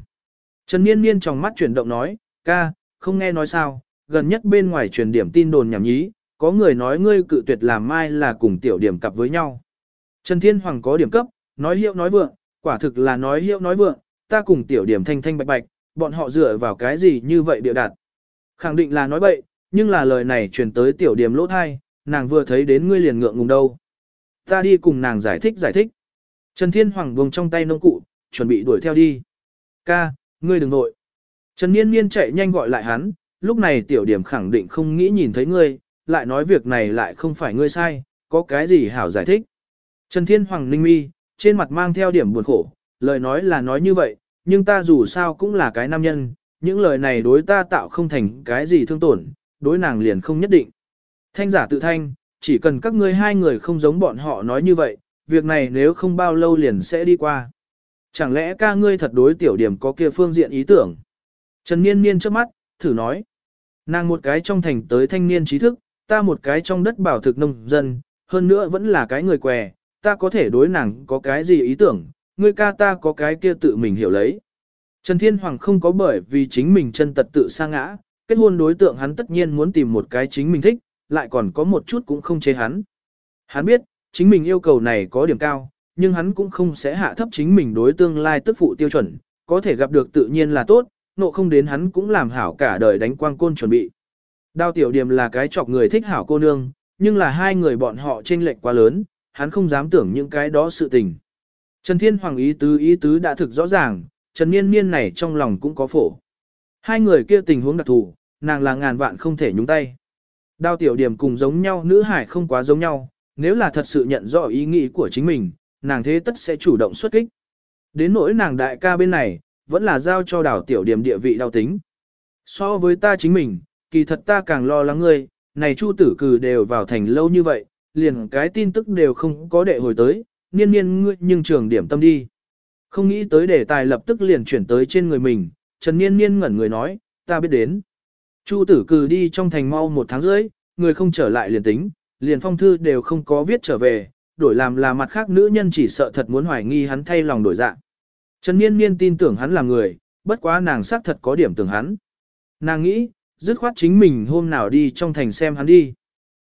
Trần Niên Niên trong mắt chuyển động nói, ca, không nghe nói sao, gần nhất bên ngoài truyền điểm tin đồn nhảm nhí, có người nói ngươi cự tuyệt làm mai là cùng tiểu điểm cặp với nhau. Trần Thiên Hoàng có điểm cấp, nói hiệu nói vượng, quả thực là nói hiệu nói vượng, ta cùng tiểu điểm thanh thanh bạch bạch, bọn họ dựa vào cái gì như vậy biểu đạt. Khẳng định là nói bậy, nhưng là lời này truyền tới tiểu điểm lỗ thai, nàng vừa thấy đến ngươi liền ngượng ngùng đâu. Ta đi cùng nàng giải thích giải thích. Trần Thiên Hoàng buông trong tay nông cụ, chuẩn bị đuổi theo đi. Ca, ngươi đừng nội. Trần Niên Niên chạy nhanh gọi lại hắn, lúc này tiểu điểm khẳng định không nghĩ nhìn thấy ngươi, lại nói việc này lại không phải ngươi sai, có cái gì hảo giải thích. Trần Thiên Hoàng ninh mi, trên mặt mang theo điểm buồn khổ, lời nói là nói như vậy, nhưng ta dù sao cũng là cái nam nhân, những lời này đối ta tạo không thành cái gì thương tổn, đối nàng liền không nhất định. Thanh giả tự thanh, chỉ cần các ngươi hai người không giống bọn họ nói như vậy, việc này nếu không bao lâu liền sẽ đi qua. Chẳng lẽ ca ngươi thật đối tiểu điểm có kia phương diện ý tưởng? Trần Niên Niên trước mắt, thử nói. Nàng một cái trong thành tới thanh niên trí thức, ta một cái trong đất bảo thực nông dân, hơn nữa vẫn là cái người què, ta có thể đối nàng có cái gì ý tưởng, ngươi ca ta có cái kia tự mình hiểu lấy. Trần Thiên Hoàng không có bởi vì chính mình chân tật tự sa ngã, kết hôn đối tượng hắn tất nhiên muốn tìm một cái chính mình thích, lại còn có một chút cũng không chế hắn. Hắn biết, chính mình yêu cầu này có điểm cao, nhưng hắn cũng không sẽ hạ thấp chính mình đối tương lai tức phụ tiêu chuẩn, có thể gặp được tự nhiên là tốt, nộ không đến hắn cũng làm hảo cả đời đánh quang côn chuẩn bị. Đao tiểu điểm là cái chọc người thích hảo cô nương, nhưng là hai người bọn họ chênh lệch quá lớn, hắn không dám tưởng những cái đó sự tình. Trần Thiên Hoàng ý tứ ý tứ đã thực rõ ràng, Trần Niên Niên này trong lòng cũng có phổ. Hai người kia tình huống đặc thù, nàng là ngàn vạn không thể nhúng tay. Đao tiểu điểm cùng giống nhau nữ hải không quá giống nhau, nếu là thật sự nhận rõ ý nghĩ của chính mình, nàng thế tất sẽ chủ động xuất kích. Đến nỗi nàng đại ca bên này, vẫn là giao cho đảo tiểu điểm địa vị đau tính. So với ta chính mình, kỳ thật ta càng lo lắng ngươi, này chu tử cử đều vào thành lâu như vậy, liền cái tin tức đều không có đệ hồi tới, niên niên ngươi nhưng trường điểm tâm đi. Không nghĩ tới đề tài lập tức liền chuyển tới trên người mình, Trần Niên Niên ngẩn người nói, ta biết đến. Chu tử cử đi trong thành mau một tháng rưỡi, người không trở lại liền tính, liền phong thư đều không có viết trở về, đổi làm là mặt khác nữ nhân chỉ sợ thật muốn hoài nghi hắn thay lòng đổi dạng. Trần Niên Niên tin tưởng hắn là người, bất quá nàng xác thật có điểm tưởng hắn. Nàng nghĩ, dứt khoát chính mình hôm nào đi trong thành xem hắn đi.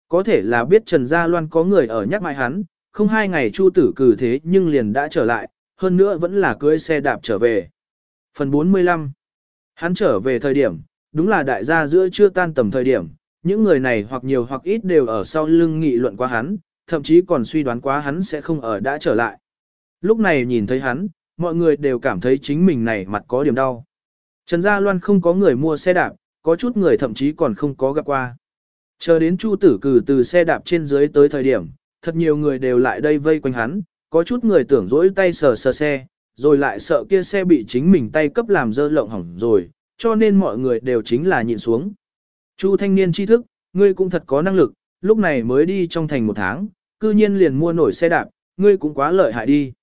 Có thể là biết Trần Gia Loan có người ở nhắc mãi hắn, không hai ngày chu tử cử thế nhưng liền đã trở lại, hơn nữa vẫn là cưới xe đạp trở về. Phần 45 Hắn trở về thời điểm, đúng là đại gia giữa chưa tan tầm thời điểm, những người này hoặc nhiều hoặc ít đều ở sau lưng nghị luận qua hắn, thậm chí còn suy đoán quá hắn sẽ không ở đã trở lại. Lúc này nhìn thấy hắn, mọi người đều cảm thấy chính mình này mặt có điểm đau. Trần Gia Loan không có người mua xe đạp, có chút người thậm chí còn không có gặp qua. Chờ đến Chu Tử Cử từ xe đạp trên dưới tới thời điểm, thật nhiều người đều lại đây vây quanh hắn, có chút người tưởng dỗi tay sờ sờ xe, rồi lại sợ kia xe bị chính mình tay cấp làm dơ lộng hỏng rồi, cho nên mọi người đều chính là nhịn xuống. Chu thanh niên tri thức, ngươi cũng thật có năng lực, lúc này mới đi trong thành một tháng, cư nhiên liền mua nổi xe đạp, ngươi cũng quá lợi hại đi.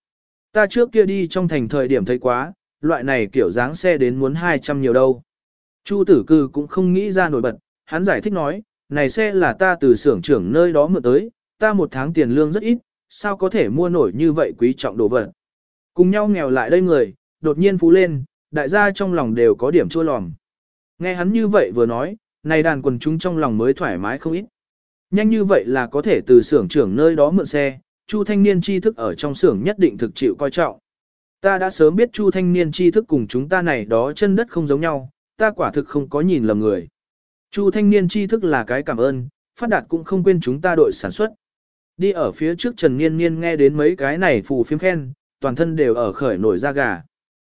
Ta trước kia đi trong thành thời điểm thấy quá, loại này kiểu dáng xe đến muốn 200 nhiều đâu. Chu tử cư cũng không nghĩ ra nổi bật, hắn giải thích nói, này xe là ta từ xưởng trưởng nơi đó mượn tới, ta một tháng tiền lương rất ít, sao có thể mua nổi như vậy quý trọng đồ vật. Cùng nhau nghèo lại đây người, đột nhiên phú lên, đại gia trong lòng đều có điểm chua lòm. Nghe hắn như vậy vừa nói, này đàn quần chúng trong lòng mới thoải mái không ít. Nhanh như vậy là có thể từ xưởng trưởng nơi đó mượn xe, Chu thanh niên tri thức ở trong xưởng nhất định thực chịu coi trọng. Ta đã sớm biết Chu thanh niên tri thức cùng chúng ta này đó chân đất không giống nhau, ta quả thực không có nhìn lầm người. Chu thanh niên tri thức là cái cảm ơn, phát đạt cũng không quên chúng ta đội sản xuất. Đi ở phía trước Trần Niên Niên nghe đến mấy cái này phù phiếm khen, toàn thân đều ở khởi nổi da gà.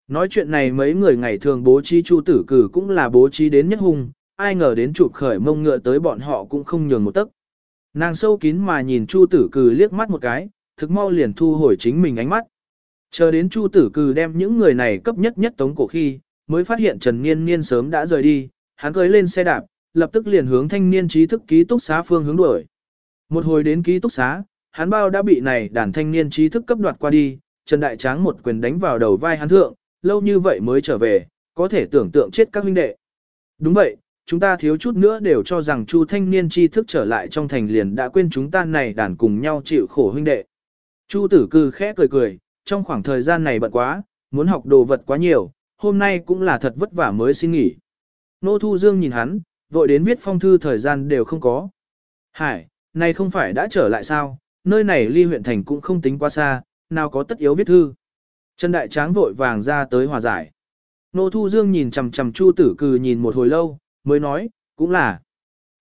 Nói chuyện này mấy người ngày thường bố trí chu tử cử cũng là bố trí đến nhất hung, ai ngờ đến chụp khởi mông ngựa tới bọn họ cũng không nhường một tấc. Nàng sâu kín mà nhìn chu tử cử liếc mắt một cái, thực mau liền thu hồi chính mình ánh mắt. Chờ đến chu tử cử đem những người này cấp nhất nhất tống cổ khi, mới phát hiện Trần Niên Niên sớm đã rời đi, hắn cưới lên xe đạp, lập tức liền hướng thanh niên trí thức ký túc xá phương hướng đuổi. Một hồi đến ký túc xá, hắn bao đã bị này đàn thanh niên trí thức cấp đoạt qua đi, Trần Đại Tráng một quyền đánh vào đầu vai hắn thượng, lâu như vậy mới trở về, có thể tưởng tượng chết các huynh đệ. Đúng vậy, chúng ta thiếu chút nữa đều cho rằng Chu thanh niên tri thức trở lại trong thành liền đã quên chúng ta này đàn cùng nhau chịu khổ huynh đệ. Chu tử cư khẽ cười cười, trong khoảng thời gian này bận quá, muốn học đồ vật quá nhiều, hôm nay cũng là thật vất vả mới xin nghỉ. Nô Thu Dương nhìn hắn, vội đến viết phong thư thời gian đều không có. Hải, này không phải đã trở lại sao, nơi này ly huyện thành cũng không tính quá xa, nào có tất yếu viết thư. Trần Đại Tráng vội vàng ra tới hòa giải. Nô Thu Dương nhìn chằm chằm Chu Tử Cừ nhìn một hồi lâu, mới nói, cũng là.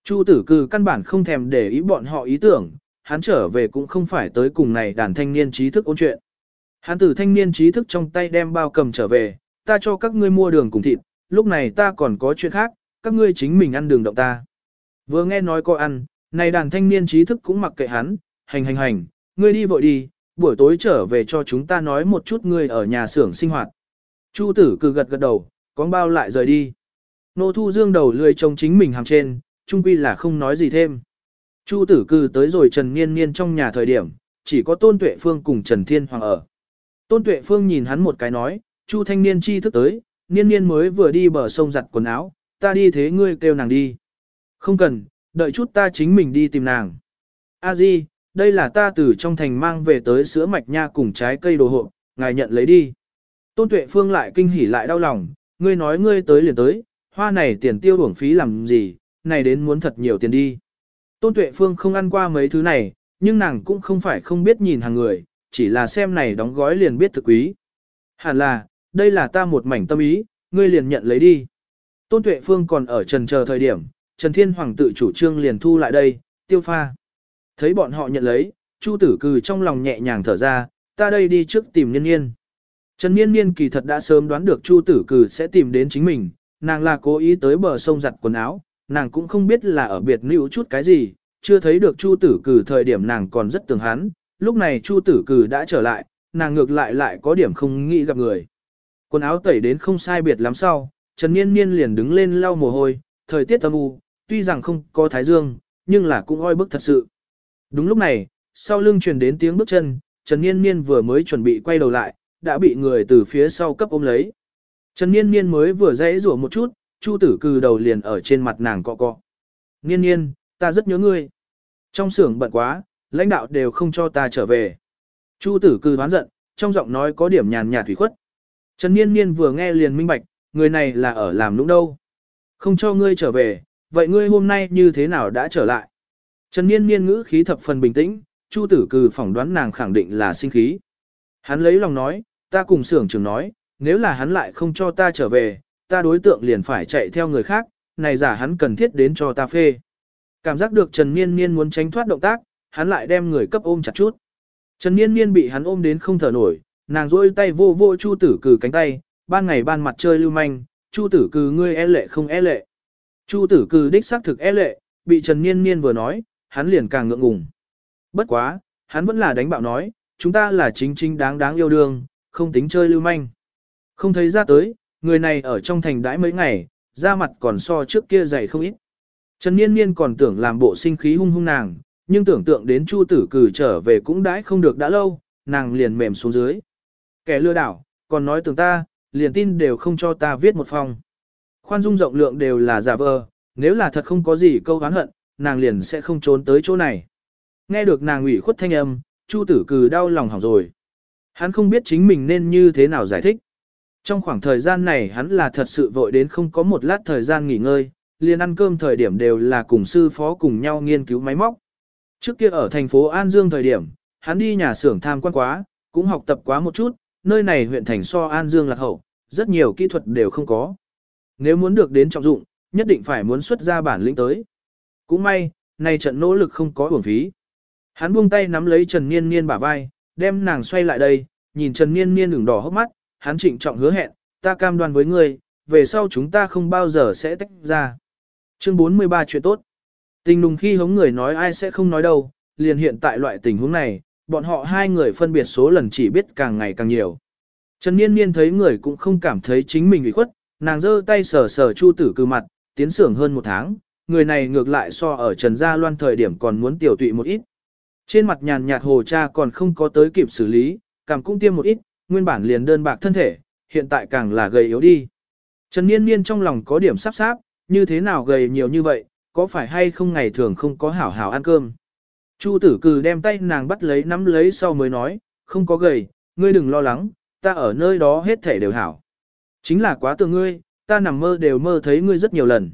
Chu Tử Cừ căn bản không thèm để ý bọn họ ý tưởng, hắn trở về cũng không phải tới cùng này đàn thanh niên trí thức ôn chuyện. Hắn tử thanh niên trí thức trong tay đem bao cầm trở về, ta cho các ngươi mua đường cùng thịt, lúc này ta còn có chuyện khác, các ngươi chính mình ăn đường động ta. Vừa nghe nói có ăn, này đàn thanh niên trí thức cũng mặc kệ hắn, hành hành hành, ngươi đi vội đi, buổi tối trở về cho chúng ta nói một chút ngươi ở nhà xưởng sinh hoạt. Chu tử Cừ gật gật đầu, con bao lại rời đi. Nô thu dương đầu lười trông chính mình hàng trên, trung quy là không nói gì thêm. Chu tử Cừ tới rồi Trần Niên Niên trong nhà thời điểm, chỉ có Tôn Tuệ Phương cùng Trần Thiên Hoàng ở. Tôn Tuệ Phương nhìn hắn một cái nói, Chu thanh niên chi thức tới, Niên Niên mới vừa đi bờ sông giặt quần áo, ta đi thế ngươi kêu nàng đi. Không cần, đợi chút ta chính mình đi tìm nàng. A Di, đây là ta từ trong thành mang về tới sữa mạch nha cùng trái cây đồ hộp, ngài nhận lấy đi. Tôn Tuệ Phương lại kinh hỉ lại đau lòng, ngươi nói ngươi tới liền tới, hoa này tiền tiêu uổng phí làm gì, này đến muốn thật nhiều tiền đi. Tôn Tuệ Phương không ăn qua mấy thứ này, nhưng nàng cũng không phải không biết nhìn hàng người, chỉ là xem này đóng gói liền biết thực quý. Hẳn là, đây là ta một mảnh tâm ý, ngươi liền nhận lấy đi. Tôn Tuệ Phương còn ở trần chờ thời điểm, Trần Thiên Hoàng tự chủ trương liền thu lại đây, tiêu pha. Thấy bọn họ nhận lấy, Chu tử cừ trong lòng nhẹ nhàng thở ra, ta đây đi trước tìm Niên Niên. Trần Niên Niên kỳ thật đã sớm đoán được Chu tử cừ sẽ tìm đến chính mình, nàng là cố ý tới bờ sông giặt quần áo, nàng cũng không biết là ở biệt nữ chút cái gì, chưa thấy được Chu tử cừ thời điểm nàng còn rất tưởng hắn, lúc này Chu tử cừ đã trở lại, nàng ngược lại lại có điểm không nghĩ gặp người. Quần áo tẩy đến không sai biệt lắm sau, Trần Niên Niên liền đứng lên lau mồ hôi, thời tiết âm u, tuy rằng không có thái dương, nhưng là cũng oi bức thật sự. Đúng lúc này, sau lưng truyền đến tiếng bước chân, Trần Niên Niên vừa mới chuẩn bị quay đầu lại, đã bị người từ phía sau cấp ôm lấy. Trần Niên Niên mới vừa dãy rủa một chút, Chu tử cừ đầu liền ở trên mặt nàng cọ cọ. Niên Niên, ta rất nhớ ngươi. Trong xưởng bận quá, lãnh đạo đều không cho ta trở về. Chu tử cừ hoán giận, trong giọng nói có điểm nhàn nhạt thủy khuất. Trần Niên Niên vừa nghe liền minh bạch, người này là ở làm lũng đâu. Không cho ngươi trở về, vậy ngươi hôm nay như thế nào đã trở lại? Trần Niên Niên ngữ khí thập phần bình tĩnh, Chu tử cừ phỏng đoán nàng khẳng định là sinh khí. Hắn lấy lòng nói, ta cùng xưởng trưởng nói, nếu là hắn lại không cho ta trở về, ta đối tượng liền phải chạy theo người khác, này giả hắn cần thiết đến cho ta phê. Cảm giác được Trần Niên Niên muốn tránh thoát động tác, hắn lại đem người cấp ôm chặt chút. Trần Niên Niên bị hắn ôm đến không thở nổi, nàng rôi tay vô vô Chu tử cừ cánh tay, ban ngày ban mặt chơi lưu manh, Chu tử cừ ngươi e lệ không e lệ. Chu tử cừ đích xác thực e lệ, bị Trần Niên Niên vừa nói, hắn liền càng ngượng ngùng. Bất quá, hắn vẫn là đánh bạo nói, chúng ta là chính chính đáng đáng yêu đương, không tính chơi lưu manh. Không thấy ra tới, người này ở trong thành đãi mấy ngày, da mặt còn so trước kia dày không ít. Trần Niên Niên còn tưởng làm bộ sinh khí hung hung nàng, nhưng tưởng tượng đến Chu tử cử trở về cũng đãi không được đã lâu, nàng liền mềm xuống dưới. Kẻ lừa đảo, còn nói tưởng ta, liền tin đều không cho ta viết một phòng. Khoan dung rộng lượng đều là giả vờ, nếu là thật không có gì câu hán hận, nàng liền sẽ không trốn tới chỗ này. Nghe được nàng ủy khuất thanh âm, Chu tử cừ đau lòng hỏng rồi. Hắn không biết chính mình nên như thế nào giải thích. Trong khoảng thời gian này hắn là thật sự vội đến không có một lát thời gian nghỉ ngơi, liền ăn cơm thời điểm đều là cùng sư phó cùng nhau nghiên cứu máy móc. Trước kia ở thành phố An Dương thời điểm, hắn đi nhà xưởng tham quan quá, cũng học tập quá một chút, nơi này huyện thành so An Dương lạc hậu, rất nhiều kỹ thuật đều không có. Nếu muốn được đến trọng dụng, nhất định phải muốn xuất ra bản lĩnh tới. Cũng may, này trận nỗ lực không có uổng phí. Hắn buông tay nắm lấy Trần Niên Niên bả vai, đem nàng xoay lại đây, nhìn Trần Niên Niên ửng đỏ hốc mắt, hắn trịnh trọng hứa hẹn, ta cam đoan với ngươi, về sau chúng ta không bao giờ sẽ tách ra. Chương 43 chuyện tốt. Tình nùng khi hống người nói ai sẽ không nói đâu, liền hiện tại loại tình huống này, bọn họ hai người phân biệt số lần chỉ biết càng ngày càng nhiều. Trần Niên Niên thấy người cũng không cảm thấy chính mình ủy khuất, nàng giơ tay sờ sờ Chu Tử Cư mặt, tiến sưởng hơn một tháng, người này ngược lại so ở Trần Gia Loan thời điểm còn muốn tiểu tụy một ít. Trên mặt nhàn nhạt hồ cha còn không có tới kịp xử lý, cảm cũng tiêm một ít, nguyên bản liền đơn bạc thân thể, hiện tại càng là gầy yếu đi. Trần Niên Niên trong lòng có điểm sắp sáp, như thế nào gầy nhiều như vậy, có phải hay không ngày thường không có hảo hảo ăn cơm. Chu tử cừ đem tay nàng bắt lấy nắm lấy sau mới nói, không có gầy, ngươi đừng lo lắng, ta ở nơi đó hết thể đều hảo. Chính là quá tưởng ngươi, ta nằm mơ đều mơ thấy ngươi rất nhiều lần.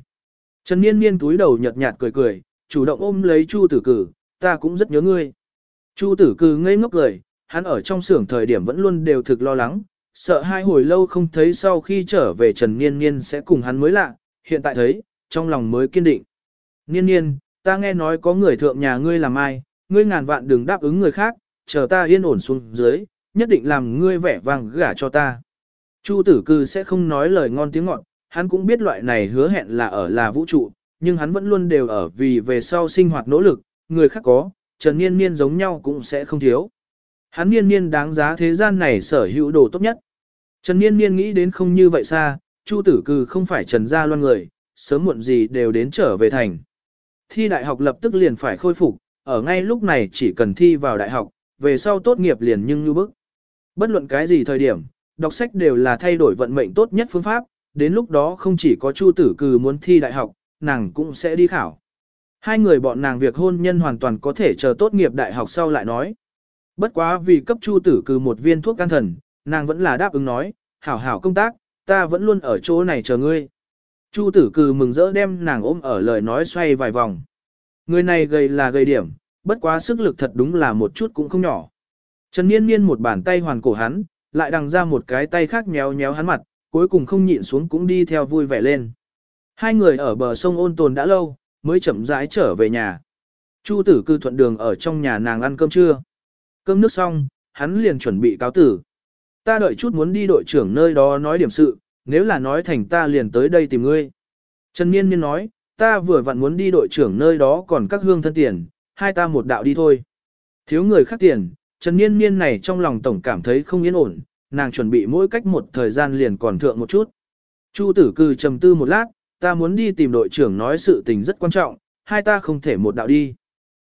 Trần Niên Niên túi đầu nhợt nhạt cười cười, chủ động ôm lấy Chu tử cử, ta cũng rất nhớ ngươi. Chu tử cử ngây ngốc cười, hắn ở trong xưởng thời điểm vẫn luôn đều thực lo lắng, sợ hai hồi lâu không thấy sau khi trở về Trần Niên Niên sẽ cùng hắn mới lạ, hiện tại thấy, trong lòng mới kiên định. Niên Niên, ta nghe nói có người thượng nhà ngươi làm ai, ngươi ngàn vạn đừng đáp ứng người khác, chờ ta yên ổn xuống dưới, nhất định làm ngươi vẻ vang gả cho ta. Chu tử cư sẽ không nói lời ngon tiếng ngọt, hắn cũng biết loại này hứa hẹn là ở là vũ trụ, nhưng hắn vẫn luôn đều ở vì về sau sinh hoạt nỗ lực, người khác có, Trần Niên Niên giống nhau cũng sẽ không thiếu. Hắn Niên Niên đáng giá thế gian này sở hữu đồ tốt nhất. Trần Niên Niên nghĩ đến không như vậy xa, Chu tử cư không phải Trần Gia Loan người, sớm muộn gì đều đến trở về thành. Thi đại học lập tức liền phải khôi phục, ở ngay lúc này chỉ cần thi vào đại học, về sau tốt nghiệp liền nhưng như bức. Bất luận cái gì thời điểm, đọc sách đều là thay đổi vận mệnh tốt nhất phương pháp, đến lúc đó không chỉ có Chu tử cừ muốn thi đại học, nàng cũng sẽ đi khảo. Hai người bọn nàng việc hôn nhân hoàn toàn có thể chờ tốt nghiệp đại học sau lại nói. Bất quá vì cấp Chu tử cừ một viên thuốc can thần, nàng vẫn là đáp ứng nói, hảo hảo công tác, ta vẫn luôn ở chỗ này chờ ngươi. Chu tử cừ mừng rỡ đem nàng ôm ở lời nói xoay vài vòng. Người này gầy là gầy điểm, bất quá sức lực thật đúng là một chút cũng không nhỏ. Trần Niên Niên một bàn tay hoàn cổ hắn, lại đằng ra một cái tay khác nhéo nhéo hắn mặt, cuối cùng không nhịn xuống cũng đi theo vui vẻ lên. Hai người ở bờ sông ôn tồn đã lâu, mới chậm rãi trở về nhà. Chu tử cư thuận đường ở trong nhà nàng ăn cơm trưa. Cơm nước xong, hắn liền chuẩn bị cáo tử. Ta đợi chút muốn đi đội trưởng nơi đó nói điểm sự, nếu là nói thành ta liền tới đây tìm ngươi. Trần Niên Niên nói, ta vừa vặn muốn đi đội trưởng nơi đó còn các hương thân tiền, hai ta một đạo đi thôi. Thiếu người khác tiền, Trần Niên Niên này trong lòng tổng cảm thấy không yên ổn, nàng chuẩn bị mỗi cách một thời gian liền còn thượng một chút. Chu tử cư trầm tư một lát, ta muốn đi tìm đội trưởng nói sự tình rất quan trọng, hai ta không thể một đạo đi.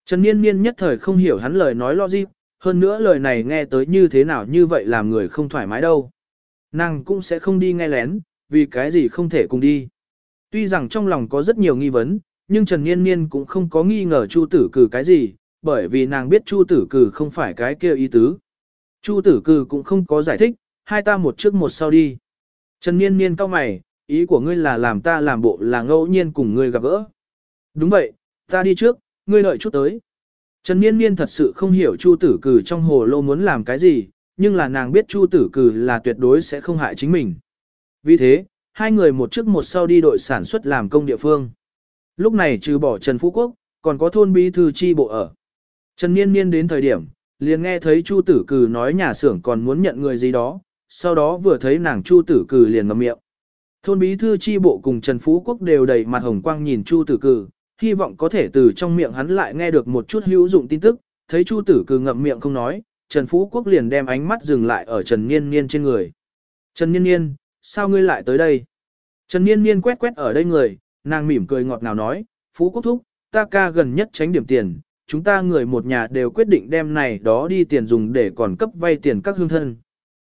Trần Niên Niên nhất thời không hiểu hắn lời nói lo gì, hơn nữa lời này nghe tới như thế nào như vậy làm người không thoải mái đâu. Nàng cũng sẽ không đi nghe lén, vì cái gì không thể cùng đi. Tuy rằng trong lòng có rất nhiều nghi vấn, nhưng Trần Niên Niên cũng không có nghi ngờ Chu tử cử cái gì, bởi vì nàng biết Chu tử cử không phải cái kia ý tứ. Chu tử cử cũng không có giải thích, hai ta một trước một sau đi. Trần Niên Niên cao mày, ý của ngươi là làm ta làm bộ là ngẫu nhiên cùng ngươi gặp gỡ. Đúng vậy, ta đi trước, ngươi đợi chút tới. Trần Niên Niên thật sự không hiểu Chu tử cử trong hồ lô muốn làm cái gì, nhưng là nàng biết Chu tử cử là tuyệt đối sẽ không hại chính mình. Vì thế, hai người một trước một sau đi đội sản xuất làm công địa phương. Lúc này trừ bỏ Trần Phú Quốc, còn có thôn bí thư chi bộ ở. Trần Niên Niên đến thời điểm, liền nghe thấy Chu Tử Cừ nói nhà xưởng còn muốn nhận người gì đó, sau đó vừa thấy nàng Chu Tử Cừ liền ngậm miệng. Thôn bí thư chi bộ cùng Trần Phú Quốc đều đầy mặt hồng quang nhìn Chu Tử Cừ, hy vọng có thể từ trong miệng hắn lại nghe được một chút hữu dụng tin tức, thấy Chu Tử Cừ ngậm miệng không nói, Trần Phú Quốc liền đem ánh mắt dừng lại ở Trần Niên Niên trên người. Trần Niên Niên, sao ngươi lại tới đây? Trần Niên Niên quét quét ở đây người, nàng mỉm cười ngọt ngào nói, Phú Quốc Thúc, ta ca gần nhất tránh điểm tiền, chúng ta người một nhà đều quyết định đem này đó đi tiền dùng để còn cấp vay tiền các hương thân.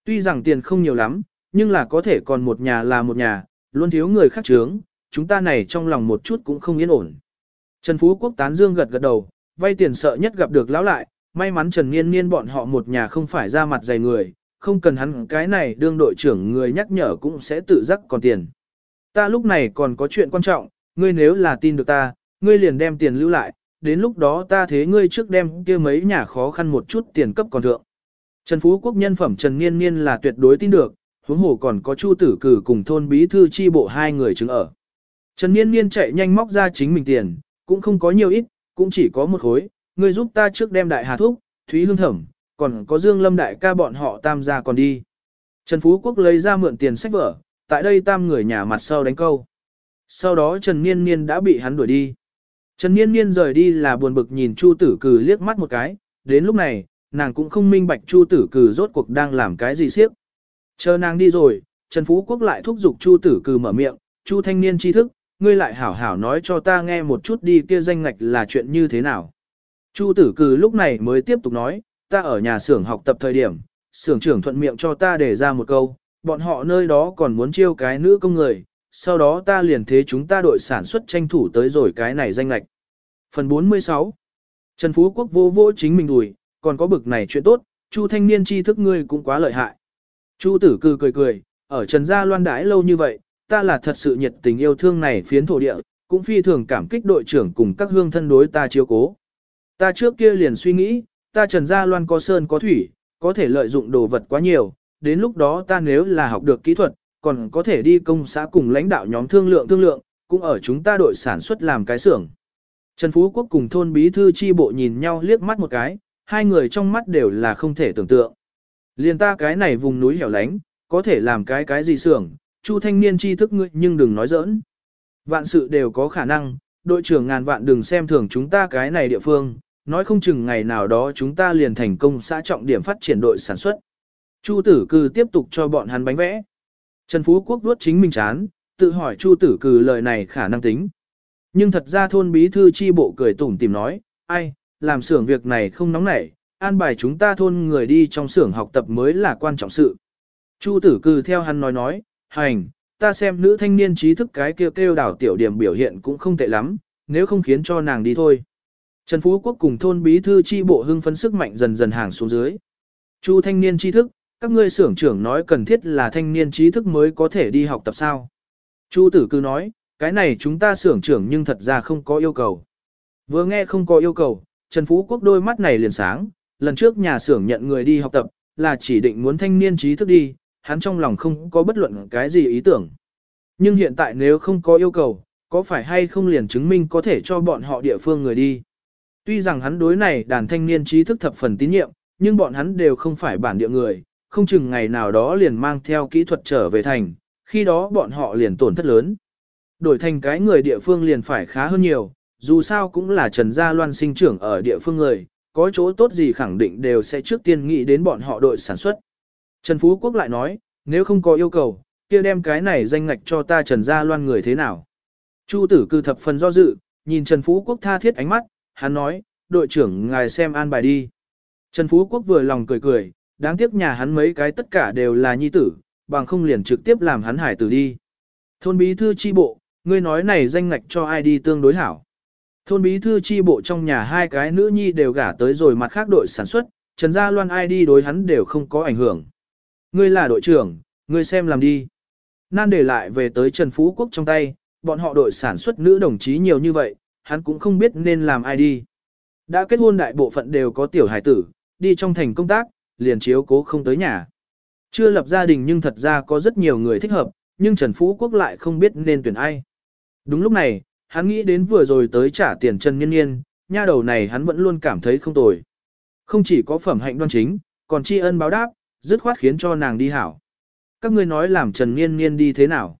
Tuy rằng tiền không nhiều lắm, nhưng là có thể còn một nhà là một nhà, luôn thiếu người khác trướng, chúng ta này trong lòng một chút cũng không yên ổn. Trần Phú Quốc tán dương gật gật đầu, vay tiền sợ nhất gặp được lão lại, may mắn Trần Niên Niên bọn họ một nhà không phải ra mặt dày người, không cần hắn cái này đương đội trưởng người nhắc nhở cũng sẽ tự giác còn tiền. Ta lúc này còn có chuyện quan trọng, ngươi nếu là tin được ta, ngươi liền đem tiền lưu lại, đến lúc đó ta thế ngươi trước đem kia mấy nhà khó khăn một chút tiền cấp còn thượng. Trần Phú Quốc nhân phẩm Trần Niên Niên là tuyệt đối tin được, huống hồ còn có Chu Tử Cử cùng thôn bí thư chi bộ hai người chứng ở. Trần Niên Niên chạy nhanh móc ra chính mình tiền, cũng không có nhiều ít, cũng chỉ có một khối, ngươi giúp ta trước đem đại hà thúc, Thúy Hương Thẩm, còn có Dương Lâm đại ca bọn họ tam gia còn đi. Trần Phú Quốc lấy ra mượn tiền sách vở, tại đây tam người nhà mặt sau đánh câu. Sau đó Trần Niên Niên đã bị hắn đuổi đi. Trần Niên Niên rời đi là buồn bực nhìn Chu Tử Cử liếc mắt một cái, đến lúc này, nàng cũng không minh bạch Chu Tử Cử rốt cuộc đang làm cái gì siếp. Chờ nàng đi rồi, Trần Phú Quốc lại thúc giục Chu Tử Cử mở miệng, Chu thanh niên tri thức, ngươi lại hảo hảo nói cho ta nghe một chút đi kia danh ngạch là chuyện như thế nào. Chu Tử Cử lúc này mới tiếp tục nói, ta ở nhà xưởng học tập thời điểm, xưởng trưởng thuận miệng cho ta để ra một câu, bọn họ nơi đó còn muốn chiêu cái nữ công người, sau đó ta liền thế chúng ta đội sản xuất tranh thủ tới rồi cái này danh lạch. Phần 46 Trần Phú Quốc vô vô chính mình đùi, còn có bực này chuyện tốt, Chu thanh niên tri thức ngươi cũng quá lợi hại. Chu tử cư cười cười, ở Trần Gia loan đãi lâu như vậy, ta là thật sự nhiệt tình yêu thương này phiến thổ địa, cũng phi thường cảm kích đội trưởng cùng các hương thân đối ta chiếu cố. Ta trước kia liền suy nghĩ, ta Trần Gia Loan có sơn có thủy, có thể lợi dụng đồ vật quá nhiều, đến lúc đó ta nếu là học được kỹ thuật, còn có thể đi công xã cùng lãnh đạo nhóm thương lượng thương lượng, cũng ở chúng ta đội sản xuất làm cái xưởng. Trần Phú Quốc cùng thôn bí thư chi bộ nhìn nhau liếc mắt một cái, hai người trong mắt đều là không thể tưởng tượng. Liền ta cái này vùng núi hẻo lánh, có thể làm cái cái gì xưởng, Chu thanh niên tri thức ngươi nhưng đừng nói giỡn. Vạn sự đều có khả năng, đội trưởng ngàn vạn đừng xem thường chúng ta cái này địa phương, nói không chừng ngày nào đó chúng ta liền thành công xã trọng điểm phát triển đội sản xuất. Chu tử Cư tiếp tục cho bọn hắn bánh vẽ. Trần Phú Quốc vuốt chính mình chán, tự hỏi Chu tử Cừ lời này khả năng tính. Nhưng thật ra thôn bí thư chi bộ cười tủm tìm nói, ai, làm xưởng việc này không nóng nảy, an bài chúng ta thôn người đi trong xưởng học tập mới là quan trọng sự. Chu tử Cừ theo hắn nói nói, hành, ta xem nữ thanh niên trí thức cái kêu kêu đảo tiểu điểm biểu hiện cũng không tệ lắm, nếu không khiến cho nàng đi thôi. Trần Phú Quốc cùng thôn bí thư chi bộ hưng phấn sức mạnh dần dần hàng xuống dưới. Chu thanh niên trí thức, các ngươi xưởng trưởng nói cần thiết là thanh niên trí thức mới có thể đi học tập sao. Chu tử cư nói, cái này chúng ta xưởng trưởng nhưng thật ra không có yêu cầu. Vừa nghe không có yêu cầu, Trần Phú Quốc đôi mắt này liền sáng, lần trước nhà xưởng nhận người đi học tập, là chỉ định muốn thanh niên trí thức đi, hắn trong lòng không có bất luận cái gì ý tưởng. Nhưng hiện tại nếu không có yêu cầu, có phải hay không liền chứng minh có thể cho bọn họ địa phương người đi. Tuy rằng hắn đối này đàn thanh niên trí thức thập phần tín nhiệm, nhưng bọn hắn đều không phải bản địa người, không chừng ngày nào đó liền mang theo kỹ thuật trở về thành, khi đó bọn họ liền tổn thất lớn. Đổi thành cái người địa phương liền phải khá hơn nhiều, dù sao cũng là Trần Gia Loan sinh trưởng ở địa phương người, có chỗ tốt gì khẳng định đều sẽ trước tiên nghĩ đến bọn họ đội sản xuất. Trần Phú Quốc lại nói, nếu không có yêu cầu, kia đem cái này danh ngạch cho ta Trần Gia Loan người thế nào. Chu tử cư thập phần do dự, nhìn Trần Phú Quốc tha thiết ánh mắt, hắn nói, đội trưởng ngài xem an bài đi. Trần Phú Quốc vừa lòng cười cười, đáng tiếc nhà hắn mấy cái tất cả đều là nhi tử, bằng không liền trực tiếp làm hắn hải tử đi. Thôn bí thư chi bộ, ngươi nói này danh ngạch cho ai đi tương đối hảo. Thôn bí thư chi bộ trong nhà hai cái nữ nhi đều gả tới rồi mặt khác đội sản xuất, Trần Gia Loan ai đi đối hắn đều không có ảnh hưởng. Ngươi là đội trưởng, ngươi xem làm đi. Nan để lại về tới Trần Phú Quốc trong tay, bọn họ đội sản xuất nữ đồng chí nhiều như vậy, hắn cũng không biết nên làm ai đi. Đã kết hôn đại bộ phận đều có tiểu hải tử, đi trong thành công tác, liền chiếu cố không tới nhà. Chưa lập gia đình nhưng thật ra có rất nhiều người thích hợp, nhưng Trần Phú Quốc lại không biết nên tuyển ai. Đúng lúc này, hắn nghĩ đến vừa rồi tới trả tiền Trần Nhiên Nhiên, nha đầu này hắn vẫn luôn cảm thấy không tồi. Không chỉ có phẩm hạnh đoan chính, còn tri ân báo đáp, dứt khoát khiến cho nàng đi hảo. Các ngươi nói làm Trần Nhiên Nhiên đi thế nào?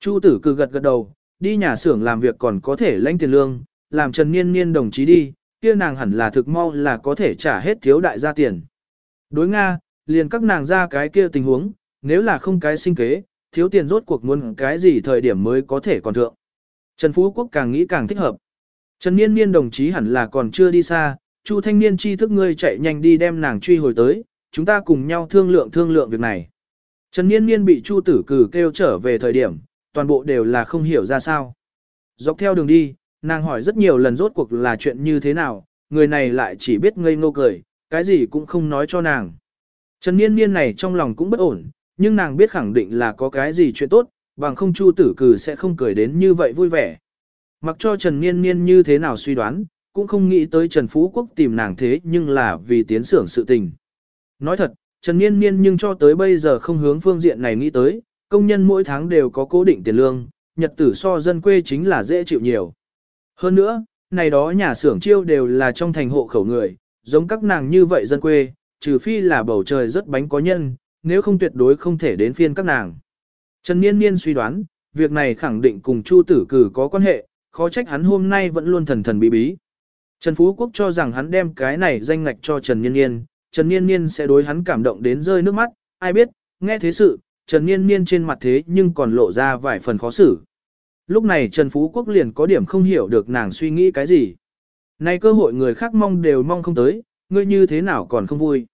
Chu tử cư gật gật đầu, đi nhà xưởng làm việc còn có thể lãnh tiền lương, làm Trần Nhiên Nhiên đồng chí đi, kia nàng hẳn là thực mau là có thể trả hết thiếu đại gia tiền. Đối Nga, liền các nàng ra cái kia tình huống, nếu là không cái sinh kế, thiếu tiền rốt cuộc muốn cái gì thời điểm mới có thể còn thượng. Trần Phú Quốc càng nghĩ càng thích hợp. Trần Niên Niên đồng chí hẳn là còn chưa đi xa, Chu thanh niên chi thức ngươi chạy nhanh đi đem nàng truy hồi tới, chúng ta cùng nhau thương lượng thương lượng việc này. Trần Niên Niên bị Chu tử cử kêu trở về thời điểm, toàn bộ đều là không hiểu ra sao. Dọc theo đường đi, nàng hỏi rất nhiều lần rốt cuộc là chuyện như thế nào, người này lại chỉ biết ngây ngô cười, cái gì cũng không nói cho nàng. Trần Niên Niên này trong lòng cũng bất ổn, nhưng nàng biết khẳng định là có cái gì chuyện tốt, bằng không Chu tử cử sẽ không cười đến như vậy vui vẻ. Mặc cho Trần Niên Niên như thế nào suy đoán, cũng không nghĩ tới Trần Phú Quốc tìm nàng thế nhưng là vì tiến sưởng sự tình. Nói thật, Trần Niên Niên nhưng cho tới bây giờ không hướng phương diện này nghĩ tới, công nhân mỗi tháng đều có cố định tiền lương, nhật tử so dân quê chính là dễ chịu nhiều. Hơn nữa, này đó nhà xưởng chiêu đều là trong thành hộ khẩu người, giống các nàng như vậy dân quê, trừ phi là bầu trời rất bánh có nhân, nếu không tuyệt đối không thể đến phiên các nàng. Trần Niên Niên suy đoán, việc này khẳng định cùng Chu Tử Cử có quan hệ, khó trách hắn hôm nay vẫn luôn thần thần bí bí. Trần Phú Quốc cho rằng hắn đem cái này danh ngạch cho Trần Niên Niên, Trần Niên Niên sẽ đối hắn cảm động đến rơi nước mắt, ai biết, nghe thế sự, Trần Niên Niên trên mặt thế nhưng còn lộ ra vài phần khó xử. Lúc này Trần Phú Quốc liền có điểm không hiểu được nàng suy nghĩ cái gì. Nay cơ hội người khác mong đều mong không tới, ngươi như thế nào còn không vui.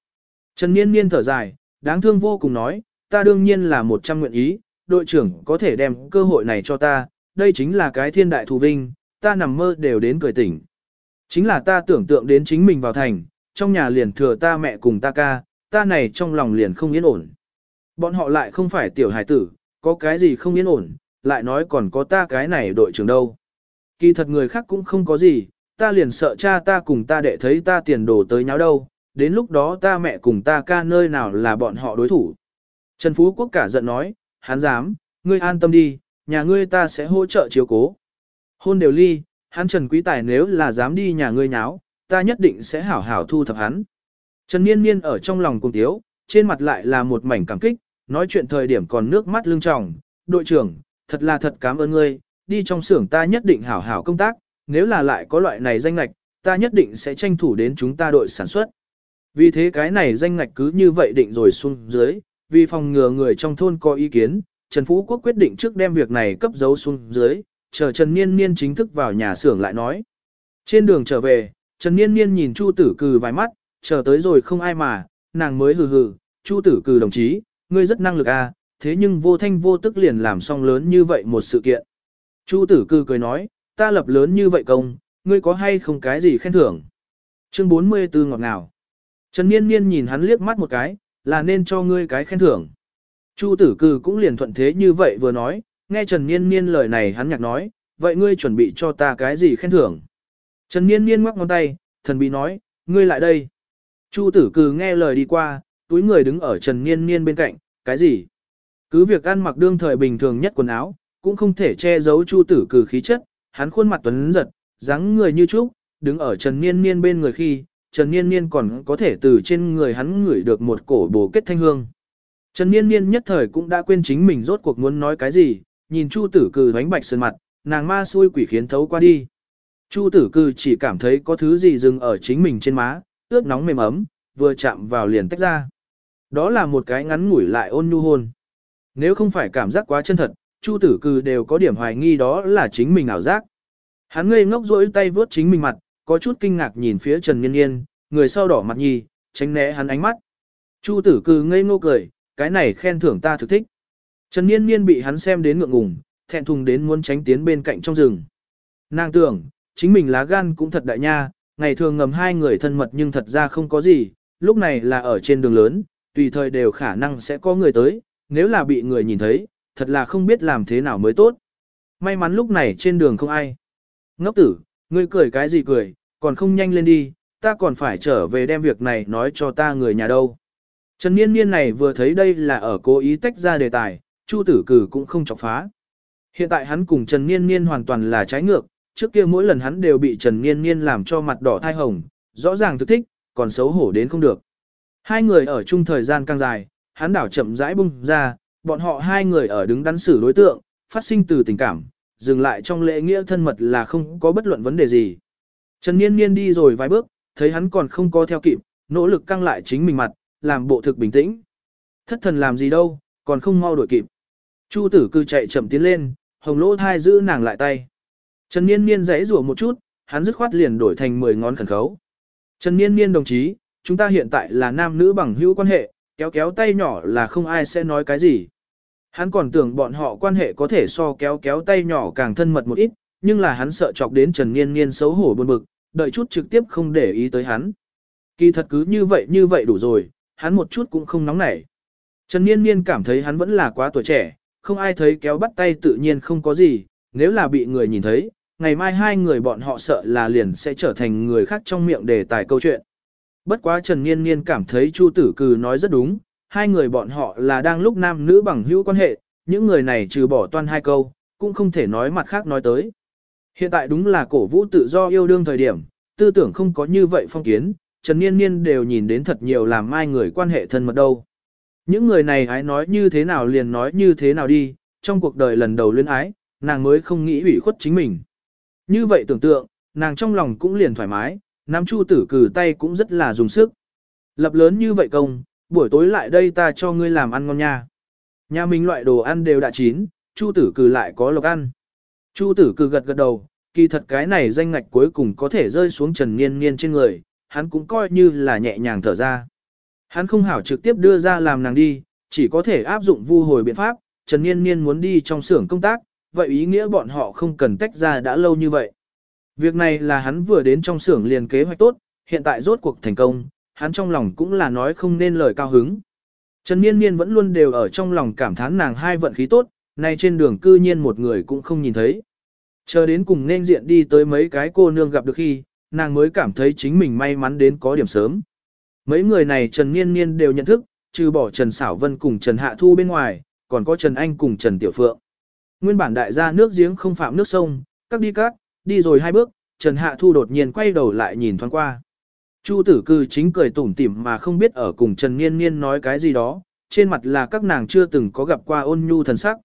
Trần Niên Niên thở dài, đáng thương vô cùng nói, ta đương nhiên là một trăm nguyện ý, đội trưởng có thể đem cơ hội này cho ta, đây chính là cái thiên đại thù vinh, ta nằm mơ đều đến cười tỉnh. Chính là ta tưởng tượng đến chính mình vào thành, trong nhà liền thừa ta mẹ cùng ta ca, ta này trong lòng liền không yên ổn. Bọn họ lại không phải tiểu hải tử, có cái gì không yên ổn, lại nói còn có ta cái này đội trưởng đâu. Kỳ thật người khác cũng không có gì, ta liền sợ cha ta cùng ta đệ thấy ta tiền đồ tới nháo đâu, đến lúc đó ta mẹ cùng ta ca nơi nào là bọn họ đối thủ. Trần Phú Quốc cả giận nói, hắn dám, ngươi an tâm đi, nhà ngươi ta sẽ hỗ trợ chiếu cố. Hôn đều ly, hắn Trần Quý Tài nếu là dám đi nhà ngươi nháo, ta nhất định sẽ hảo hảo thu thập hắn. Trần Niên Niên ở trong lòng cùng tiếu, trên mặt lại là một mảnh cảm kích, nói chuyện thời điểm còn nước mắt lưng tròng. Đội trưởng, thật là thật cảm ơn ngươi, đi trong xưởng ta nhất định hảo hảo công tác, nếu là lại có loại này danh ngạch, ta nhất định sẽ tranh thủ đến chúng ta đội sản xuất. Vì thế cái này danh ngạch cứ như vậy định rồi xuống dưới, vì phòng ngừa người trong thôn có ý kiến, Trần Phú Quốc quyết định trước đem việc này cấp dấu xuống dưới, chờ Trần Niên Niên chính thức vào nhà xưởng lại nói. Trên đường trở về, Trần Niên Niên nhìn Chu Tử Cừ vài mắt, chờ tới rồi không ai mà, nàng mới hừ hừ, Chu Tử Cừ đồng chí, ngươi rất năng lực à, thế nhưng vô thanh vô tức liền làm xong lớn như vậy một sự kiện. Chu Tử Cừ cười nói, ta lập lớn như vậy công, ngươi có hay không cái gì khen thưởng. Chương 44 ngọt ngào. Trần Niên Niên nhìn hắn liếc mắt một cái, là nên cho ngươi cái khen thưởng. Chu tử cử cũng liền thuận thế như vậy vừa nói, nghe Trần Niên Niên lời này hắn nhạc nói, vậy ngươi chuẩn bị cho ta cái gì khen thưởng. Trần Niên Niên ngoắc ngón tay, thần bí nói, ngươi lại đây. Chu tử cử nghe lời đi qua, túi người đứng ở Trần Niên Niên bên cạnh, cái gì? Cứ việc ăn mặc đương thời bình thường nhất quần áo, cũng không thể che giấu Chu tử cử khí chất, hắn khuôn mặt tuấn giật, dáng người như trúc, đứng ở Trần Niên Niên bên người khi, Trần Niên Niên còn có thể từ trên người hắn ngửi được một cổ bồ kết thanh hương. Trần Niên Niên nhất thời cũng đã quên chính mình rốt cuộc muốn nói cái gì, nhìn Chu Tử Cừ bánh bạch sơn mặt, nàng ma xui quỷ khiến thấu qua đi. Chu Tử Cừ chỉ cảm thấy có thứ gì dừng ở chính mình trên má, ướt nóng mềm ấm, vừa chạm vào liền tách ra. Đó là một cái ngắn ngủi lại ôn nhu hôn. Nếu không phải cảm giác quá chân thật, Chu Tử Cừ đều có điểm hoài nghi đó là chính mình ảo giác. Hắn ngây ngốc rỗi tay vớt chính mình mặt, có chút kinh ngạc nhìn phía Trần Niên Niên, người sau đỏ mặt nhì, tránh né hắn ánh mắt. Chu tử Cừ ngây ngô cười, cái này khen thưởng ta thực thích. Trần Niên Niên bị hắn xem đến ngượng ngùng, thẹn thùng đến muốn tránh tiến bên cạnh trong rừng. Nàng tưởng, chính mình lá gan cũng thật đại nha, ngày thường ngầm hai người thân mật nhưng thật ra không có gì, lúc này là ở trên đường lớn, tùy thời đều khả năng sẽ có người tới, nếu là bị người nhìn thấy, thật là không biết làm thế nào mới tốt. May mắn lúc này trên đường không ai. Ngốc tử, ngươi cười cái gì cười, còn không nhanh lên đi, ta còn phải trở về đem việc này nói cho ta người nhà đâu. Trần Niên Niên này vừa thấy đây là ở cố ý tách ra đề tài, Chu Tử Cử cũng không chọc phá. Hiện tại hắn cùng Trần Niên Niên hoàn toàn là trái ngược, trước kia mỗi lần hắn đều bị Trần Niên Niên làm cho mặt đỏ thai hồng, rõ ràng thức thích, còn xấu hổ đến không được. Hai người ở chung thời gian càng dài, hắn đảo chậm rãi bung ra, bọn họ hai người ở đứng đắn xử đối tượng, phát sinh từ tình cảm, dừng lại trong lễ nghĩa thân mật là không có bất luận vấn đề gì. Trần Niên Niên đi rồi vài bước, thấy hắn còn không có theo kịp, nỗ lực căng lại chính mình mặt, làm bộ thực bình tĩnh. Thất thần làm gì đâu, còn không mau đuổi kịp. Chu tử cư chạy chậm tiến lên, hồng lỗ thai giữ nàng lại tay. Trần Niên Niên giãy rủa một chút, hắn dứt khoát liền đổi thành 10 ngón khẩn khấu. Trần Niên Niên đồng chí, chúng ta hiện tại là nam nữ bằng hữu quan hệ, kéo kéo tay nhỏ là không ai sẽ nói cái gì. Hắn còn tưởng bọn họ quan hệ có thể so kéo kéo tay nhỏ càng thân mật một ít, nhưng là hắn sợ chọc đến Trần Niên Niên xấu hổ buồn bực, đợi chút trực tiếp không để ý tới hắn. Kỳ thật cứ như vậy như vậy đủ rồi, hắn một chút cũng không nóng nảy. Trần Niên Niên cảm thấy hắn vẫn là quá tuổi trẻ, không ai thấy kéo bắt tay tự nhiên không có gì, nếu là bị người nhìn thấy, ngày mai hai người bọn họ sợ là liền sẽ trở thành người khác trong miệng đề tài câu chuyện. Bất quá Trần Niên Niên cảm thấy Chu Tử Cừ nói rất đúng, hai người bọn họ là đang lúc nam nữ bằng hữu quan hệ, những người này trừ bỏ toan hai câu, cũng không thể nói mặt khác nói tới. Hiện tại đúng là cổ vũ tự do yêu đương thời điểm, tư tưởng không có như vậy phong kiến, Trần Niên Niên đều nhìn đến thật nhiều làm mai người quan hệ thân mật đâu. Những người này ái nói như thế nào liền nói như thế nào đi, trong cuộc đời lần đầu luyến ái, nàng mới không nghĩ ủy khuất chính mình. Như vậy tưởng tượng, nàng trong lòng cũng liền thoải mái, nam chu tử cử tay cũng rất là dùng sức. Lập lớn như vậy công, buổi tối lại đây ta cho ngươi làm ăn ngon nha. Nhà mình loại đồ ăn đều đã chín, chu tử cử lại có lộc ăn. Chu tử cử gật gật đầu, kỳ thật cái này danh ngạch cuối cùng có thể rơi xuống Trần Niên Niên trên người, hắn cũng coi như là nhẹ nhàng thở ra. Hắn không hảo trực tiếp đưa ra làm nàng đi, chỉ có thể áp dụng vu hồi biện pháp, Trần Niên Niên muốn đi trong xưởng công tác, vậy ý nghĩa bọn họ không cần tách ra đã lâu như vậy. Việc này là hắn vừa đến trong xưởng liền kế hoạch tốt, hiện tại rốt cuộc thành công, hắn trong lòng cũng là nói không nên lời cao hứng. Trần Niên Niên vẫn luôn đều ở trong lòng cảm thán nàng hai vận khí tốt, nay trên đường cư nhiên một người cũng không nhìn thấy. Chờ đến cùng nên diện đi tới mấy cái cô nương gặp được khi, nàng mới cảm thấy chính mình may mắn đến có điểm sớm. Mấy người này Trần Niên Niên đều nhận thức, trừ bỏ Trần Sảo Vân cùng Trần Hạ Thu bên ngoài, còn có Trần Anh cùng Trần Tiểu Phượng. Nguyên bản đại gia nước giếng không phạm nước sông, các đi các, đi rồi hai bước, Trần Hạ Thu đột nhiên quay đầu lại nhìn thoáng qua. Chu tử cư chính cười tủm tỉm mà không biết ở cùng Trần Niên Niên nói cái gì đó, trên mặt là các nàng chưa từng có gặp qua ôn nhu thần sắc.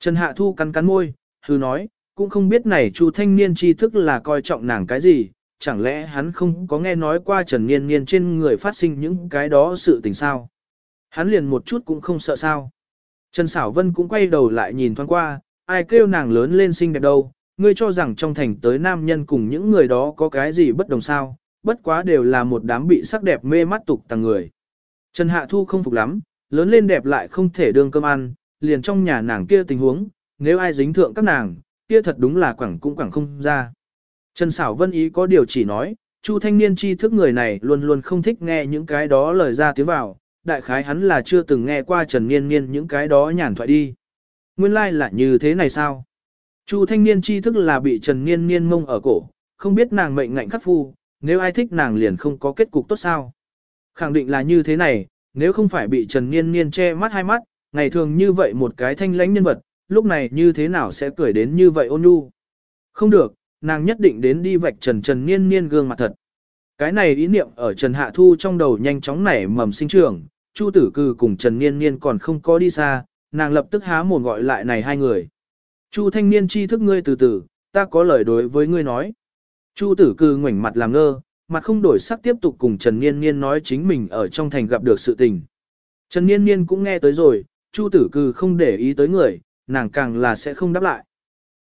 Trần Hạ Thu cắn cắn môi, hư nói, cũng không biết này Chu thanh niên tri thức là coi trọng nàng cái gì, chẳng lẽ hắn không có nghe nói qua Trần Niên Niên trên người phát sinh những cái đó sự tình sao? Hắn liền một chút cũng không sợ sao. Trần Sảo Vân cũng quay đầu lại nhìn thoáng qua, ai kêu nàng lớn lên xinh đẹp đâu, ngươi cho rằng trong thành tới nam nhân cùng những người đó có cái gì bất đồng sao, bất quá đều là một đám bị sắc đẹp mê mắt tục tàng người. Trần Hạ Thu không phục lắm, lớn lên đẹp lại không thể đương cơm ăn, liền trong nhà nàng kia tình huống, nếu ai dính thượng các nàng, kia thật đúng là quẳng cũng quẳng không ra. Trần Sảo Vân ý có điều chỉ nói, Chu thanh niên tri thức người này luôn luôn không thích nghe những cái đó lời ra tiếng vào, đại khái hắn là chưa từng nghe qua Trần Niên Niên những cái đó nhàn thoại đi. Nguyên lai like là như thế này sao? Chu thanh niên tri thức là bị Trần Niên Niên mông ở cổ, không biết nàng mệnh ngạnh khắc phu, nếu ai thích nàng liền không có kết cục tốt sao? Khẳng định là như thế này, nếu không phải bị Trần Niên Niên che mắt hai mắt, ngày thường như vậy một cái thanh lãnh nhân vật, lúc này như thế nào sẽ cười đến như vậy ôn nhu? Không được, nàng nhất định đến đi vạch Trần Trần Niên Niên gương mặt thật. Cái này ý niệm ở Trần Hạ Thu trong đầu nhanh chóng nảy mầm sinh trưởng, Chu Tử Cư cùng Trần Niên Niên còn không có đi xa, nàng lập tức há mồm gọi lại này hai người. Chu thanh niên chi thức ngươi từ từ, ta có lời đối với ngươi nói. Chu Tử Cư ngoảnh mặt làm ngơ, mặt không đổi sắc tiếp tục cùng Trần Niên Niên nói chính mình ở trong thành gặp được sự tình. Trần Niên Niên cũng nghe tới rồi, Chu Tử Cư không để ý tới người, nàng càng là sẽ không đáp lại.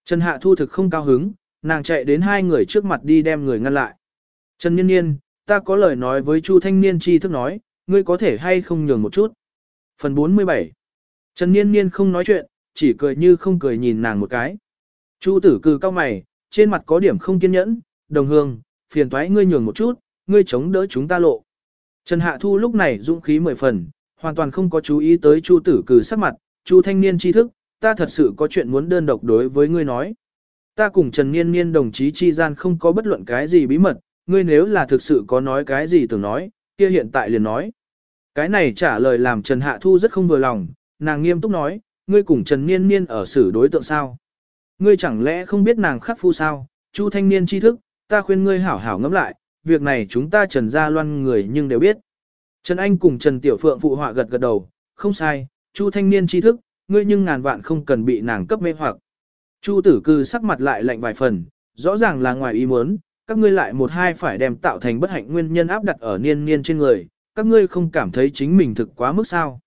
Trần Hạ Thu thực không cao hứng, nàng chạy đến hai người trước mặt đi đem người ngăn lại. Trần Niên Niên, ta có lời nói với Chu Thanh Niên chi thức nói, ngươi có thể hay không nhường một chút. Phần 47 Trần Niên Niên không nói chuyện, chỉ cười như không cười nhìn nàng một cái. Chu tử Cư cao mày, trên mặt có điểm không kiên nhẫn, đồng hương, phiền toái ngươi nhường một chút, ngươi chống đỡ chúng ta lộ. Trần Hạ Thu lúc này dũng khí mười phần, hoàn toàn không có chú ý tới Chu tử cừ sắc mặt, Chu thanh niên tri thức, ta thật sự có chuyện muốn đơn độc đối với ngươi nói. Ta cùng Trần Niên Niên đồng chí chi gian không có bất luận cái gì bí mật, ngươi nếu là thực sự có nói cái gì tưởng nói, kia hiện tại liền nói. Cái này trả lời làm Trần Hạ Thu rất không vừa lòng, nàng nghiêm túc nói, ngươi cùng Trần Niên Niên ở xử đối tượng sao? Ngươi chẳng lẽ không biết nàng khắc phu sao? Chu thanh niên tri thức, ta khuyên ngươi hảo hảo ngẫm lại, việc này chúng ta Trần gia loan người nhưng đều biết. Trần Anh cùng Trần Tiểu Phượng phụ họa gật gật đầu, không sai, Chu thanh niên tri thức, ngươi nhưng ngàn vạn không cần bị nàng cấp mê hoặc. Chu tử cư sắc mặt lại lạnh vài phần, rõ ràng là ngoài ý muốn, các ngươi lại một hai phải đem tạo thành bất hạnh nguyên nhân áp đặt ở niên niên trên người, các ngươi không cảm thấy chính mình thực quá mức sao.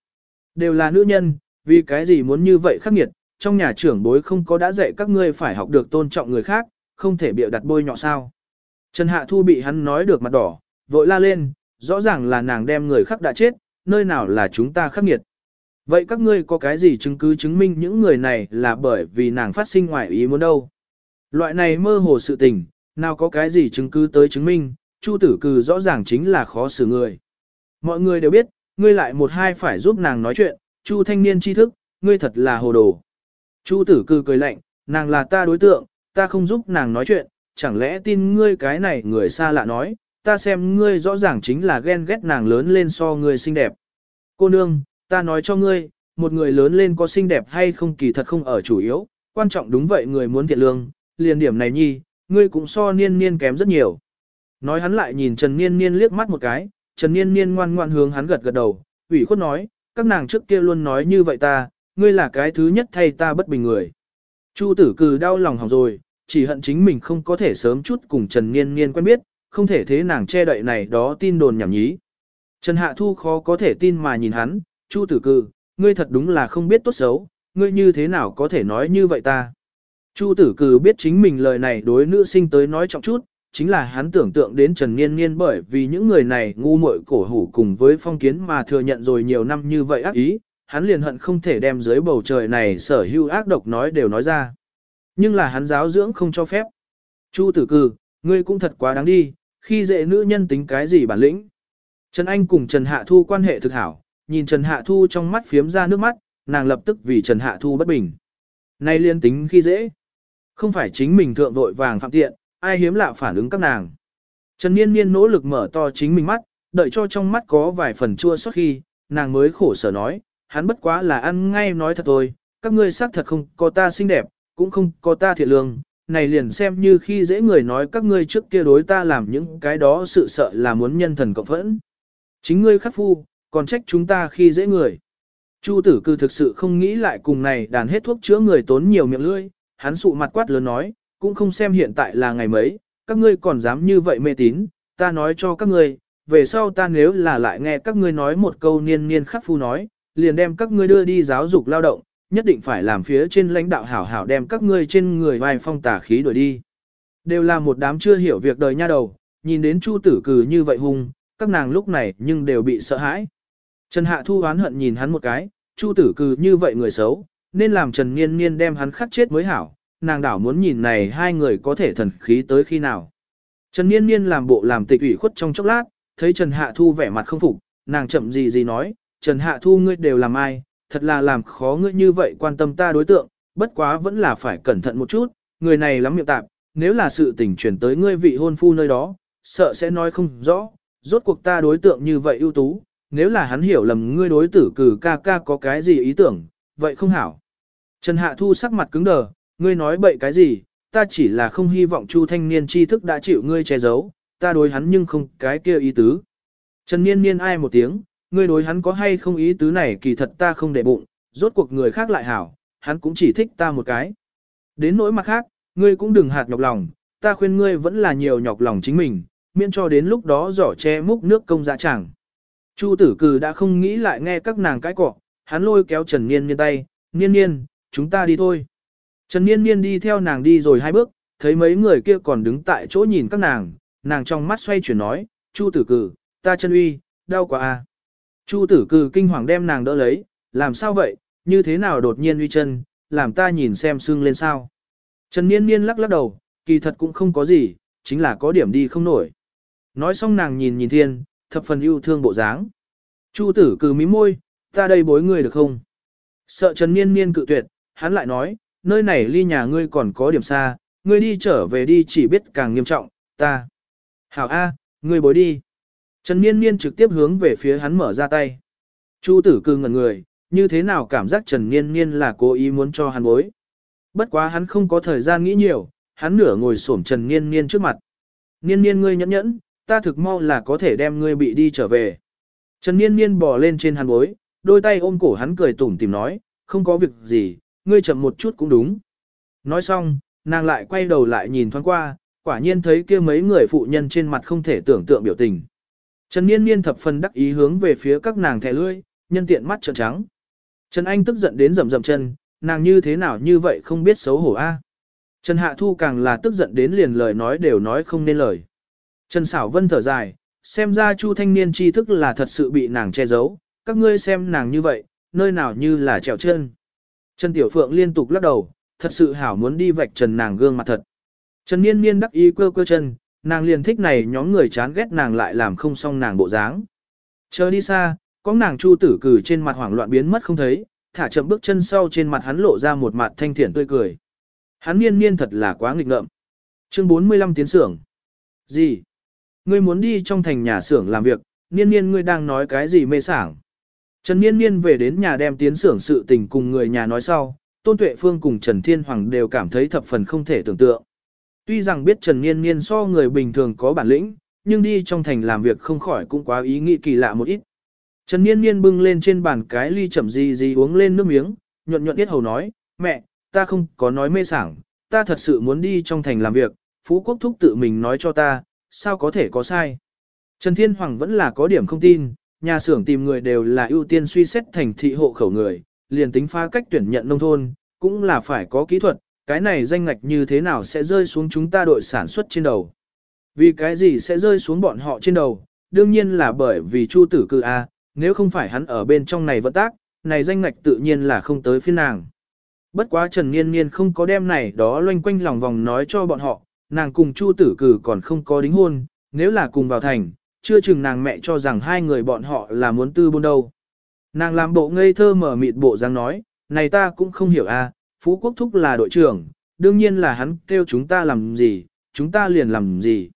Đều là nữ nhân, vì cái gì muốn như vậy khắc nghiệt, trong nhà trưởng bối không có đã dạy các ngươi phải học được tôn trọng người khác, không thể bịa đặt bôi nhọ sao. Trần Hạ Thu bị hắn nói được mặt đỏ, vội la lên, rõ ràng là nàng đem người khác đã chết, nơi nào là chúng ta khắc nghiệt. Vậy các ngươi có cái gì chứng cứ chứng minh những người này là bởi vì nàng phát sinh ngoài ý muốn đâu? Loại này mơ hồ sự tình, nào có cái gì chứng cứ tới chứng minh, Chu tử cừ rõ ràng chính là khó xử người. Mọi người đều biết, ngươi lại một hai phải giúp nàng nói chuyện, Chu thanh niên tri thức, ngươi thật là hồ đồ. Chu tử cừ cười lạnh, nàng là ta đối tượng, ta không giúp nàng nói chuyện, chẳng lẽ tin ngươi cái này người xa lạ nói, ta xem ngươi rõ ràng chính là ghen ghét nàng lớn lên so ngươi xinh đẹp. Cô nương, ta nói cho ngươi, một người lớn lên có xinh đẹp hay không kỳ thật không ở chủ yếu, quan trọng đúng vậy người muốn thiện lương, liền điểm này nhi, ngươi cũng so niên niên kém rất nhiều. Nói hắn lại nhìn Trần Niên Niên liếc mắt một cái, Trần Niên Niên ngoan ngoan hướng hắn gật gật đầu, ủy khuất nói, các nàng trước kia luôn nói như vậy ta, ngươi là cái thứ nhất thay ta bất bình người. Chu tử cừ đau lòng hỏng rồi, chỉ hận chính mình không có thể sớm chút cùng Trần Niên Niên quen biết, không thể thế nàng che đậy này đó tin đồn nhảm nhí. Trần Hạ Thu khó có thể tin mà nhìn hắn, Chu tử cừ, ngươi thật đúng là không biết tốt xấu, ngươi như thế nào có thể nói như vậy ta. Chu tử cừ biết chính mình lời này đối nữ sinh tới nói trọng chút, chính là hắn tưởng tượng đến Trần Niên Niên bởi vì những người này ngu muội cổ hủ cùng với phong kiến mà thừa nhận rồi nhiều năm như vậy ác ý, hắn liền hận không thể đem dưới bầu trời này sở hữu ác độc nói đều nói ra. Nhưng là hắn giáo dưỡng không cho phép. Chu tử cừ, ngươi cũng thật quá đáng đi, khi dễ nữ nhân tính cái gì bản lĩnh. Trần Anh cùng Trần Hạ Thu quan hệ thực hảo, nhìn Trần Hạ Thu trong mắt phiếm ra nước mắt, nàng lập tức vì Trần Hạ Thu bất bình. Nay liên tính khi dễ. Không phải chính mình thượng vội vàng phạm tiện, ai hiếm lạ phản ứng các nàng. Trần Niên Niên nỗ lực mở to chính mình mắt, đợi cho trong mắt có vài phần chua xót khi, nàng mới khổ sở nói, hắn bất quá là ăn ngay nói thật thôi, các ngươi xác thật không có ta xinh đẹp, cũng không có ta thiện lương, này liền xem như khi dễ người nói các ngươi trước kia đối ta làm những cái đó sự sợ là muốn nhân thần cộng phẫn. Chính ngươi khắc phu, còn trách chúng ta khi dễ người. Chu tử cư thực sự không nghĩ lại cùng này đàn hết thuốc chữa người tốn nhiều miệng lưỡi, hắn sụ mặt quát lớn nói, cũng không xem hiện tại là ngày mấy, các ngươi còn dám như vậy mê tín, ta nói cho các ngươi, về sau ta nếu là lại nghe các ngươi nói một câu niên niên khắc phu nói, liền đem các ngươi đưa đi giáo dục lao động, nhất định phải làm phía trên lãnh đạo hảo hảo đem các ngươi trên người vai phong tả khí đuổi đi. Đều là một đám chưa hiểu việc đời nha đầu, nhìn đến Chu tử cử như vậy hung, các nàng lúc này nhưng đều bị sợ hãi. Trần Hạ Thu oán hận nhìn hắn một cái, Chu tử cử như vậy người xấu, nên làm Trần Niên Niên đem hắn khắc chết mới hảo, nàng đảo muốn nhìn này hai người có thể thần khí tới khi nào. Trần Niên Niên làm bộ làm tịch ủy khuất trong chốc lát, thấy Trần Hạ Thu vẻ mặt không phục, nàng chậm gì gì nói, Trần Hạ Thu ngươi đều làm ai, thật là làm khó ngươi như vậy quan tâm ta đối tượng, bất quá vẫn là phải cẩn thận một chút, người này lắm miệng tạp, nếu là sự tình chuyển tới ngươi vị hôn phu nơi đó, sợ sẽ nói không rõ, rốt cuộc ta đối tượng như vậy ưu tú, nếu là hắn hiểu lầm ngươi đối tử cử ca ca có cái gì ý tưởng, vậy không hảo. Trần Hạ Thu sắc mặt cứng đờ, ngươi nói bậy cái gì, ta chỉ là không hy vọng Chu thanh niên tri thức đã chịu ngươi che giấu, ta đối hắn nhưng không cái kia ý tứ. Trần Niên Niên ai một tiếng, ngươi đối hắn có hay không ý tứ này kỳ thật ta không để bụng, rốt cuộc người khác lại hảo, hắn cũng chỉ thích ta một cái. Đến nỗi mặt khác, ngươi cũng đừng hạt nhọc lòng, ta khuyên ngươi vẫn là nhiều nhọc lòng chính mình, miễn cho đến lúc đó giỏ che múc nước công dạ chẳng. Chu tử cử đã không nghĩ lại nghe các nàng cãi cọ, hắn lôi kéo Trần Niên Niên tay, Niên Niên, chúng ta đi thôi. Trần Niên Niên đi theo nàng đi rồi hai bước, thấy mấy người kia còn đứng tại chỗ nhìn các nàng, nàng trong mắt xoay chuyển nói, Chu tử cử, ta chân uy, đau quá à. Chu tử cư kinh hoàng đem nàng đỡ lấy, làm sao vậy, như thế nào đột nhiên uy chân, làm ta nhìn xem sưng lên sao. Trần Niên Niên lắc lắc đầu, kỳ thật cũng không có gì, chính là có điểm đi không nổi. Nói xong nàng nhìn nhìn thiên, thập phần yêu thương bộ dáng. Chu tử Cừ mí môi, ta đây bối người được không? Sợ Trần Niên Niên cự tuyệt, hắn lại nói, nơi này ly nhà ngươi còn có điểm xa, ngươi đi trở về đi chỉ biết càng nghiêm trọng, ta. Hảo A, ngươi bối đi. Trần Niên Niên trực tiếp hướng về phía hắn mở ra tay. Chu tử cư ngẩn người, như thế nào cảm giác Trần Niên Niên là cố ý muốn cho hắn bối. Bất quá hắn không có thời gian nghĩ nhiều, hắn nửa ngồi xổm Trần Niên Niên trước mặt. Niên Niên ngươi nhẫn nhẫn, ta thực mau là có thể đem ngươi bị đi trở về. Trần Niên Niên bò lên trên hắn bối, đôi tay ôm cổ hắn cười tủm tìm nói, không có việc gì, ngươi chậm một chút cũng đúng. Nói xong, nàng lại quay đầu lại nhìn thoáng qua, quả nhiên thấy kia mấy người phụ nhân trên mặt không thể tưởng tượng biểu tình. Trần Niên Niên thập phần đắc ý hướng về phía các nàng thẻ lưỡi, nhân tiện mắt trợn trắng. Trần Anh tức giận đến rầm rầm chân, nàng như thế nào như vậy không biết xấu hổ a. Trần Hạ Thu càng là tức giận đến liền lời nói đều nói không nên lời. Trần Sảo Vân thở dài, xem ra Chu thanh niên tri thức là thật sự bị nàng che giấu, các ngươi xem nàng như vậy, nơi nào như là trèo chân. Trần Tiểu Phượng liên tục lắc đầu, thật sự hảo muốn đi vạch trần nàng gương mặt thật. Trần Niên Niên đắc ý quơ quơ chân, nàng liền thích này nhóm người chán ghét nàng lại làm không xong nàng bộ dáng. Chờ đi xa, có nàng chu tử cử trên mặt hoảng loạn biến mất không thấy, thả chậm bước chân sau trên mặt hắn lộ ra một mặt thanh thiện tươi cười. Hắn niên niên thật là quá nghịch ngợm. Chương 45 tiến xưởng. Gì? Ngươi muốn đi trong thành nhà xưởng làm việc, niên niên ngươi đang nói cái gì mê sảng? Trần Niên Niên về đến nhà đem tiến xưởng sự tình cùng người nhà nói sau, Tôn Tuệ Phương cùng Trần Thiên Hoàng đều cảm thấy thập phần không thể tưởng tượng. Tuy rằng biết Trần Niên Niên so người bình thường có bản lĩnh, nhưng đi trong thành làm việc không khỏi cũng quá ý nghĩ kỳ lạ một ít. Trần Niên Niên bưng lên trên bàn cái ly chậm gì gì uống lên nước miếng, nhuận nhuận biết hầu nói, mẹ, ta không có nói mê sảng, ta thật sự muốn đi trong thành làm việc, Phú Quốc Thúc tự mình nói cho ta, sao có thể có sai. Trần Thiên Hoàng vẫn là có điểm không tin, nhà xưởng tìm người đều là ưu tiên suy xét thành thị hộ khẩu người, liền tính phá cách tuyển nhận nông thôn, cũng là phải có kỹ thuật, cái này danh ngạch như thế nào sẽ rơi xuống chúng ta đội sản xuất trên đầu. Vì cái gì sẽ rơi xuống bọn họ trên đầu, đương nhiên là bởi vì Chu tử cư A, nếu không phải hắn ở bên trong này vận tác, này danh ngạch tự nhiên là không tới phiên nàng. Bất quá Trần Niên Niên không có đem này đó loanh quanh lòng vòng nói cho bọn họ, nàng cùng Chu tử cử còn không có đính hôn, nếu là cùng vào thành, chưa chừng nàng mẹ cho rằng hai người bọn họ là muốn tư buôn đâu. Nàng làm bộ ngây thơ mở mịt bộ dáng nói, này ta cũng không hiểu a, Phú Quốc Thúc là đội trưởng, đương nhiên là hắn kêu chúng ta làm gì, chúng ta liền làm gì.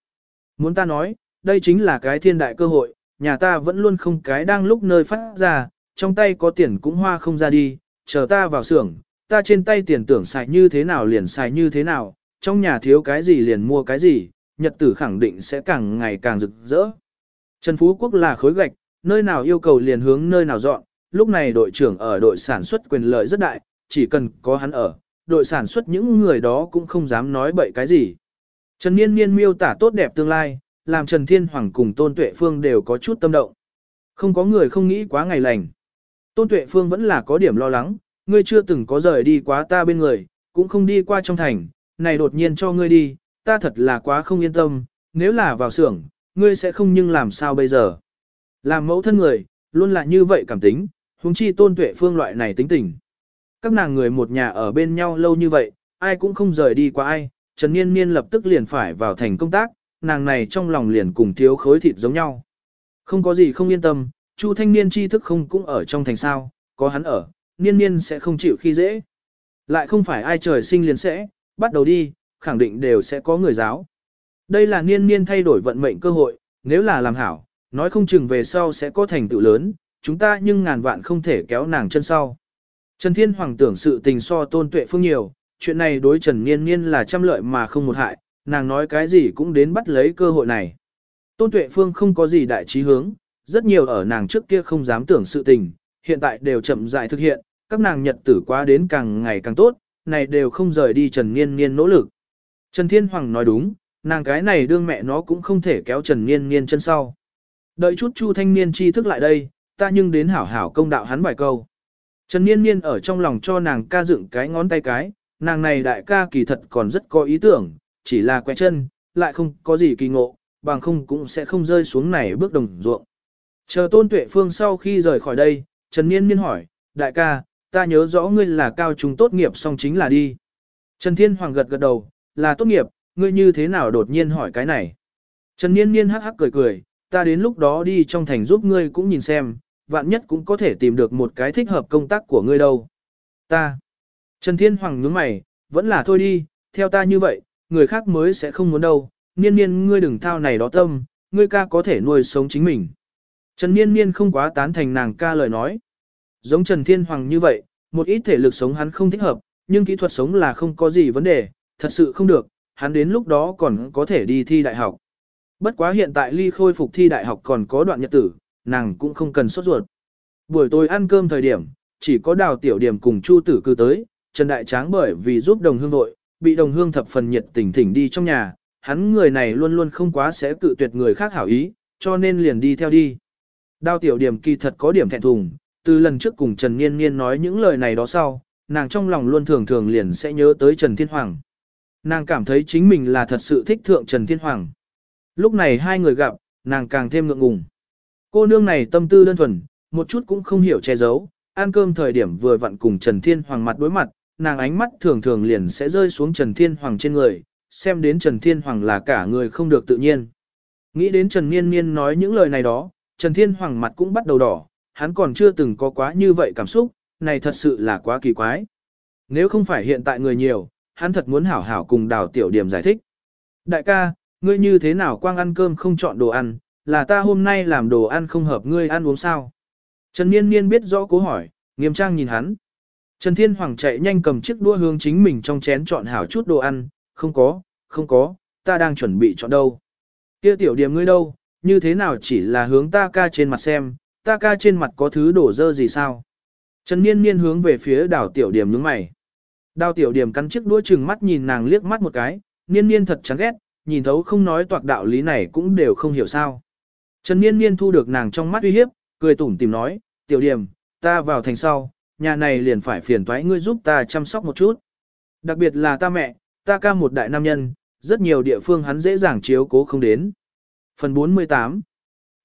Muốn ta nói, đây chính là cái thiên đại cơ hội, nhà ta vẫn luôn không cái đang lúc nơi phát ra, trong tay có tiền cũng hoa không ra đi, chờ ta vào xưởng, ta trên tay tiền tưởng xài như thế nào liền xài như thế nào, trong nhà thiếu cái gì liền mua cái gì, nhật tử khẳng định sẽ càng ngày càng rực rỡ. Trần Phú Quốc là khối gạch, nơi nào yêu cầu liền hướng nơi nào dọn, lúc này đội trưởng ở đội sản xuất quyền lợi rất đại, chỉ cần có hắn ở, đội sản xuất những người đó cũng không dám nói bậy cái gì. Trần Niên Niên miêu tả tốt đẹp tương lai, làm Trần Thiên Hoàng cùng Tôn Tuệ Phương đều có chút tâm động. Không có người không nghĩ quá ngày lành. Tôn Tuệ Phương vẫn là có điểm lo lắng, ngươi chưa từng có rời đi quá ta bên người, cũng không đi qua trong thành, này đột nhiên cho ngươi đi, ta thật là quá không yên tâm, nếu là vào xưởng, ngươi sẽ không nhưng làm sao bây giờ. Làm mẫu thân người, luôn là như vậy cảm tính, huống chi Tôn Tuệ Phương loại này tính tình. Các nàng người một nhà ở bên nhau lâu như vậy, ai cũng không rời đi qua ai, Trần Niên Niên lập tức liền phải vào thành công tác, nàng này trong lòng liền cùng thiếu khối thịt giống nhau. Không có gì không yên tâm, Chu thanh niên tri thức không cũng ở trong thành sao, có hắn ở, Niên Niên sẽ không chịu khi dễ. Lại không phải ai trời sinh liền sẽ, bắt đầu đi, khẳng định đều sẽ có người giáo. Đây là Niên Niên thay đổi vận mệnh cơ hội, nếu là làm hảo, nói không chừng về sau sẽ có thành tựu lớn, chúng ta nhưng ngàn vạn không thể kéo nàng chân sau. Trần Thiên Hoàng tưởng sự tình so tôn tuệ phương nhiều, chuyện này đối Trần Niên Niên là trăm lợi mà không một hại, nàng nói cái gì cũng đến bắt lấy cơ hội này. Tôn tuệ phương không có gì đại trí hướng, rất nhiều ở nàng trước kia không dám tưởng sự tình, hiện tại đều chậm rãi thực hiện, các nàng nhật tử quá đến càng ngày càng tốt, này đều không rời đi Trần Niên Niên nỗ lực. Trần Thiên Hoàng nói đúng, nàng cái này đương mẹ nó cũng không thể kéo Trần Niên Niên chân sau. Đợi chút Chu thanh niên tri thức lại đây, ta nhưng đến hảo hảo công đạo hắn vài câu. Trần Niên Niên ở trong lòng cho nàng ca dựng cái ngón tay cái, nàng này đại ca kỳ thật còn rất có ý tưởng, chỉ là quẹ chân, lại không có gì kỳ ngộ, bằng không cũng sẽ không rơi xuống này bước đồng ruộng. Chờ tôn tuệ phương sau khi rời khỏi đây, Trần Niên Niên hỏi, đại ca, ta nhớ rõ ngươi là cao trung tốt nghiệp xong chính là đi. Trần Thiên Hoàng gật gật đầu, là tốt nghiệp, ngươi như thế nào đột nhiên hỏi cái này. Trần Niên Niên hắc hắc cười cười, ta đến lúc đó đi trong thành giúp ngươi cũng nhìn xem, vạn nhất cũng có thể tìm được một cái thích hợp công tác của ngươi đâu. Ta. Trần Thiên Hoàng nhướng mày, vẫn là thôi đi, theo ta như vậy, người khác mới sẽ không muốn đâu, niên niên ngươi đừng thao này đó tâm, ngươi ca có thể nuôi sống chính mình. Trần Niên Niên không quá tán thành nàng ca lời nói. Giống Trần Thiên Hoàng như vậy, một ít thể lực sống hắn không thích hợp, nhưng kỹ thuật sống là không có gì vấn đề, thật sự không được, hắn đến lúc đó còn có thể đi thi đại học. Bất quá hiện tại ly khôi phục thi đại học còn có đoạn nhật tử, nàng cũng không cần sốt ruột. Buổi tối ăn cơm thời điểm, chỉ có đào tiểu điểm cùng chu tử cư tới, Trần Đại Tráng bởi vì giúp đồng hương vội, bị đồng hương thập phần nhiệt tình thỉnh đi trong nhà, hắn người này luôn luôn không quá sẽ cự tuyệt người khác hảo ý, cho nên liền đi theo đi. Đào tiểu điểm kỳ thật có điểm thẹn thùng, từ lần trước cùng Trần Niên Niên nói những lời này đó sau, nàng trong lòng luôn thường thường liền sẽ nhớ tới Trần Thiên Hoàng. Nàng cảm thấy chính mình là thật sự thích thượng Trần Thiên Hoàng. Lúc này hai người gặp, nàng càng thêm ngượng ngùng. Cô nương này tâm tư đơn thuần, một chút cũng không hiểu che giấu, ăn cơm thời điểm vừa vặn cùng Trần Thiên Hoàng mặt đối mặt, nàng ánh mắt thường thường liền sẽ rơi xuống Trần Thiên Hoàng trên người, xem đến Trần Thiên Hoàng là cả người không được tự nhiên. Nghĩ đến Trần Niên Niên nói những lời này đó, Trần Thiên Hoàng mặt cũng bắt đầu đỏ, hắn còn chưa từng có quá như vậy cảm xúc, này thật sự là quá kỳ quái. Nếu không phải hiện tại người nhiều, hắn thật muốn hảo hảo cùng đào tiểu điểm giải thích. Đại ca, ngươi như thế nào quang ăn cơm không chọn đồ ăn, là ta hôm nay làm đồ ăn không hợp ngươi ăn uống sao? Trần Niên Niên biết rõ cố hỏi, nghiêm trang nhìn hắn. Trần Thiên Hoàng chạy nhanh cầm chiếc đũa hướng chính mình trong chén chọn hảo chút đồ ăn, không có, không có, ta đang chuẩn bị chọn đâu. Kia tiểu điểm ngươi đâu, như thế nào chỉ là hướng ta ca trên mặt xem, ta ca trên mặt có thứ đổ dơ gì sao? Trần Niên Niên hướng về phía đảo tiểu điểm nhướng mày. Đào tiểu điểm cắn chiếc đũa chừng mắt nhìn nàng liếc mắt một cái, Niên Niên thật chán ghét, nhìn thấu không nói toạc đạo lý này cũng đều không hiểu sao. Trần Niên Niên thu được nàng trong mắt uy hiếp, cười tủm tìm nói, tiểu điểm, ta vào thành sau, nhà này liền phải phiền toái ngươi giúp ta chăm sóc một chút. Đặc biệt là ta mẹ, ta ca một đại nam nhân, rất nhiều địa phương hắn dễ dàng chiếu cố không đến. Phần 48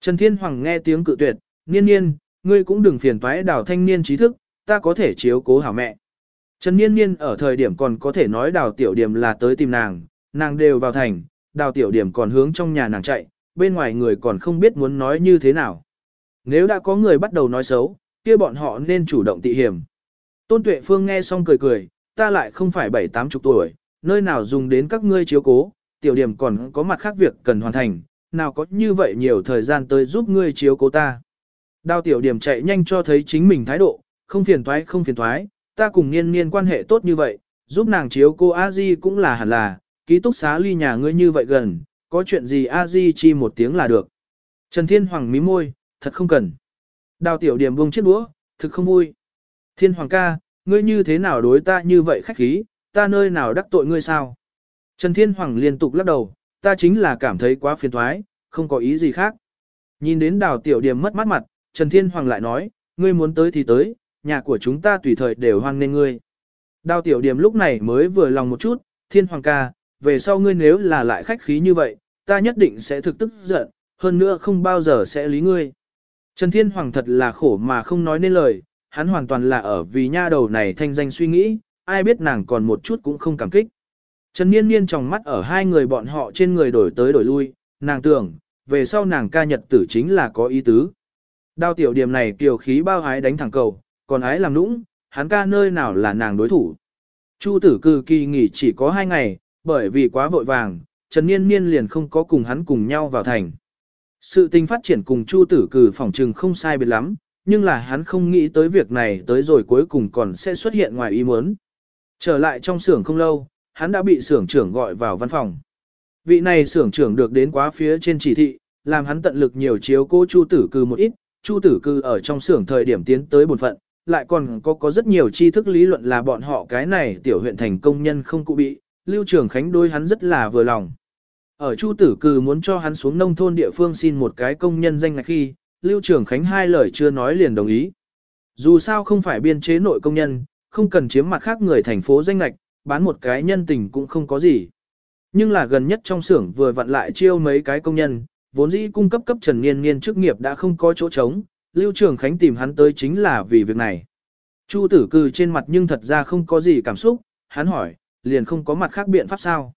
Trần Thiên Hoàng nghe tiếng cự tuyệt, niên niên, ngươi cũng đừng phiền toái đào thanh niên trí thức, ta có thể chiếu cố hảo mẹ. Trần Niên Niên ở thời điểm còn có thể nói đào tiểu điểm là tới tìm nàng, nàng đều vào thành, đào tiểu điểm còn hướng trong nhà nàng chạy, bên ngoài người còn không biết muốn nói như thế nào. Nếu đã có người bắt đầu nói xấu, kia bọn họ nên chủ động tị hiểm. Tôn Tuệ Phương nghe xong cười cười, ta lại không phải bảy tám chục tuổi, nơi nào dùng đến các ngươi chiếu cố, tiểu điểm còn có mặt khác việc cần hoàn thành, nào có như vậy nhiều thời gian tới giúp ngươi chiếu cố ta. Đào tiểu điểm chạy nhanh cho thấy chính mình thái độ, không phiền thoái không phiền thoái ta cùng niên niên quan hệ tốt như vậy, giúp nàng chiếu cô a di cũng là hẳn là, ký túc xá ly nhà ngươi như vậy gần, có chuyện gì a di chi một tiếng là được. Trần Thiên Hoàng mí môi, thật không cần. Đào tiểu điểm buông chiếc đũa, thực không vui. Thiên Hoàng ca, ngươi như thế nào đối ta như vậy khách khí, ta nơi nào đắc tội ngươi sao? Trần Thiên Hoàng liên tục lắc đầu, ta chính là cảm thấy quá phiền thoái, không có ý gì khác. Nhìn đến đào tiểu điểm mất mắt mặt, Trần Thiên Hoàng lại nói, ngươi muốn tới thì tới, nhà của chúng ta tùy thời đều hoan nên ngươi. Đào tiểu điểm lúc này mới vừa lòng một chút, Thiên Hoàng ca, về sau ngươi nếu là lại khách khí như vậy, ta nhất định sẽ thực tức giận, hơn nữa không bao giờ sẽ lý ngươi. Trần Thiên Hoàng thật là khổ mà không nói nên lời, hắn hoàn toàn là ở vì nha đầu này thanh danh suy nghĩ, ai biết nàng còn một chút cũng không cảm kích. Trần Niên Niên trong mắt ở hai người bọn họ trên người đổi tới đổi lui, nàng tưởng, về sau nàng ca nhật tử chính là có ý tứ. Đao tiểu điểm này kiều khí bao ái đánh thẳng cầu, còn ái làm nũng, hắn ca nơi nào là nàng đối thủ. Chu tử cư kỳ nghỉ chỉ có hai ngày, bởi vì quá vội vàng, Trần Niên Niên liền không có cùng hắn cùng nhau vào thành. Sự tình phát triển cùng Chu tử cử phỏng trừng không sai biệt lắm, nhưng là hắn không nghĩ tới việc này tới rồi cuối cùng còn sẽ xuất hiện ngoài ý muốn. Trở lại trong xưởng không lâu, hắn đã bị xưởng trưởng gọi vào văn phòng. Vị này xưởng trưởng được đến quá phía trên chỉ thị, làm hắn tận lực nhiều chiếu cố Chu tử cư một ít, Chu tử cư ở trong xưởng thời điểm tiến tới bổn phận, lại còn có có rất nhiều tri thức lý luận là bọn họ cái này tiểu huyện thành công nhân không cụ bị, Lưu Trường Khánh đối hắn rất là vừa lòng. Ở Chu Tử Cừ muốn cho hắn xuống nông thôn địa phương xin một cái công nhân danh ngạch khi, Lưu Trường Khánh hai lời chưa nói liền đồng ý. Dù sao không phải biên chế nội công nhân, không cần chiếm mặt khác người thành phố danh ngạch, bán một cái nhân tình cũng không có gì. Nhưng là gần nhất trong xưởng vừa vặn lại chiêu mấy cái công nhân, vốn dĩ cung cấp cấp Trần Niên Niên chức nghiệp đã không có chỗ trống, Lưu Trường Khánh tìm hắn tới chính là vì việc này. Chu tử cừ trên mặt nhưng thật ra không có gì cảm xúc, hắn hỏi, liền không có mặt khác biện pháp sao.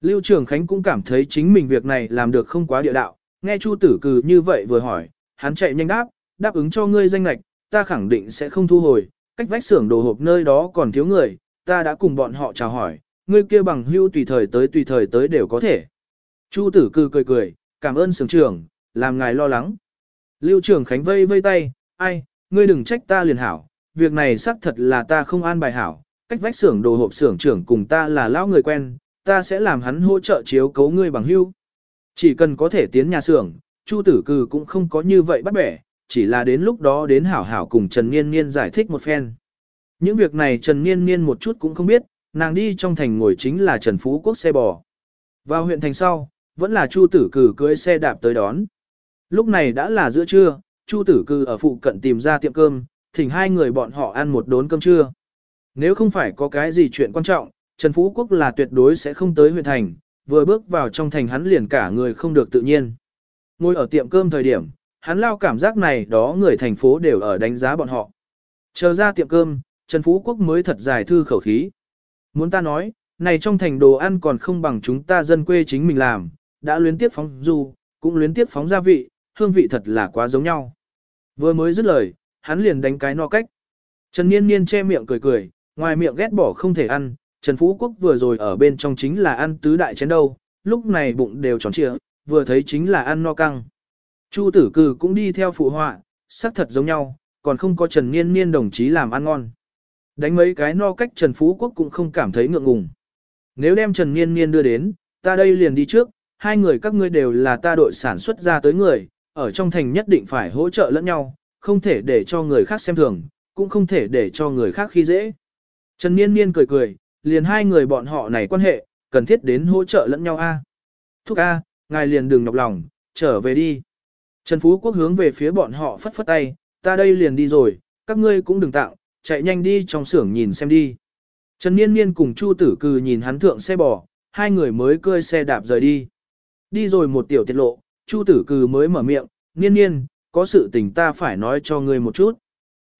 Lưu Trường Khánh cũng cảm thấy chính mình việc này làm được không quá địa đạo, nghe Chu tử cừ như vậy vừa hỏi, hắn chạy nhanh đáp, đáp ứng cho ngươi danh lạch, ta khẳng định sẽ không thu hồi, cách vách xưởng đồ hộp nơi đó còn thiếu người, ta đã cùng bọn họ chào hỏi, ngươi kia bằng hưu tùy thời tới tùy thời tới đều có thể. Chu tử cừ cười cười, cảm ơn xưởng trưởng, làm ngài lo lắng. Lưu Trường Khánh vây vây tay, ai, ngươi đừng trách ta liền hảo, việc này xác thật là ta không an bài hảo, cách vách xưởng đồ hộp xưởng trưởng cùng ta là lão người quen, ta sẽ làm hắn hỗ trợ chiếu cấu ngươi bằng hưu. Chỉ cần có thể tiến nhà xưởng, Chu Tử Cừ cũng không có như vậy bắt bẻ, chỉ là đến lúc đó đến hảo hảo cùng Trần Niên Niên giải thích một phen. Những việc này Trần Niên Niên một chút cũng không biết, nàng đi trong thành ngồi chính là Trần Phú Quốc xe bò. Vào huyện thành sau, vẫn là Chu Tử Cừ cưỡi xe đạp tới đón. Lúc này đã là giữa trưa, Chu Tử Cừ ở phụ cận tìm ra tiệm cơm, thỉnh hai người bọn họ ăn một đốn cơm trưa. Nếu không phải có cái gì chuyện quan trọng, Trần Phú Quốc là tuyệt đối sẽ không tới huyện thành, vừa bước vào trong thành hắn liền cả người không được tự nhiên. Ngồi ở tiệm cơm thời điểm, hắn lao cảm giác này đó người thành phố đều ở đánh giá bọn họ. Chờ ra tiệm cơm, Trần Phú Quốc mới thật dài thư khẩu khí. Muốn ta nói, này trong thành đồ ăn còn không bằng chúng ta dân quê chính mình làm, đã luyến tiếp phóng du, cũng luyến tiếp phóng gia vị, hương vị thật là quá giống nhau. Vừa mới dứt lời, hắn liền đánh cái no cách. Trần Niên Niên che miệng cười cười, ngoài miệng ghét bỏ không thể ăn, Trần Phú Quốc vừa rồi ở bên trong chính là ăn tứ đại chén đâu, lúc này bụng đều tròn trịa, vừa thấy chính là ăn no căng. Chu tử cử cũng đi theo phụ họa, sắc thật giống nhau, còn không có Trần Niên Niên đồng chí làm ăn ngon. Đánh mấy cái no cách Trần Phú Quốc cũng không cảm thấy ngượng ngùng. Nếu đem Trần Niên Niên đưa đến, ta đây liền đi trước, hai người các ngươi đều là ta đội sản xuất ra tới người, ở trong thành nhất định phải hỗ trợ lẫn nhau, không thể để cho người khác xem thường, cũng không thể để cho người khác khi dễ. Trần Niên Niên cười cười, liền hai người bọn họ này quan hệ, cần thiết đến hỗ trợ lẫn nhau a. Thúc a, ngài liền đừng nhọc lòng, trở về đi. Trần Phú Quốc hướng về phía bọn họ phất phất tay, ta đây liền đi rồi, các ngươi cũng đừng tạo, chạy nhanh đi trong xưởng nhìn xem đi. Trần Niên Niên cùng Chu Tử Cừ nhìn hắn thượng xe bò, hai người mới cơi xe đạp rời đi. Đi rồi một tiểu tiết lộ, Chu Tử Cừ mới mở miệng, Niên Niên, có sự tình ta phải nói cho ngươi một chút.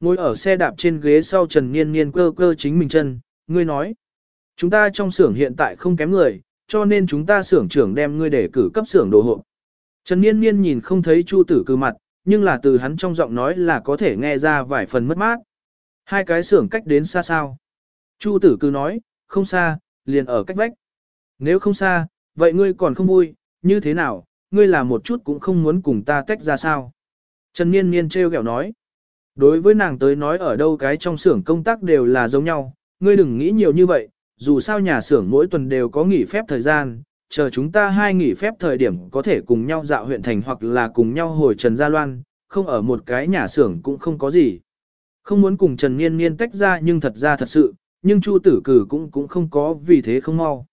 Ngồi ở xe đạp trên ghế sau Trần Niên Niên cơ cơ chính mình chân, ngươi nói. Chúng ta trong xưởng hiện tại không kém người, cho nên chúng ta xưởng trưởng đem ngươi để cử cấp xưởng đồ hộp. Trần Niên Niên nhìn không thấy Chu Tử Cư mặt, nhưng là từ hắn trong giọng nói là có thể nghe ra vài phần mất mát. Hai cái xưởng cách đến xa sao. Chu Tử Cư nói, không xa, liền ở cách vách. Nếu không xa, vậy ngươi còn không vui, như thế nào, ngươi là một chút cũng không muốn cùng ta tách ra sao. Trần Niên Niên treo kẹo nói. Đối với nàng tới nói ở đâu cái trong xưởng công tác đều là giống nhau, ngươi đừng nghĩ nhiều như vậy, dù sao nhà xưởng mỗi tuần đều có nghỉ phép thời gian, chờ chúng ta hai nghỉ phép thời điểm có thể cùng nhau dạo huyện thành hoặc là cùng nhau hồi Trần Gia Loan, không ở một cái nhà xưởng cũng không có gì. Không muốn cùng Trần Niên Niên tách ra nhưng thật ra thật sự, nhưng Chu tử cử cũng cũng không có vì thế không mau.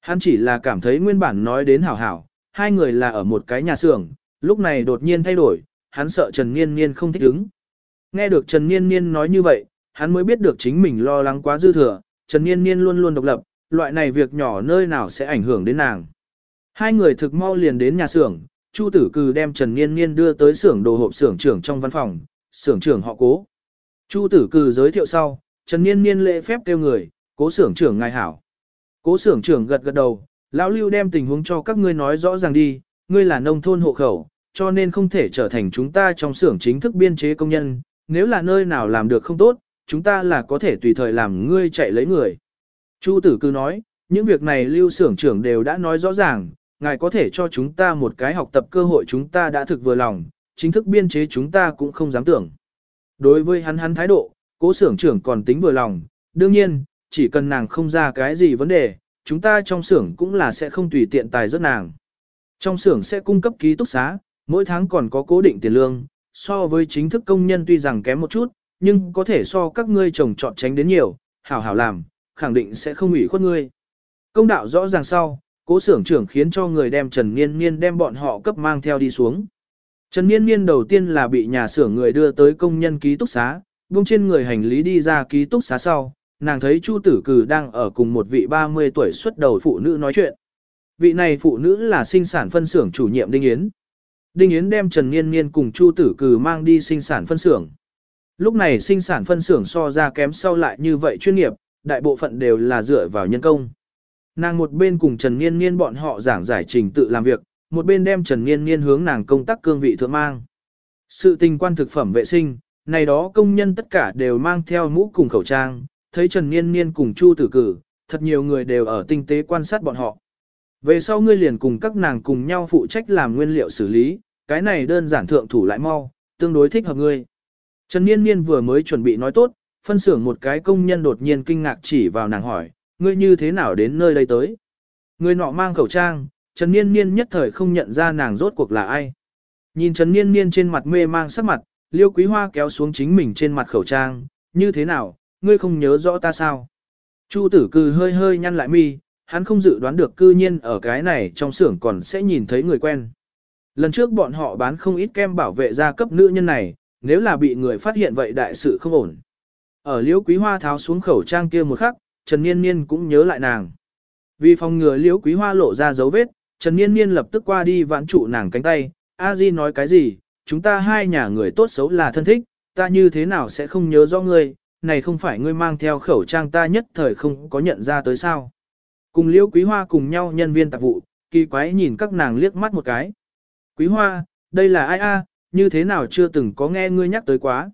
Hắn chỉ là cảm thấy nguyên bản nói đến hảo hảo, hai người là ở một cái nhà xưởng, lúc này đột nhiên thay đổi, hắn sợ Trần Niên Niên không thích ứng. Nghe được Trần Niên Niên nói như vậy, hắn mới biết được chính mình lo lắng quá dư thừa, Trần Niên Niên luôn luôn độc lập, loại này việc nhỏ nơi nào sẽ ảnh hưởng đến nàng. Hai người thực mau liền đến nhà xưởng, Chu Tử Cừ đem Trần Niên Niên đưa tới xưởng đồ hộp xưởng trưởng trong văn phòng, xưởng trưởng họ Cố. Chu Tử Cừ giới thiệu sau, Trần Niên Niên lễ phép kêu người, Cố xưởng trưởng ngài hảo. Cố xưởng trưởng gật gật đầu, lão Lưu đem tình huống cho các ngươi nói rõ ràng đi, ngươi là nông thôn hộ khẩu, cho nên không thể trở thành chúng ta trong xưởng chính thức biên chế công nhân, nếu là nơi nào làm được không tốt, chúng ta là có thể tùy thời làm ngươi chạy lấy người. Chu tử cứ nói, những việc này lưu xưởng trưởng đều đã nói rõ ràng, ngài có thể cho chúng ta một cái học tập cơ hội chúng ta đã thực vừa lòng, chính thức biên chế chúng ta cũng không dám tưởng. Đối với hắn hắn thái độ, cố xưởng trưởng còn tính vừa lòng, đương nhiên, chỉ cần nàng không ra cái gì vấn đề, chúng ta trong xưởng cũng là sẽ không tùy tiện tài rất nàng. Trong xưởng sẽ cung cấp ký túc xá, mỗi tháng còn có cố định tiền lương, so với chính thức công nhân tuy rằng kém một chút, nhưng có thể so các ngươi trồng trọt tránh đến nhiều, hảo hảo làm, khẳng định sẽ không ủy khuất ngươi. Công đạo rõ ràng sau, cố xưởng trưởng khiến cho người đem Trần Niên Niên đem bọn họ cấp mang theo đi xuống. Trần Niên Niên đầu tiên là bị nhà xưởng người đưa tới công nhân ký túc xá, buông trên người hành lý đi ra ký túc xá sau, nàng thấy Chu Tử Cử đang ở cùng một vị 30 tuổi xuất đầu phụ nữ nói chuyện. Vị này phụ nữ là sinh sản phân xưởng chủ nhiệm Đinh Yến. Đinh Yến đem Trần Niên Niên cùng Chu Tử Cử mang đi sinh sản phân xưởng. Lúc này sinh sản phân xưởng so ra kém sau lại như vậy chuyên nghiệp, đại bộ phận đều là dựa vào nhân công. Nàng một bên cùng Trần Niên Niên bọn họ giảng giải trình tự làm việc, một bên đem Trần Niên Niên hướng nàng công tác cương vị thượng mang. Sự tình quan thực phẩm vệ sinh, này đó công nhân tất cả đều mang theo mũ cùng khẩu trang, thấy Trần Niên Niên cùng Chu Tử Cử, thật nhiều người đều ở tinh tế quan sát bọn họ. Về sau ngươi liền cùng các nàng cùng nhau phụ trách làm nguyên liệu xử lý, cái này đơn giản thượng thủ lại mau, tương đối thích hợp ngươi. Trần Niên Niên vừa mới chuẩn bị nói tốt, phân xưởng một cái công nhân đột nhiên kinh ngạc chỉ vào nàng hỏi, ngươi như thế nào đến nơi đây tới? Người nọ mang khẩu trang, Trần Niên Niên nhất thời không nhận ra nàng rốt cuộc là ai. Nhìn Trần Niên Niên trên mặt mê mang sắc mặt, Liêu Quý Hoa kéo xuống chính mình trên mặt khẩu trang, như thế nào, ngươi không nhớ rõ ta sao? Chu tử cư hơi hơi nhăn lại mi, hắn không dự đoán được cư nhiên ở cái này trong xưởng còn sẽ nhìn thấy người quen. Lần trước bọn họ bán không ít kem bảo vệ gia cấp nữ nhân này, nếu là bị người phát hiện vậy đại sự không ổn. Ở liễu quý hoa tháo xuống khẩu trang kia một khắc, Trần Niên Niên cũng nhớ lại nàng. Vì phòng ngừa liễu quý hoa lộ ra dấu vết, Trần Niên Niên lập tức qua đi vãn trụ nàng cánh tay, A Di nói cái gì, chúng ta hai nhà người tốt xấu là thân thích, ta như thế nào sẽ không nhớ rõ ngươi, này không phải ngươi mang theo khẩu trang ta nhất thời không có nhận ra tới sao. Cùng liễu quý hoa cùng nhau nhân viên tạp vụ, kỳ quái nhìn các nàng liếc mắt một cái. Quý hoa, đây là ai a? như thế nào chưa từng có nghe ngươi nhắc tới quá.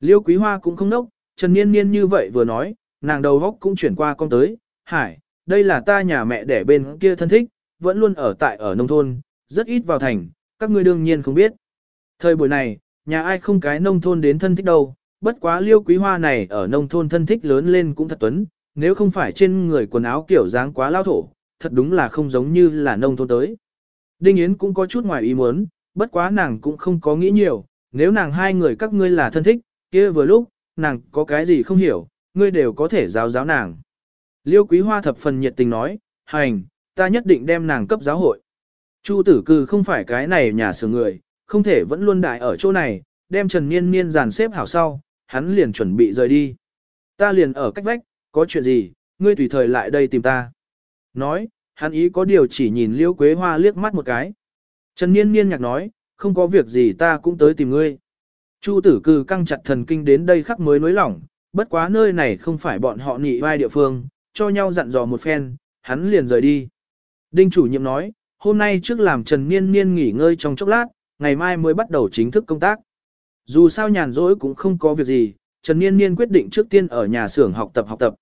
Liêu quý hoa cũng không nốc, Trần Niên Niên như vậy vừa nói, nàng đầu góc cũng chuyển qua con tới, hải, đây là ta nhà mẹ đẻ bên kia thân thích, vẫn luôn ở tại ở nông thôn, rất ít vào thành, các ngươi đương nhiên không biết. Thời buổi này, nhà ai không cái nông thôn đến thân thích đâu, bất quá liêu quý hoa này ở nông thôn thân thích lớn lên cũng thật tuấn, nếu không phải trên người quần áo kiểu dáng quá lao thổ, thật đúng là không giống như là nông thôn tới. Đinh Yến cũng có chút ngoài ý muốn, bất quá nàng cũng không có nghĩ nhiều, nếu nàng hai người các ngươi là thân thích, kia vừa lúc, nàng có cái gì không hiểu, ngươi đều có thể giáo giáo nàng. Liêu Quý Hoa thập phần nhiệt tình nói, hành, ta nhất định đem nàng cấp giáo hội. Chu tử cư không phải cái này nhà sửa người, không thể vẫn luôn đại ở chỗ này, đem Trần Niên Niên dàn xếp hảo sau, hắn liền chuẩn bị rời đi. Ta liền ở cách vách, có chuyện gì, ngươi tùy thời lại đây tìm ta. Nói, hắn ý có điều chỉ nhìn Liễu Quế Hoa liếc mắt một cái. Trần Niên Niên nhạc nói, không có việc gì ta cũng tới tìm ngươi. Chu tử cư căng chặt thần kinh đến đây khắc mới nối lỏng, bất quá nơi này không phải bọn họ nhị vai địa phương, cho nhau dặn dò một phen, hắn liền rời đi. Đinh chủ nhiệm nói, hôm nay trước làm Trần Niên Niên nghỉ ngơi trong chốc lát, ngày mai mới bắt đầu chính thức công tác. Dù sao nhàn rỗi cũng không có việc gì, Trần Niên Niên quyết định trước tiên ở nhà xưởng học tập học tập.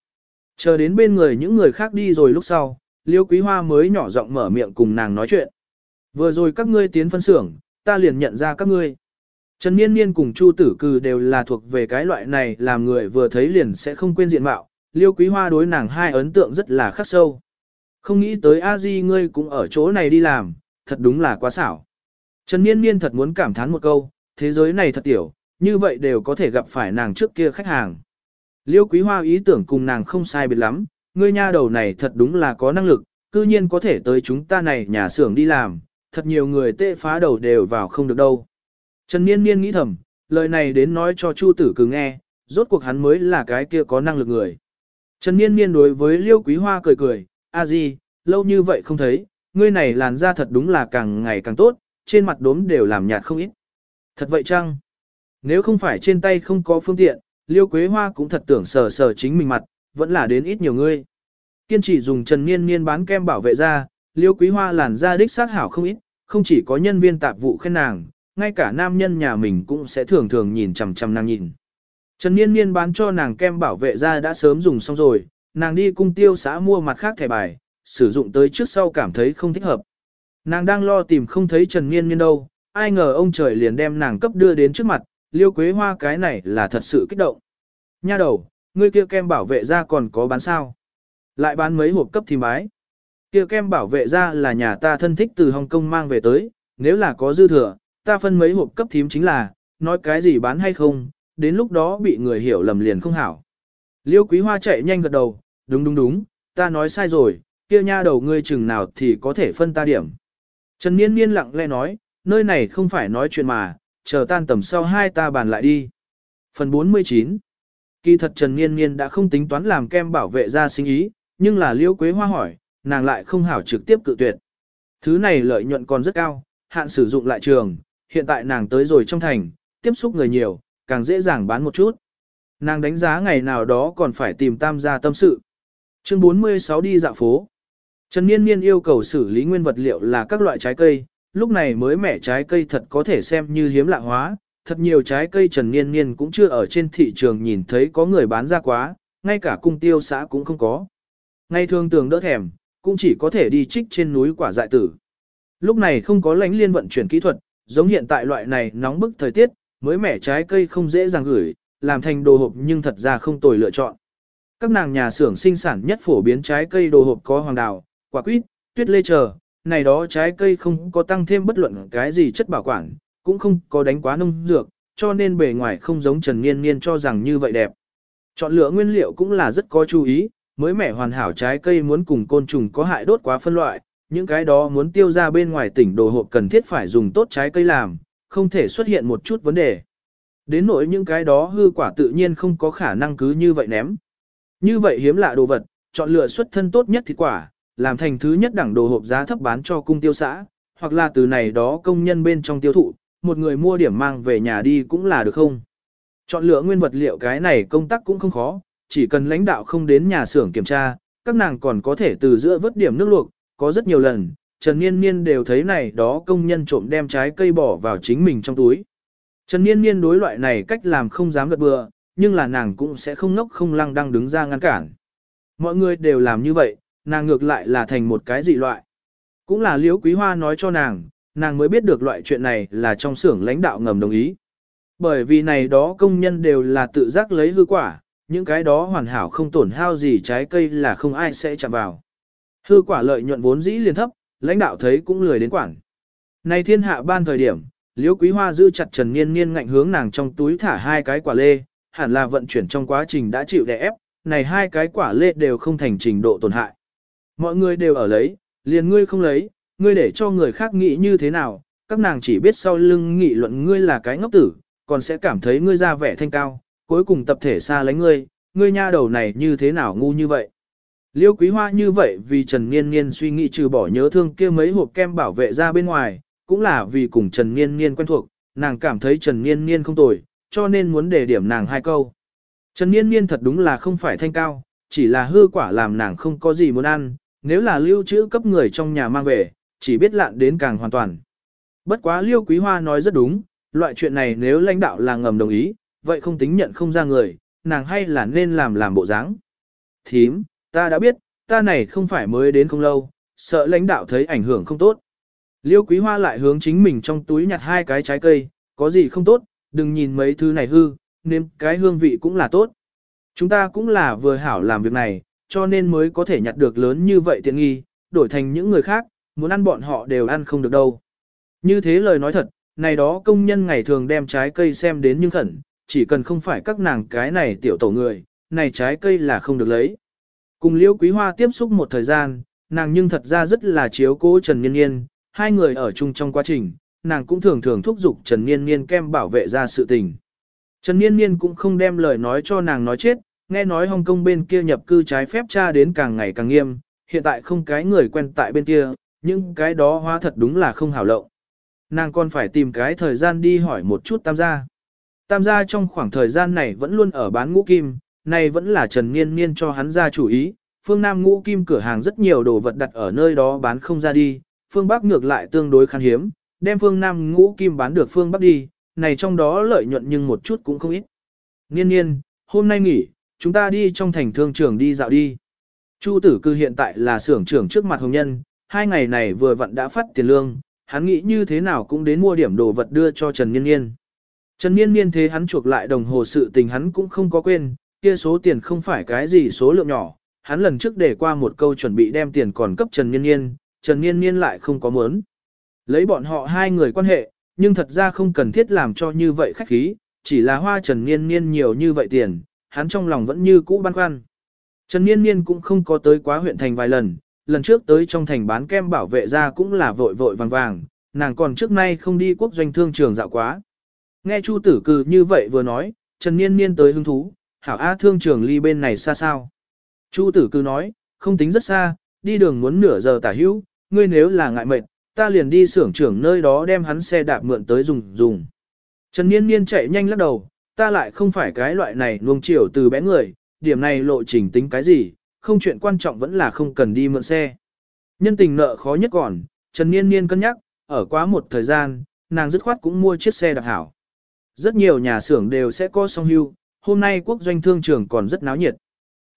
Chờ đến bên người những người khác đi rồi lúc sau, Liêu Quý Hoa mới nhỏ giọng mở miệng cùng nàng nói chuyện. Vừa rồi các ngươi tiến phân xưởng, ta liền nhận ra các ngươi. Trần Niên Niên cùng Chu Tử Cừ đều là thuộc về cái loại này làm người vừa thấy liền sẽ không quên diện mạo, Liêu Quý Hoa đối nàng hai ấn tượng rất là khắc sâu. Không nghĩ tới a di ngươi cũng ở chỗ này đi làm, thật đúng là quá xảo. Trần Niên Niên thật muốn cảm thán một câu, thế giới này thật tiểu, như vậy đều có thể gặp phải nàng trước kia khách hàng. Liêu Quý Hoa ý tưởng cùng nàng không sai biệt lắm, ngươi nha đầu này thật đúng là có năng lực, cư nhiên có thể tới chúng ta này nhà xưởng đi làm, thật nhiều người tệ phá đầu đều vào không được đâu. Trần Niên Niên nghĩ thầm, lời này đến nói cho Chu Tử cứ nghe, rốt cuộc hắn mới là cái kia có năng lực người. Trần Niên Niên đối với Liêu Quý Hoa cười cười, a gì, lâu như vậy không thấy, ngươi này làn da thật đúng là càng ngày càng tốt, trên mặt đốm đều làm nhạt không ít. Thật vậy chăng? Nếu không phải trên tay không có phương tiện, Liêu Quế Hoa cũng thật tưởng sờ sờ chính mình mặt, vẫn là đến ít nhiều ngươi. Kiên trì dùng Trần Niên Niên bán kem bảo vệ da, Liêu Quý Hoa làn da đích xác hảo không ít, không chỉ có nhân viên tạp vụ khen nàng, ngay cả nam nhân nhà mình cũng sẽ thường thường nhìn chằm chằm nàng nhìn. Trần Niên Niên bán cho nàng kem bảo vệ da đã sớm dùng xong rồi, nàng đi cung tiêu xã mua mặt khác thẻ bài, sử dụng tới trước sau cảm thấy không thích hợp. Nàng đang lo tìm không thấy Trần Niên Niên đâu, ai ngờ ông trời liền đem nàng cấp đưa đến trước mặt, liêu quế hoa cái này là thật sự kích động. Nha đầu, ngươi kia kem bảo vệ ra còn có bán sao? Lại bán mấy hộp cấp thì bái. Kia kem bảo vệ ra là nhà ta thân thích từ Hồng Kông mang về tới, nếu là có dư thừa, ta phân mấy hộp cấp thím chính là, nói cái gì bán hay không, đến lúc đó bị người hiểu lầm liền không hảo. Liêu quý hoa chạy nhanh gật đầu, đúng đúng đúng, ta nói sai rồi, kia nha đầu ngươi chừng nào thì có thể phân ta điểm. Trần Niên Niên lặng lẽ nói, nơi này không phải nói chuyện mà, chờ tan tầm sau hai ta bàn lại đi. Phần 49 Kỳ thật Trần Niên Niên đã không tính toán làm kem bảo vệ ra sinh ý, nhưng là Liễu Quế Hoa hỏi, nàng lại không hảo trực tiếp cự tuyệt. Thứ này lợi nhuận còn rất cao, hạn sử dụng lại trường, hiện tại nàng tới rồi trong thành, tiếp xúc người nhiều, càng dễ dàng bán một chút. Nàng đánh giá ngày nào đó còn phải tìm tam gia tâm sự. Chương 46 đi dạo phố. Trần Niên Niên yêu cầu xử lý nguyên vật liệu là các loại trái cây, lúc này mới mẻ trái cây thật có thể xem như hiếm lạ hóa, thật nhiều trái cây Trần Niên Niên cũng chưa ở trên thị trường nhìn thấy có người bán ra quá, ngay cả cung tiêu xã cũng không có. Ngay thường tường đỡ thèm, cũng chỉ có thể đi trích trên núi quả dại tử. Lúc này không có lãnh liên vận chuyển kỹ thuật, giống hiện tại loại này nóng bức thời tiết, mới mẻ trái cây không dễ dàng gửi, làm thành đồ hộp nhưng thật ra không tồi lựa chọn. Các nàng nhà xưởng sinh sản nhất phổ biến trái cây đồ hộp có hoàng đào, quả quýt, tuyết lê chờ, này đó trái cây không có tăng thêm bất luận cái gì chất bảo quản, cũng không có đánh quá nông dược, cho nên bề ngoài không giống Trần Niên Niên cho rằng như vậy đẹp. Chọn lựa nguyên liệu cũng là rất có chú ý, mới mẻ hoàn hảo trái cây muốn cùng côn trùng có hại đốt quá phân loại, những cái đó muốn tiêu ra bên ngoài tỉnh đồ hộp cần thiết phải dùng tốt trái cây làm, không thể xuất hiện một chút vấn đề. Đến nỗi những cái đó hư quả tự nhiên không có khả năng cứ như vậy ném. Như vậy hiếm lạ đồ vật, chọn lựa xuất thân tốt nhất thịt quả, làm thành thứ nhất đẳng đồ hộp giá thấp bán cho cung tiêu xã, hoặc là từ này đó công nhân bên trong tiêu thụ, một người mua điểm mang về nhà đi cũng là được không. Chọn lựa nguyên vật liệu cái này công tác cũng không khó, chỉ cần lãnh đạo không đến nhà xưởng kiểm tra, các nàng còn có thể từ giữa vớt điểm nước luộc, có rất nhiều lần, Trần Niên Niên đều thấy này đó công nhân trộm đem trái cây bỏ vào chính mình trong túi. Trần Niên Niên đối loại này cách làm không dám gật bừa, nhưng là nàng cũng sẽ không ngốc không lăng đang đứng ra ngăn cản. Mọi người đều làm như vậy, nàng ngược lại là thành một cái dị loại. Cũng là Liễu Quý Hoa nói cho nàng, nàng mới biết được loại chuyện này là trong xưởng lãnh đạo ngầm đồng ý. Bởi vì này đó công nhân đều là tự giác lấy hư quả, những cái đó hoàn hảo không tổn hao gì trái cây là không ai sẽ chạm vào. Hư quả lợi nhuận vốn dĩ liền thấp, lãnh đạo thấy cũng lười đến quản. Này thiên hạ ban thời điểm, Liễu Quý Hoa giữ chặt Trần Niên Niên ngạnh hướng nàng trong túi thả hai cái quả lê, hẳn là vận chuyển trong quá trình đã chịu đè ép, này hai cái quả lê đều không thành trình độ tổn hại. Mọi người đều ở lấy, liền ngươi không lấy, ngươi để cho người khác nghĩ như thế nào, các nàng chỉ biết sau lưng nghị luận ngươi là cái ngốc tử, còn sẽ cảm thấy ngươi ra vẻ thanh cao, cuối cùng tập thể xa lánh ngươi, ngươi nha đầu này như thế nào ngu như vậy. Liêu quý hoa như vậy vì Trần Niên Niên suy nghĩ trừ bỏ nhớ thương kia mấy hộp kem bảo vệ ra bên ngoài, cũng là vì cùng Trần Niên Niên quen thuộc, nàng cảm thấy Trần Niên Niên không tồi, cho nên muốn để điểm nàng hai câu. Trần Niên Niên thật đúng là không phải thanh cao, chỉ là hư quả làm nàng không có gì muốn ăn, nếu là lưu trữ cấp người trong nhà mang về, chỉ biết lạn đến càng hoàn toàn. Bất quá Liêu Quý Hoa nói rất đúng, loại chuyện này nếu lãnh đạo là ngầm đồng ý, vậy không tính nhận không ra người, nàng hay là nên làm làm bộ dáng. Thím, ta đã biết, ta này không phải mới đến không lâu, sợ lãnh đạo thấy ảnh hưởng không tốt. Liêu Quý Hoa lại hướng chính mình trong túi nhặt hai cái trái cây, có gì không tốt, đừng nhìn mấy thứ này hư, nếm cái hương vị cũng là tốt. Chúng ta cũng là vừa hảo làm việc này, cho nên mới có thể nhặt được lớn như vậy tiện nghi, đổi thành những người khác, muốn ăn bọn họ đều ăn không được đâu. Như thế lời nói thật, này đó công nhân ngày thường đem trái cây xem đến nhưng khẩn, chỉ cần không phải các nàng cái này tiểu tổ người, này trái cây là không được lấy. Cùng Liễu Quý Hoa tiếp xúc một thời gian, nàng nhưng thật ra rất là chiếu cố Trần Niên Niên, hai người ở chung trong quá trình, nàng cũng thường thường thúc giục Trần Niên Niên kem bảo vệ ra sự tình. Trần Niên Niên cũng không đem lời nói cho nàng nói chết, nghe nói Hồng Kông bên kia nhập cư trái phép tra đến càng ngày càng nghiêm, hiện tại không cái người quen tại bên kia, nhưng cái đó hóa thật đúng là không hảo lộng. Nàng còn phải tìm cái thời gian đi hỏi một chút tam gia. Tam gia trong khoảng thời gian này vẫn luôn ở bán ngũ kim, này vẫn là Trần Niên Niên cho hắn ra chủ ý, phương Nam ngũ kim cửa hàng rất nhiều đồ vật đặt ở nơi đó bán không ra đi, phương Bắc ngược lại tương đối khan hiếm, đem phương Nam ngũ kim bán được phương Bắc đi, này trong đó lợi nhuận nhưng một chút cũng không ít. Niên Niên, hôm nay nghỉ, chúng ta đi trong thành thương trường đi dạo đi. Chu tử cư hiện tại là xưởng trưởng trước mặt hồng nhân, hai ngày này vừa vặn đã phát tiền lương, hắn nghĩ như thế nào cũng đến mua điểm đồ vật đưa cho Trần Niên Niên. Trần Niên Niên thế hắn chuộc lại đồng hồ sự tình hắn cũng không có quên, kia số tiền không phải cái gì số lượng nhỏ, hắn lần trước để qua một câu chuẩn bị đem tiền còn cấp Trần Niên Niên, Trần Niên Niên lại không có muốn. Lấy bọn họ hai người quan hệ, nhưng thật ra không cần thiết làm cho như vậy khách khí, chỉ là hoa Trần Niên Niên nhiều như vậy tiền, hắn trong lòng vẫn như cũ băn khoăn. Trần Niên Niên cũng không có tới quá huyện thành vài lần, lần trước tới trong thành bán kem bảo vệ ra cũng là vội vội vàng vàng, nàng còn trước nay không đi quốc doanh thương trường dạo quá. Nghe Chu tử Cừ như vậy vừa nói, Trần Niên Niên tới hứng thú, hảo A thương trường ly bên này xa sao. Chu tử Cừ nói, không tính rất xa, đi đường muốn nửa giờ tả hữu, ngươi nếu là ngại mệt, ta liền đi xưởng trưởng nơi đó đem hắn xe đạp mượn tới dùng dùng. Trần Niên Niên chạy nhanh lắc đầu, ta lại không phải cái loại này nuông chiều từ bé người, điểm này lộ trình tính cái gì, không chuyện quan trọng vẫn là không cần đi mượn xe. Nhân tình nợ khó nhất còn, Trần Niên Niên cân nhắc, ở quá một thời gian, nàng dứt khoát cũng mua chiếc xe đạp hảo. Rất nhiều nhà xưởng đều sẽ có song hưu, hôm nay quốc doanh thương trường còn rất náo nhiệt.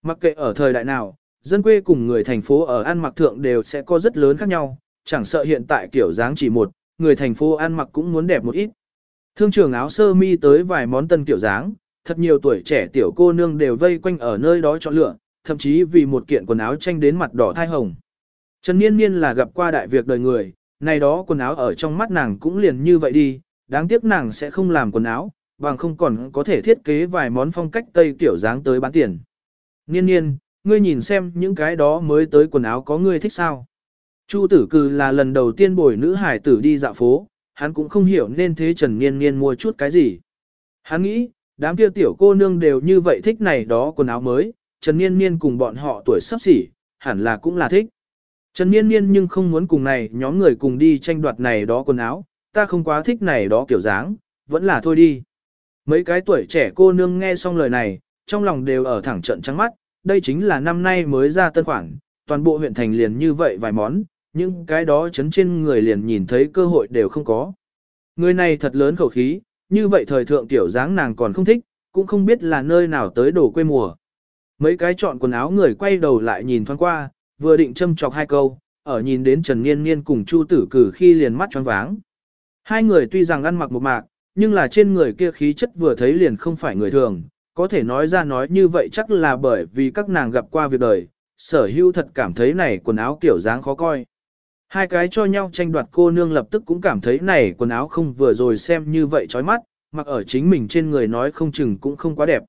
Mặc kệ ở thời đại nào, dân quê cùng người thành phố ở ăn mặc thượng đều sẽ có rất lớn khác nhau, chẳng sợ hiện tại kiểu dáng chỉ một, người thành phố ăn mặc cũng muốn đẹp một ít. Thương trường áo sơ mi tới vài món tân kiểu dáng, thật nhiều tuổi trẻ tiểu cô nương đều vây quanh ở nơi đó chọn lựa, thậm chí vì một kiện quần áo tranh đến mặt đỏ thai hồng. Trần Niên Niên là gặp qua đại việc đời người, này đó quần áo ở trong mắt nàng cũng liền như vậy đi, đáng tiếc nàng sẽ không làm quần áo, bằng không còn có thể thiết kế vài món phong cách Tây kiểu dáng tới bán tiền. Niên Niên, ngươi nhìn xem những cái đó mới tới quần áo có ngươi thích sao? Chu tử cừ là lần đầu tiên bồi nữ hải tử đi dạo phố, hắn cũng không hiểu nên thế Trần Niên Niên mua chút cái gì. Hắn nghĩ, đám kia tiểu cô nương đều như vậy thích này đó quần áo mới, Trần Niên Niên cùng bọn họ tuổi sắp xỉ, hẳn là cũng là thích. Trần Niên Niên nhưng không muốn cùng này nhóm người cùng đi tranh đoạt này đó quần áo, ta không quá thích này đó kiểu dáng, vẫn là thôi đi. Mấy cái tuổi trẻ cô nương nghe xong lời này, trong lòng đều ở thẳng trận trắng mắt, đây chính là năm nay mới ra tân khoản, toàn bộ huyện thành liền như vậy vài món, nhưng cái đó chấn trên người liền nhìn thấy cơ hội đều không có. Người này thật lớn khẩu khí, như vậy thời thượng tiểu dáng nàng còn không thích, cũng không biết là nơi nào tới đổ quê mùa. Mấy cái chọn quần áo người quay đầu lại nhìn thoáng qua, vừa định châm chọc hai câu, ở nhìn đến Trần Niên Niên cùng Chu Tử Cử khi liền mắt choáng váng. Hai người tuy rằng ăn mặc một mạc, nhưng là trên người kia khí chất vừa thấy liền không phải người thường, có thể nói ra nói như vậy chắc là bởi vì các nàng gặp qua việc đời, sở hữu thật cảm thấy này quần áo kiểu dáng khó coi. Hai cái cho nhau tranh đoạt cô nương lập tức cũng cảm thấy này quần áo không vừa rồi xem như vậy chói mắt, mặc ở chính mình trên người nói không chừng cũng không quá đẹp.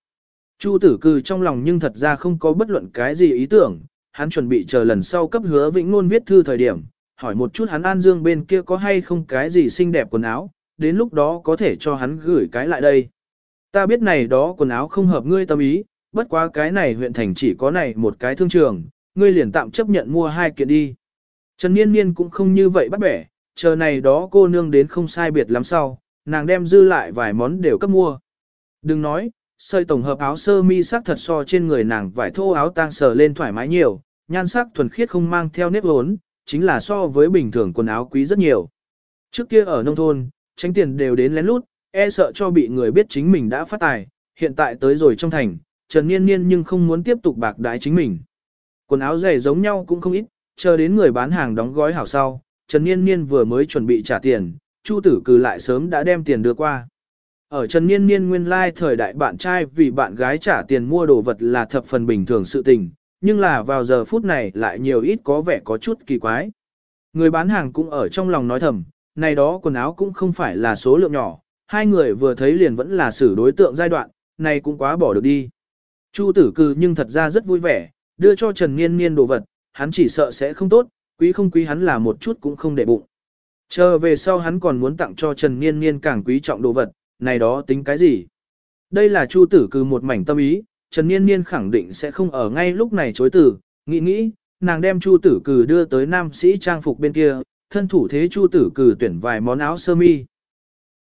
Chu tử cư trong lòng nhưng thật ra không có bất luận cái gì ý tưởng, hắn chuẩn bị chờ lần sau cấp hứa vĩnh ngôn viết thư thời điểm, hỏi một chút hắn An Dương bên kia có hay không cái gì xinh đẹp quần áo, đến lúc đó có thể cho hắn gửi cái lại đây. Ta biết này đó quần áo không hợp ngươi tâm ý, bất quá cái này huyện thành chỉ có này một cái thương trường, ngươi liền tạm chấp nhận mua hai kiện đi. Trần Niên Niên cũng không như vậy bắt bẻ, chờ này đó cô nương đến không sai biệt lắm sau, nàng đem dư lại vài món đều cấp mua. Đừng nói, sợi tổng hợp áo sơ mi sắc thật so trên người nàng vải thô áo tang sờ lên thoải mái nhiều, nhan sắc thuần khiết không mang theo nếp hốn, chính là so với bình thường quần áo quý rất nhiều. Trước kia ở nông thôn, tránh tiền đều đến lén lút, e sợ cho bị người biết chính mình đã phát tài, hiện tại tới rồi trong thành, Trần Niên Niên nhưng không muốn tiếp tục bạc đái chính mình. Quần áo rẻ giống nhau cũng không ít, chờ đến người bán hàng đóng gói hảo sau, Trần Niên Niên vừa mới chuẩn bị trả tiền, Chu Tử Cừ lại sớm đã đem tiền đưa qua. Ở Trần Niên Niên nguyên lai thời đại bạn trai vì bạn gái trả tiền mua đồ vật là thập phần bình thường sự tình, nhưng là vào giờ phút này lại nhiều ít có vẻ có chút kỳ quái. Người bán hàng cũng ở trong lòng nói thầm, này đó quần áo cũng không phải là số lượng nhỏ, hai người vừa thấy liền vẫn là xử đối tượng giai đoạn, này cũng quá bỏ được đi. Chu tử cư nhưng thật ra rất vui vẻ, đưa cho Trần Niên Niên đồ vật, hắn chỉ sợ sẽ không tốt, quý không quý hắn là một chút cũng không để bụng. Chờ về sau hắn còn muốn tặng cho Trần Niên Niên càng quý trọng đồ vật, này đó tính cái gì? Đây là Chu tử cư một mảnh tâm ý, Trần Niên Niên khẳng định sẽ không ở ngay lúc này chối từ, nghĩ nghĩ, nàng đem Chu tử cử đưa tới nam sĩ trang phục bên kia, thân thủ thế Chu tử cử tuyển vài món áo sơ mi.